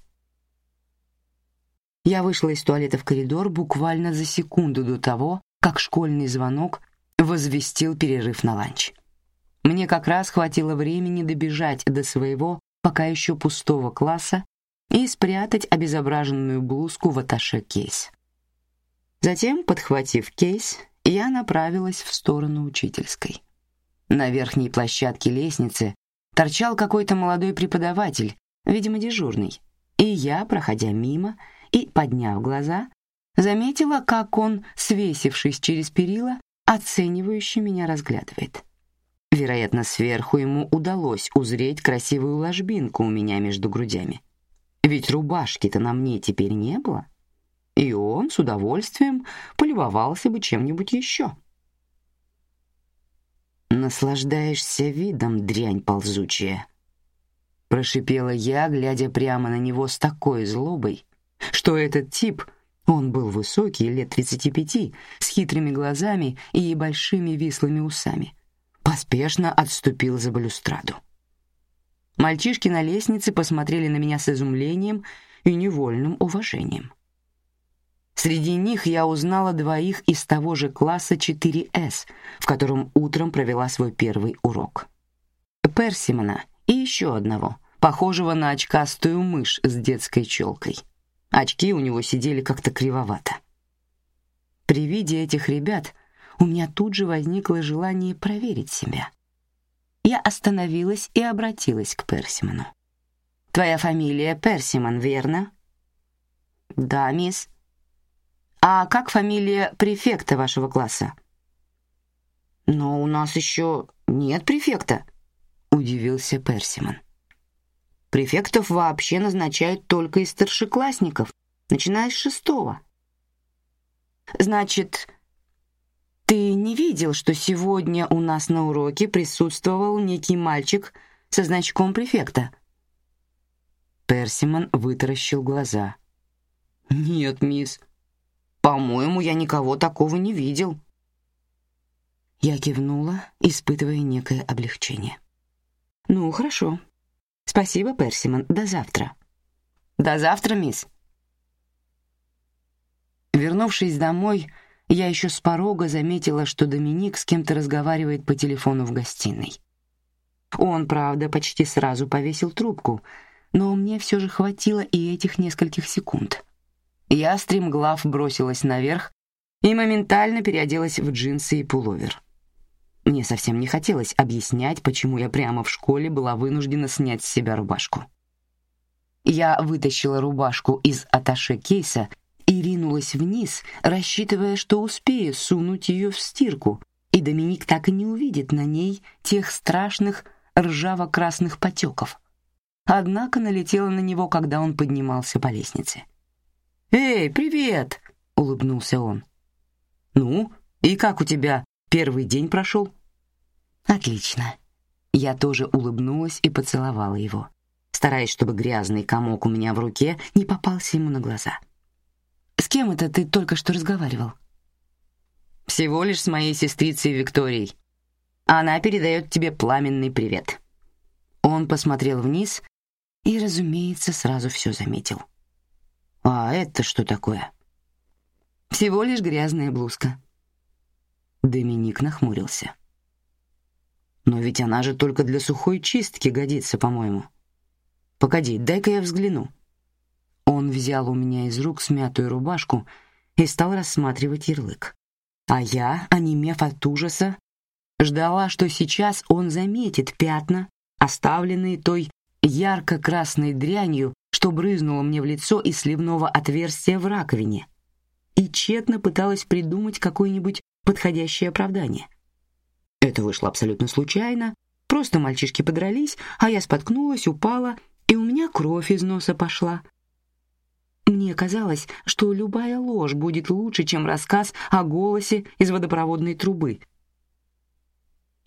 Я вышла из туалета в коридор буквально за секунду до того, как школьный звонок возвестил перерыв на ланч. Мне как раз хватило времени добежать до своего пока еще пустого класса и спрятать обезображенную блузку в аташе-кейс. Затем, подхватив кейс, я направилась в сторону учительской. На верхней площадке лестницы торчал какой-то молодой преподаватель, видимо, дежурный, и я, проходя мимо и подняв глаза, заметила, как он, свесившись через перила, оценивающе меня разглядывает. Вероятно, сверху ему удалось узреть красивую ложбинку у меня между грудями. Ведь рубашки-то на мне теперь не было, и он с удовольствием полюбовался бы чем-нибудь еще. Наслаждаешься видом, дрянь ползучая, прошипела я, глядя прямо на него с такой злобой, что этот тип, он был высокий, лет тридцати пяти, с хитрыми глазами и большими вислыми усами, поспешно отступил за балюстраду. Мальчишки на лестнице посмотрели на меня с изумлением и невольным уважением. Среди них я узнала двоих из того же класса 4С, в котором утром провела свой первый урок. Персимона и еще одного, похожего на очкастую мышь с детской челкой. Очки у него сидели как-то кривовато. При виде этих ребят у меня тут же возникло желание проверить себя. Я остановилась и обратилась к Персимону. «Твоя фамилия Персимон, верно?» «Да, мисс». «А как фамилия префекта вашего класса?» «Но у нас еще нет префекта», — удивился Персимон. «Префектов вообще назначают только из старшеклассников, начиная с шестого». «Значит, ты не видел, что сегодня у нас на уроке присутствовал некий мальчик со значком префекта? Персимон вытаращил глаза. Нет, мисс. По-моему, я никого такого не видел. Я кивнула, испытывая некое облегчение. Ну, хорошо. Спасибо, Персимон. До завтра. До завтра, мисс. Вернувшись домой, я еще с порога заметила, что Доминик с кем-то разговаривает по телефону в гостиной. Он, правда, почти сразу повесил трубку, но мне все же хватило и этих нескольких секунд. Я стремглав бросилась наверх и моментально переоделась в джинсы и пуловер. Мне совсем не хотелось объяснять, почему я прямо в школе была вынуждена снять с себя рубашку. Я вытащила рубашку из аташе кейса и ринулась вниз, рассчитывая, что успею сунуть ее в стирку, и Доминик так и не увидит на ней тех страшных ржаво-красных потеков. Однако налетела на него, когда он поднимался по лестнице. «Эй, привет!» — улыбнулся он. «Ну, и как у тебя первый день прошел?» «Отлично». Я тоже улыбнулась и поцеловала его, стараясь, чтобы грязный комок у меня в руке не попался ему на глаза. С кем это ты только что разговаривал? Всего лишь с моей сестрицей Викторией. Она передает тебе пламенный привет. Он посмотрел вниз и, разумеется, сразу все заметил. А это что такое? Всего лишь грязная блузка. Доминик нахмурился. Но ведь она же только для сухой чистки годится, по-моему. Погоди, дай-ка я взгляну. Он взял у меня из рук смятую рубашку и стал рассматривать ярлык. А я, онемев от ужаса, ждала, что сейчас он заметит пятна, оставленные той ярко-красной дрянью, что брызнуло мне в лицо из сливного отверстия в раковине, и тщетно пыталась придумать какое-нибудь подходящее оправдание. Это вышло абсолютно случайно, просто мальчишки подрались, а я споткнулась, упала, и у меня кровь из носа пошла. Мне казалось, что любая ложь будет лучше, чем рассказ о голосе из водопроводной трубы.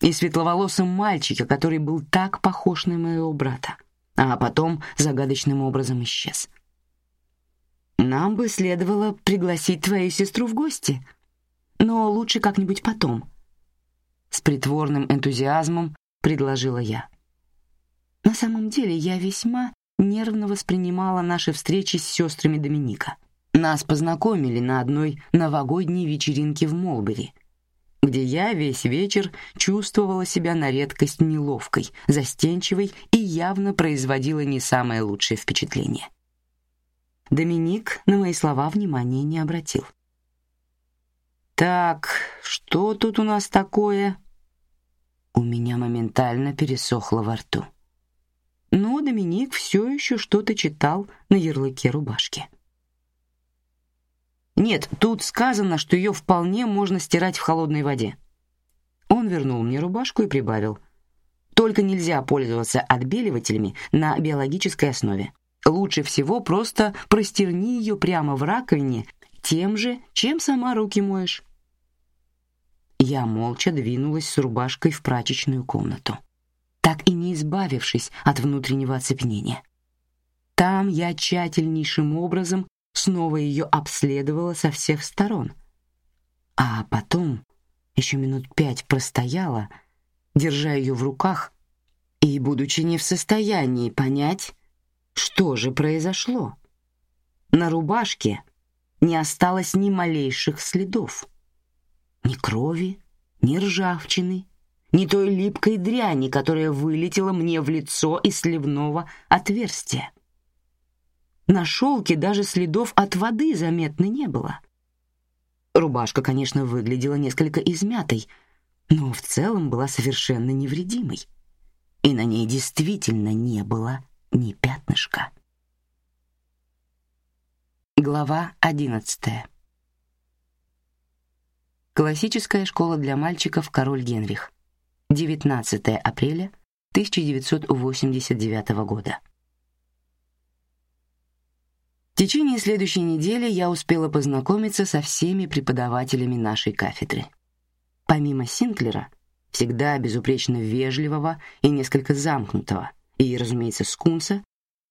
И светловолосом мальчика, который был так похож на моего брата а потом загадочным образом исчез. Нам бы следовало пригласить твою сестру в гости, но лучше как-нибудь потом. С притворным энтузиазмом предложила я. На самом деле я весьма нервно воспринимала наши встречи с сестрами Доминика. Нас познакомили на одной новогодней вечеринке в Молбери, где я весь вечер чувствовала себя на редкость неловкой, застенчивой и явно производила не самое лучшее впечатление. Доминик на мои слова внимания не обратил. Так, что тут у нас такое? У меня моментально пересохло во рту. Но Доминик все еще что-то читал на ярлыке рубашки. Нет, тут сказано, что ее вполне можно стирать в холодной воде. Он вернул мне рубашку и прибавил: только нельзя пользоваться отбеливателями на биологической основе. Лучше всего просто простерни ее прямо в раковине тем же, чем сама руки моешь. Я молча двинулась с рубашкой в прачечную комнату, так и не избавившись от внутреннего оцепенения. Там я тщательнейшим образом снова ее обследовала со всех сторон. А потом еще минут пять простояла, держа ее в руках и будучи не в состоянии понять, что же произошло. На рубашке не осталось ни малейших следов. Ни крови, ни ржавчины, ни той липкой дряни, которая вылетела мне в лицо из сливного отверстия. На шелке даже следов от воды заметно не было. Рубашка, конечно, выглядела несколько измятой, но в целом была совершенно невредимой, и на ней действительно не было ни пятнышка. Глава одиннадцатая. Классическая школа для мальчиков Король Генрих. 19 апреля 1989 года. В течение следующей недели я успела познакомиться со всеми преподавателями нашей кафедры. Помимо Синклера, всегда безупречно вежливого и несколько замкнутого, и, разумеется, Скунса,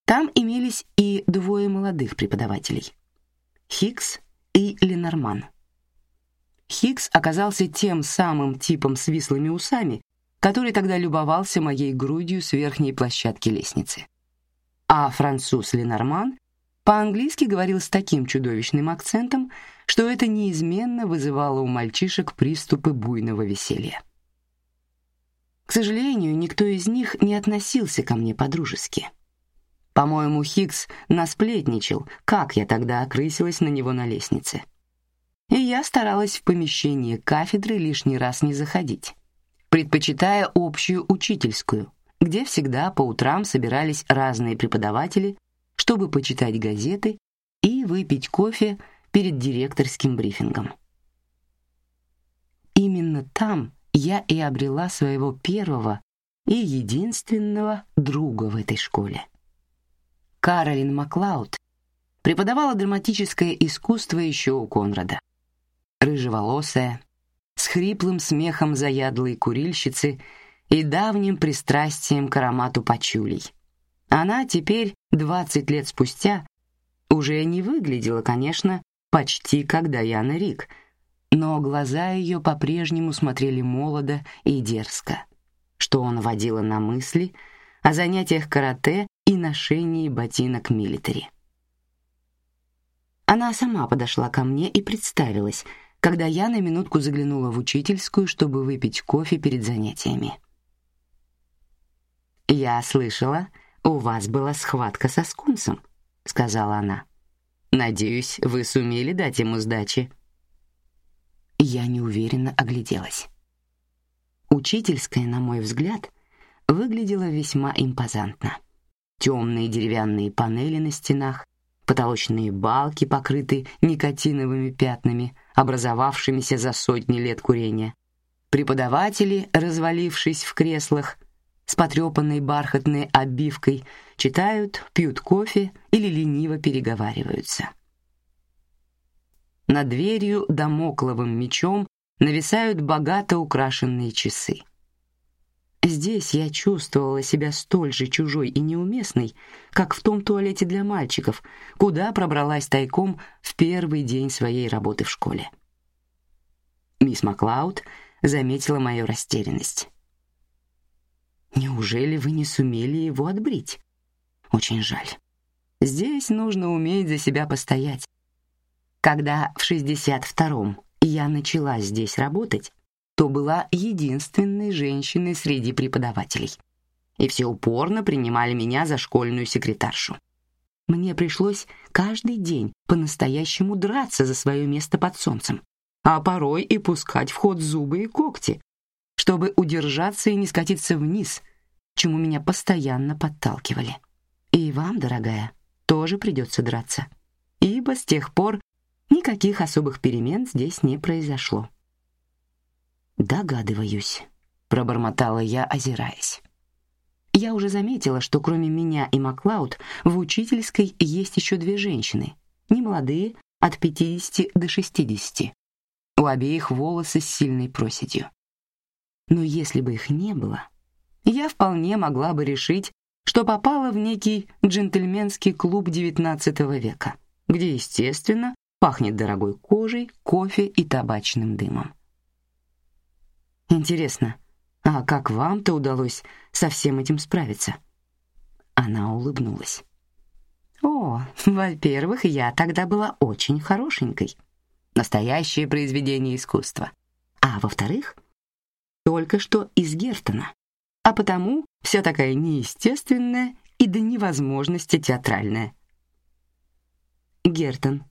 там имелись и двое молодых преподавателей — Хикс и Ленорман. Хикс оказался тем самым типом с вислыми усами, который тогда любовался моей грудью с верхней площадки лестницы. А француз Ленорман по-английски говорил с таким чудовищным акцентом, что это неизменно вызывало у мальчишек приступы буйного веселья. К сожалению, никто из них не относился ко мне по-дружески. По-моему, Хикс насплетничал, как я тогда окрысилась на него на лестнице. И я старалась в помещение кафедры лишний раз не заходить, предпочитая общую учительскую, где всегда по утрам собирались разные преподаватели чтобы почитать газеты и выпить кофе перед директорским брифингом. Именно там я и обрела своего первого и единственного друга в этой школе. Каролин Маклауд преподавала драматическое искусство еще у Конрада. Рыжеволосая, с хриплым смехом заядлой курильщицы и давним пристрастием к аромату пачулей. Она теперь, двадцать лет спустя, уже не выглядела, конечно, почти как Даяна Рик, но глаза ее по-прежнему смотрели молодо и дерзко, что он водило на мысли о занятиях карате и ношении ботинок милитари. Она сама подошла ко мне и представилась, когда я на минутку заглянула в учительскую, чтобы выпить кофе перед занятиями. Я слышала, у вас была схватка со скунсом, сказала она. Надеюсь, вы сумели дать ему сдачи. Я неуверенно огляделась. Учительская, на мой взгляд, выглядела весьма импозантно. Темные деревянные панели на стенах, потолочные балки покрыты никотиновыми пятнами, образовавшимися за сотни лет курения. Преподаватели, развалившись в креслах, с потрепанной бархатной обивкой, читают, пьют кофе или лениво переговариваются. Над дверью домокловым мечом нависают богато украшенные часы. Здесь я чувствовала себя столь же чужой и неуместной, как в том туалете для мальчиков, куда пробралась тайком в первый день своей работы в школе. Мисс Маклауд заметила мою растерянность. Неужели вы не сумели его отбрить? Очень жаль. Здесь нужно уметь за себя постоять. Когда в 62-м я начала здесь работать, то была единственной женщиной среди преподавателей. И все упорно принимали меня за школьную секретаршу. Мне пришлось каждый день по-настоящему драться за свое место под солнцем, а порой и пускать в ход зубы и когти, чтобы удержаться и не скатиться вниз, чему меня постоянно подталкивали. И вам, дорогая, тоже придется драться, ибо с тех пор никаких особых перемен здесь не произошло. Догадываюсь, пробормотала я, озираясь. Я уже заметила, что кроме меня и Маклауд в учительской есть еще две женщины, немолодые, от 50 до 60. У обеих волосы с сильной проседью. Но если бы их не было, я вполне могла бы решить, что попала в некий джентльменский клуб XIX века, где, естественно, пахнет дорогой кожей, кофе и табачным дымом. Интересно, а как вам-то удалось со всем этим справиться? Она улыбнулась. О, во-первых, я тогда была очень хорошенькой. Настоящее произведение искусства. А во-вторых, только что из Гертона. А потому вся такая неестественная и до невозможности театральная. Гертон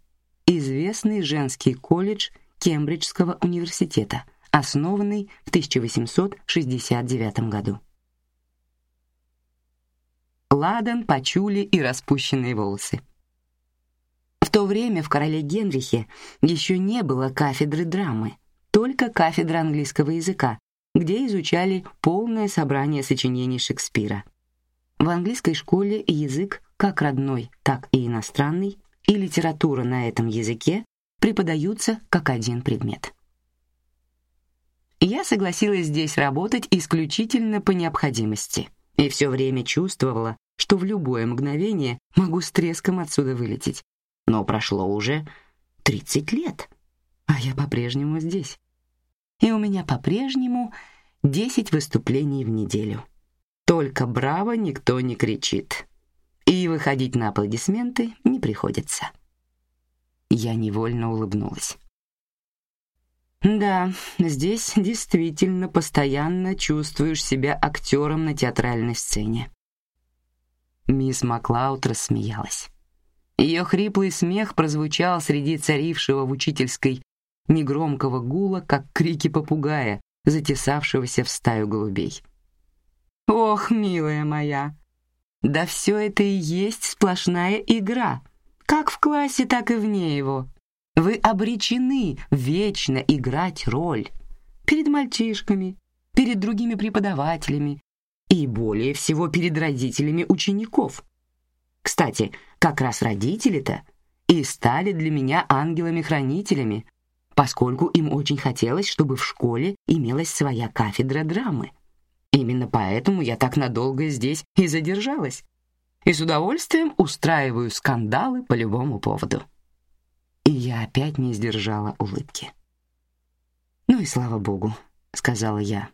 известный женский колледж Кембриджского университета, основанный в 1869 году. Ладан, пачули и распущенные волосы. В то время в короле Генрихе еще не было кафедры драмы, только кафедра английского языка, где изучали полное собрание сочинений Шекспира. В английской школе язык, как родной, так и иностранный, и литература на этом языке преподаются как один предмет. Я согласилась здесь работать исключительно по необходимости и все время чувствовала, что в любое мгновение могу с треском отсюда вылететь. Но прошло уже 30 лет, а я по-прежнему здесь. И у меня по-прежнему 10 выступлений в неделю. Только браво никто не кричит. И выходить на аплодисменты не приходится. Я невольно улыбнулась. Да, здесь действительно постоянно чувствуешь себя актером на театральной сцене. Мисс Маклауд рассмеялась. Ее хриплый смех прозвучал среди царившего в учительской негромкого гула, как крики попугая, затесавшегося в стаю голубей. Ох, милая моя, да все это и есть сплошная игра, как в классе, так и вне его. Вы обречены вечно играть роль перед мальчишками, перед другими преподавателями и более всего перед родителями учеников. Кстати, как раз родители-то и стали для меня ангелами-хранителями, поскольку им очень хотелось, чтобы в школе имелась своя кафедра драмы. Именно поэтому я так надолго здесь и задержалась. И с удовольствием устраиваю скандалы по любому поводу. И я опять не сдержала улыбки. Ну и слава богу, сказала я.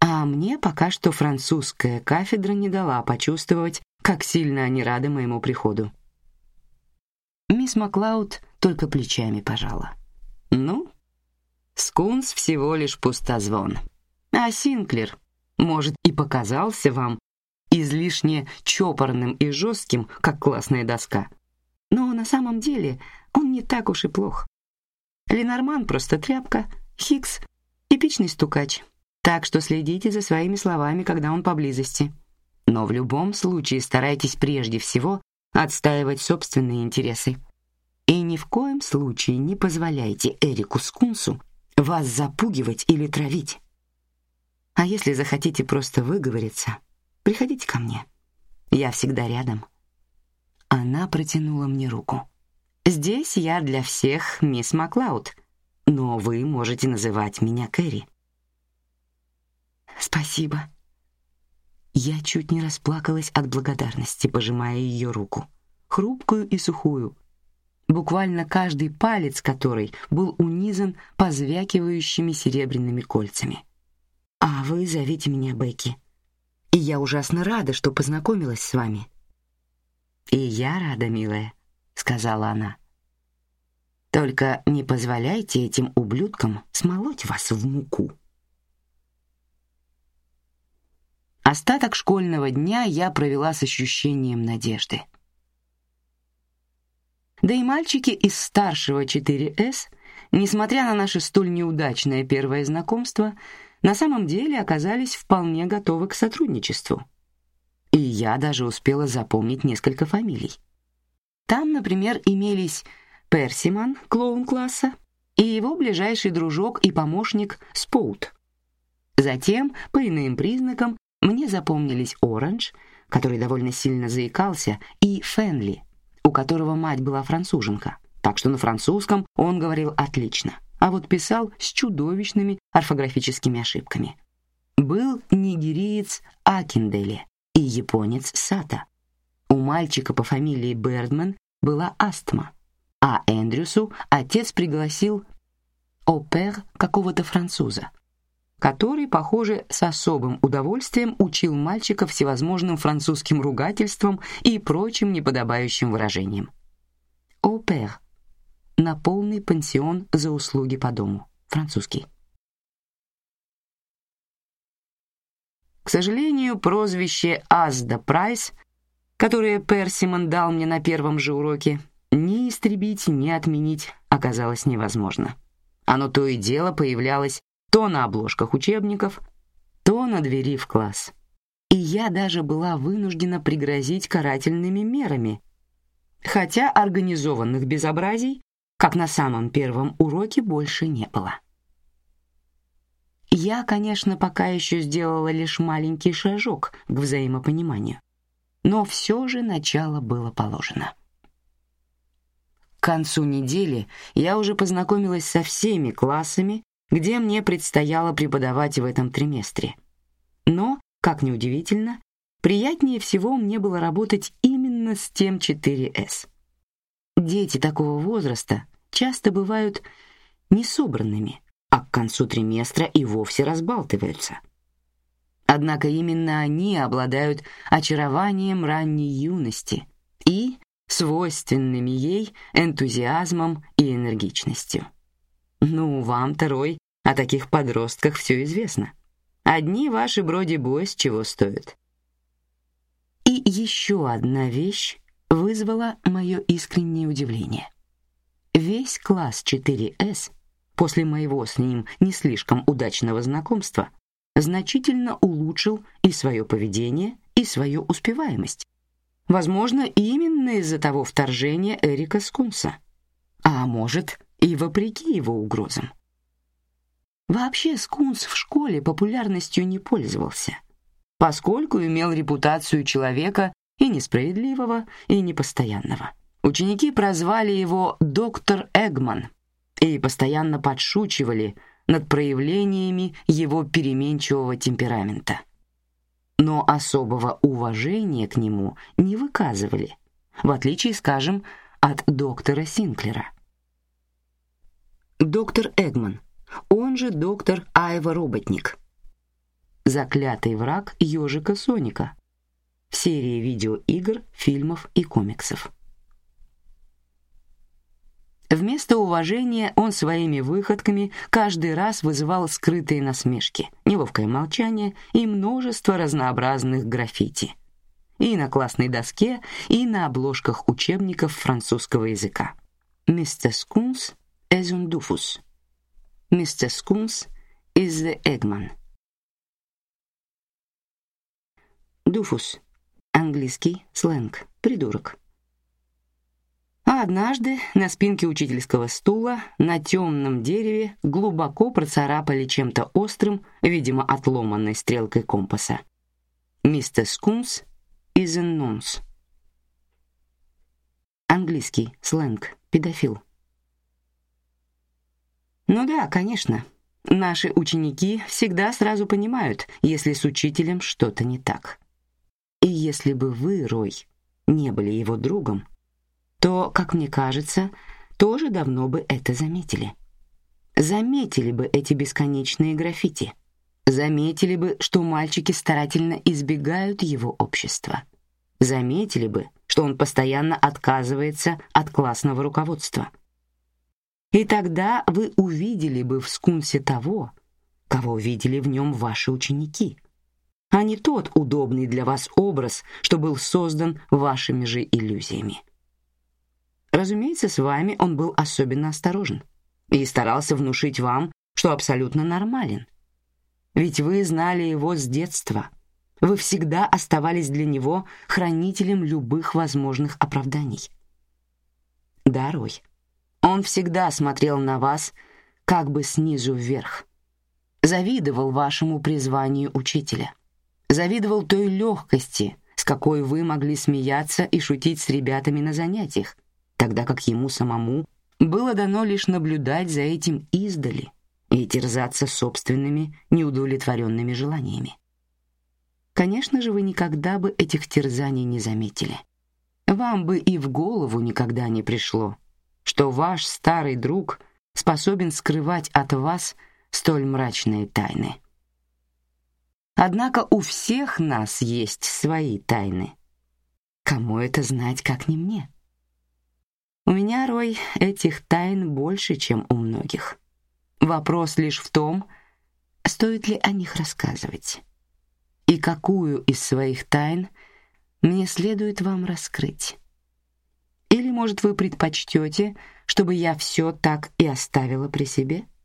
А мне пока что французская кафедра не дала почувствовать, как сильно они рады моему приходу. Мисс Маклауд только плечами пожала. Ну, скунс всего лишь пустозвон. А Синклер, может, и показался вам излишне чопорным и жестким, как классная доска. Но на самом деле он не так уж и плох. Ленорман просто тряпка, Хикс типичный стукач. Так что следите за своими словами, когда он поблизости. Но в любом случае старайтесь прежде всего отстаивать собственные интересы. И ни в коем случае не позволяйте Эрику Скунсу вас запугивать или травить. А если захотите просто выговориться, приходите ко мне. Я всегда рядом. Она протянула мне руку. Здесь я для всех мисс Маклауд, но вы можете называть меня Кэрри. Спасибо. Я чуть не расплакалась от благодарности, пожимая ее руку, хрупкую и сухую, буквально каждый палец которой был унизан позвякивающими серебряными кольцами. А вы зовите меня Бекки. И я ужасно рада, что познакомилась с вами. И я рада, милая, сказала она. Только не позволяйте этим ублюдкам смолоть вас в муку. Остаток школьного дня я провела с ощущением надежды. Да и мальчики из старшего 4С, несмотря на наше столь неудачное первое знакомство, на самом деле оказались вполне готовы к сотрудничеству. И я даже успела запомнить несколько фамилий. Там, например, имелись Персиман, клоун класса, и его ближайший дружок и помощник Споут. Затем, по иным признакам, мне запомнились Оранж, который довольно сильно заикался, и Фенли, у которого мать была француженка, так что на французском он говорил отлично, а вот писал с чудовищными орфографическими ошибками. Был нигериец Акиндели и японец Сата. У мальчика по фамилии Бердман была астма, а Эндрюсу отец пригласил опер какого-то француза, который, похоже, с особым удовольствием учил мальчика всевозможным французским ругательствам и прочим неподобающим выражениям. «Опер» — на полный пансион за услуги по дому, французский. К сожалению, прозвище Азда Прайс, которое Персимон дал мне на первом же уроке, ни истребить, ни отменить оказалось невозможно. Оно то и дело появлялось то на обложках учебников, то на двери в класс. И я даже была вынуждена пригрозить карательными мерами, хотя организованных безобразий, как на самом первом уроке, больше не было. Я, конечно, пока еще сделала лишь маленький шажок к взаимопониманию, но все же начало было положено. К концу недели я уже познакомилась со всеми классами где мне предстояло преподавать в этом триместре. Но, как ни удивительно, приятнее всего мне было работать именно с тем 4С. Дети такого возраста часто бывают несобранными, а к концу триместра и вовсе разбалтываются. Однако именно они обладают очарованием ранней юности и свойственными ей энтузиазмом и энергичностью. Ну, вам, второй, о таких подростках все известно. Одни ваши броди-бойс чего стоят. И еще одна вещь вызвала мое искреннее удивление. Весь класс 4С после моего с ним не слишком удачного знакомства значительно улучшил и свое поведение, и свою успеваемость. Возможно, именно из-за того вторжения Эрика Скунса. А может, и вопреки его угрозам. Вообще Скунс в школе популярностью не пользовался, поскольку имел репутацию человека и несправедливого, и непостоянного. Ученики прозвали его доктор Эгман и постоянно подшучивали над проявлениями его переменчивого темперамента. Но особого уважения к нему не выказывали, в отличие, скажем, от доктора Синклера. Доктор Эгман, он же доктор Айва Роботник. Заклятый враг ежика Соника в серии видеоигр, фильмов и комиксов. Вместо уважения он своими выходками каждый раз вызывал скрытые насмешки, неловкое молчание и множество разнообразных граффити. И на классной доске, и на обложках учебников французского языка. Мистер Скунс is un Dufus. Mr. Scoons is the Eggman. Дуфус. Английский сленг. Придурок. Однажды на спинке учительского стула на темном дереве глубоко процарапали чем-то острым, видимо, отломанной стрелкой компаса. Мистер Скунс a nonce. Английский сленг. Педофил. Ну да, конечно. Наши ученики всегда сразу понимают, если с учителем что-то не так. И если бы вы, Рой, не были его другом, то, как мне кажется, тоже давно бы это заметили. Заметили бы эти бесконечные граффити. Заметили бы, что мальчики старательно избегают его общества. Заметили бы, что он постоянно отказывается от классного руководства. И тогда вы увидели бы в Скунсе того, кого видели в нем ваши ученики — а не тот удобный для вас образ, что был создан вашими же иллюзиями. Разумеется, с вами он был особенно осторожен и старался внушить вам, что абсолютно нормален. Ведь вы знали его с детства. Вы всегда оставались для него хранителем любых возможных оправданий. Дарой. Он всегда смотрел на вас как бы снизу вверх. Завидовал вашему призванию учителя завидовал той легкости, с какой вы могли смеяться и шутить с ребятами на занятиях, тогда как ему самому было дано лишь наблюдать за этим издали и терзаться собственными неудовлетворенными желаниями. Конечно же, вы никогда бы этих терзаний не заметили. Вам бы и в голову никогда не пришло, что ваш старый друг способен скрывать от вас столь мрачные тайны. Однако у всех нас есть свои тайны. Кому это знать, как не мне? У меня, Рой, этих тайн больше, чем у многих. Вопрос лишь в том, стоит ли о них рассказывать. И какую из своих тайн мне следует вам раскрыть. Или, может, вы предпочтете, чтобы я все так и оставила при себе? —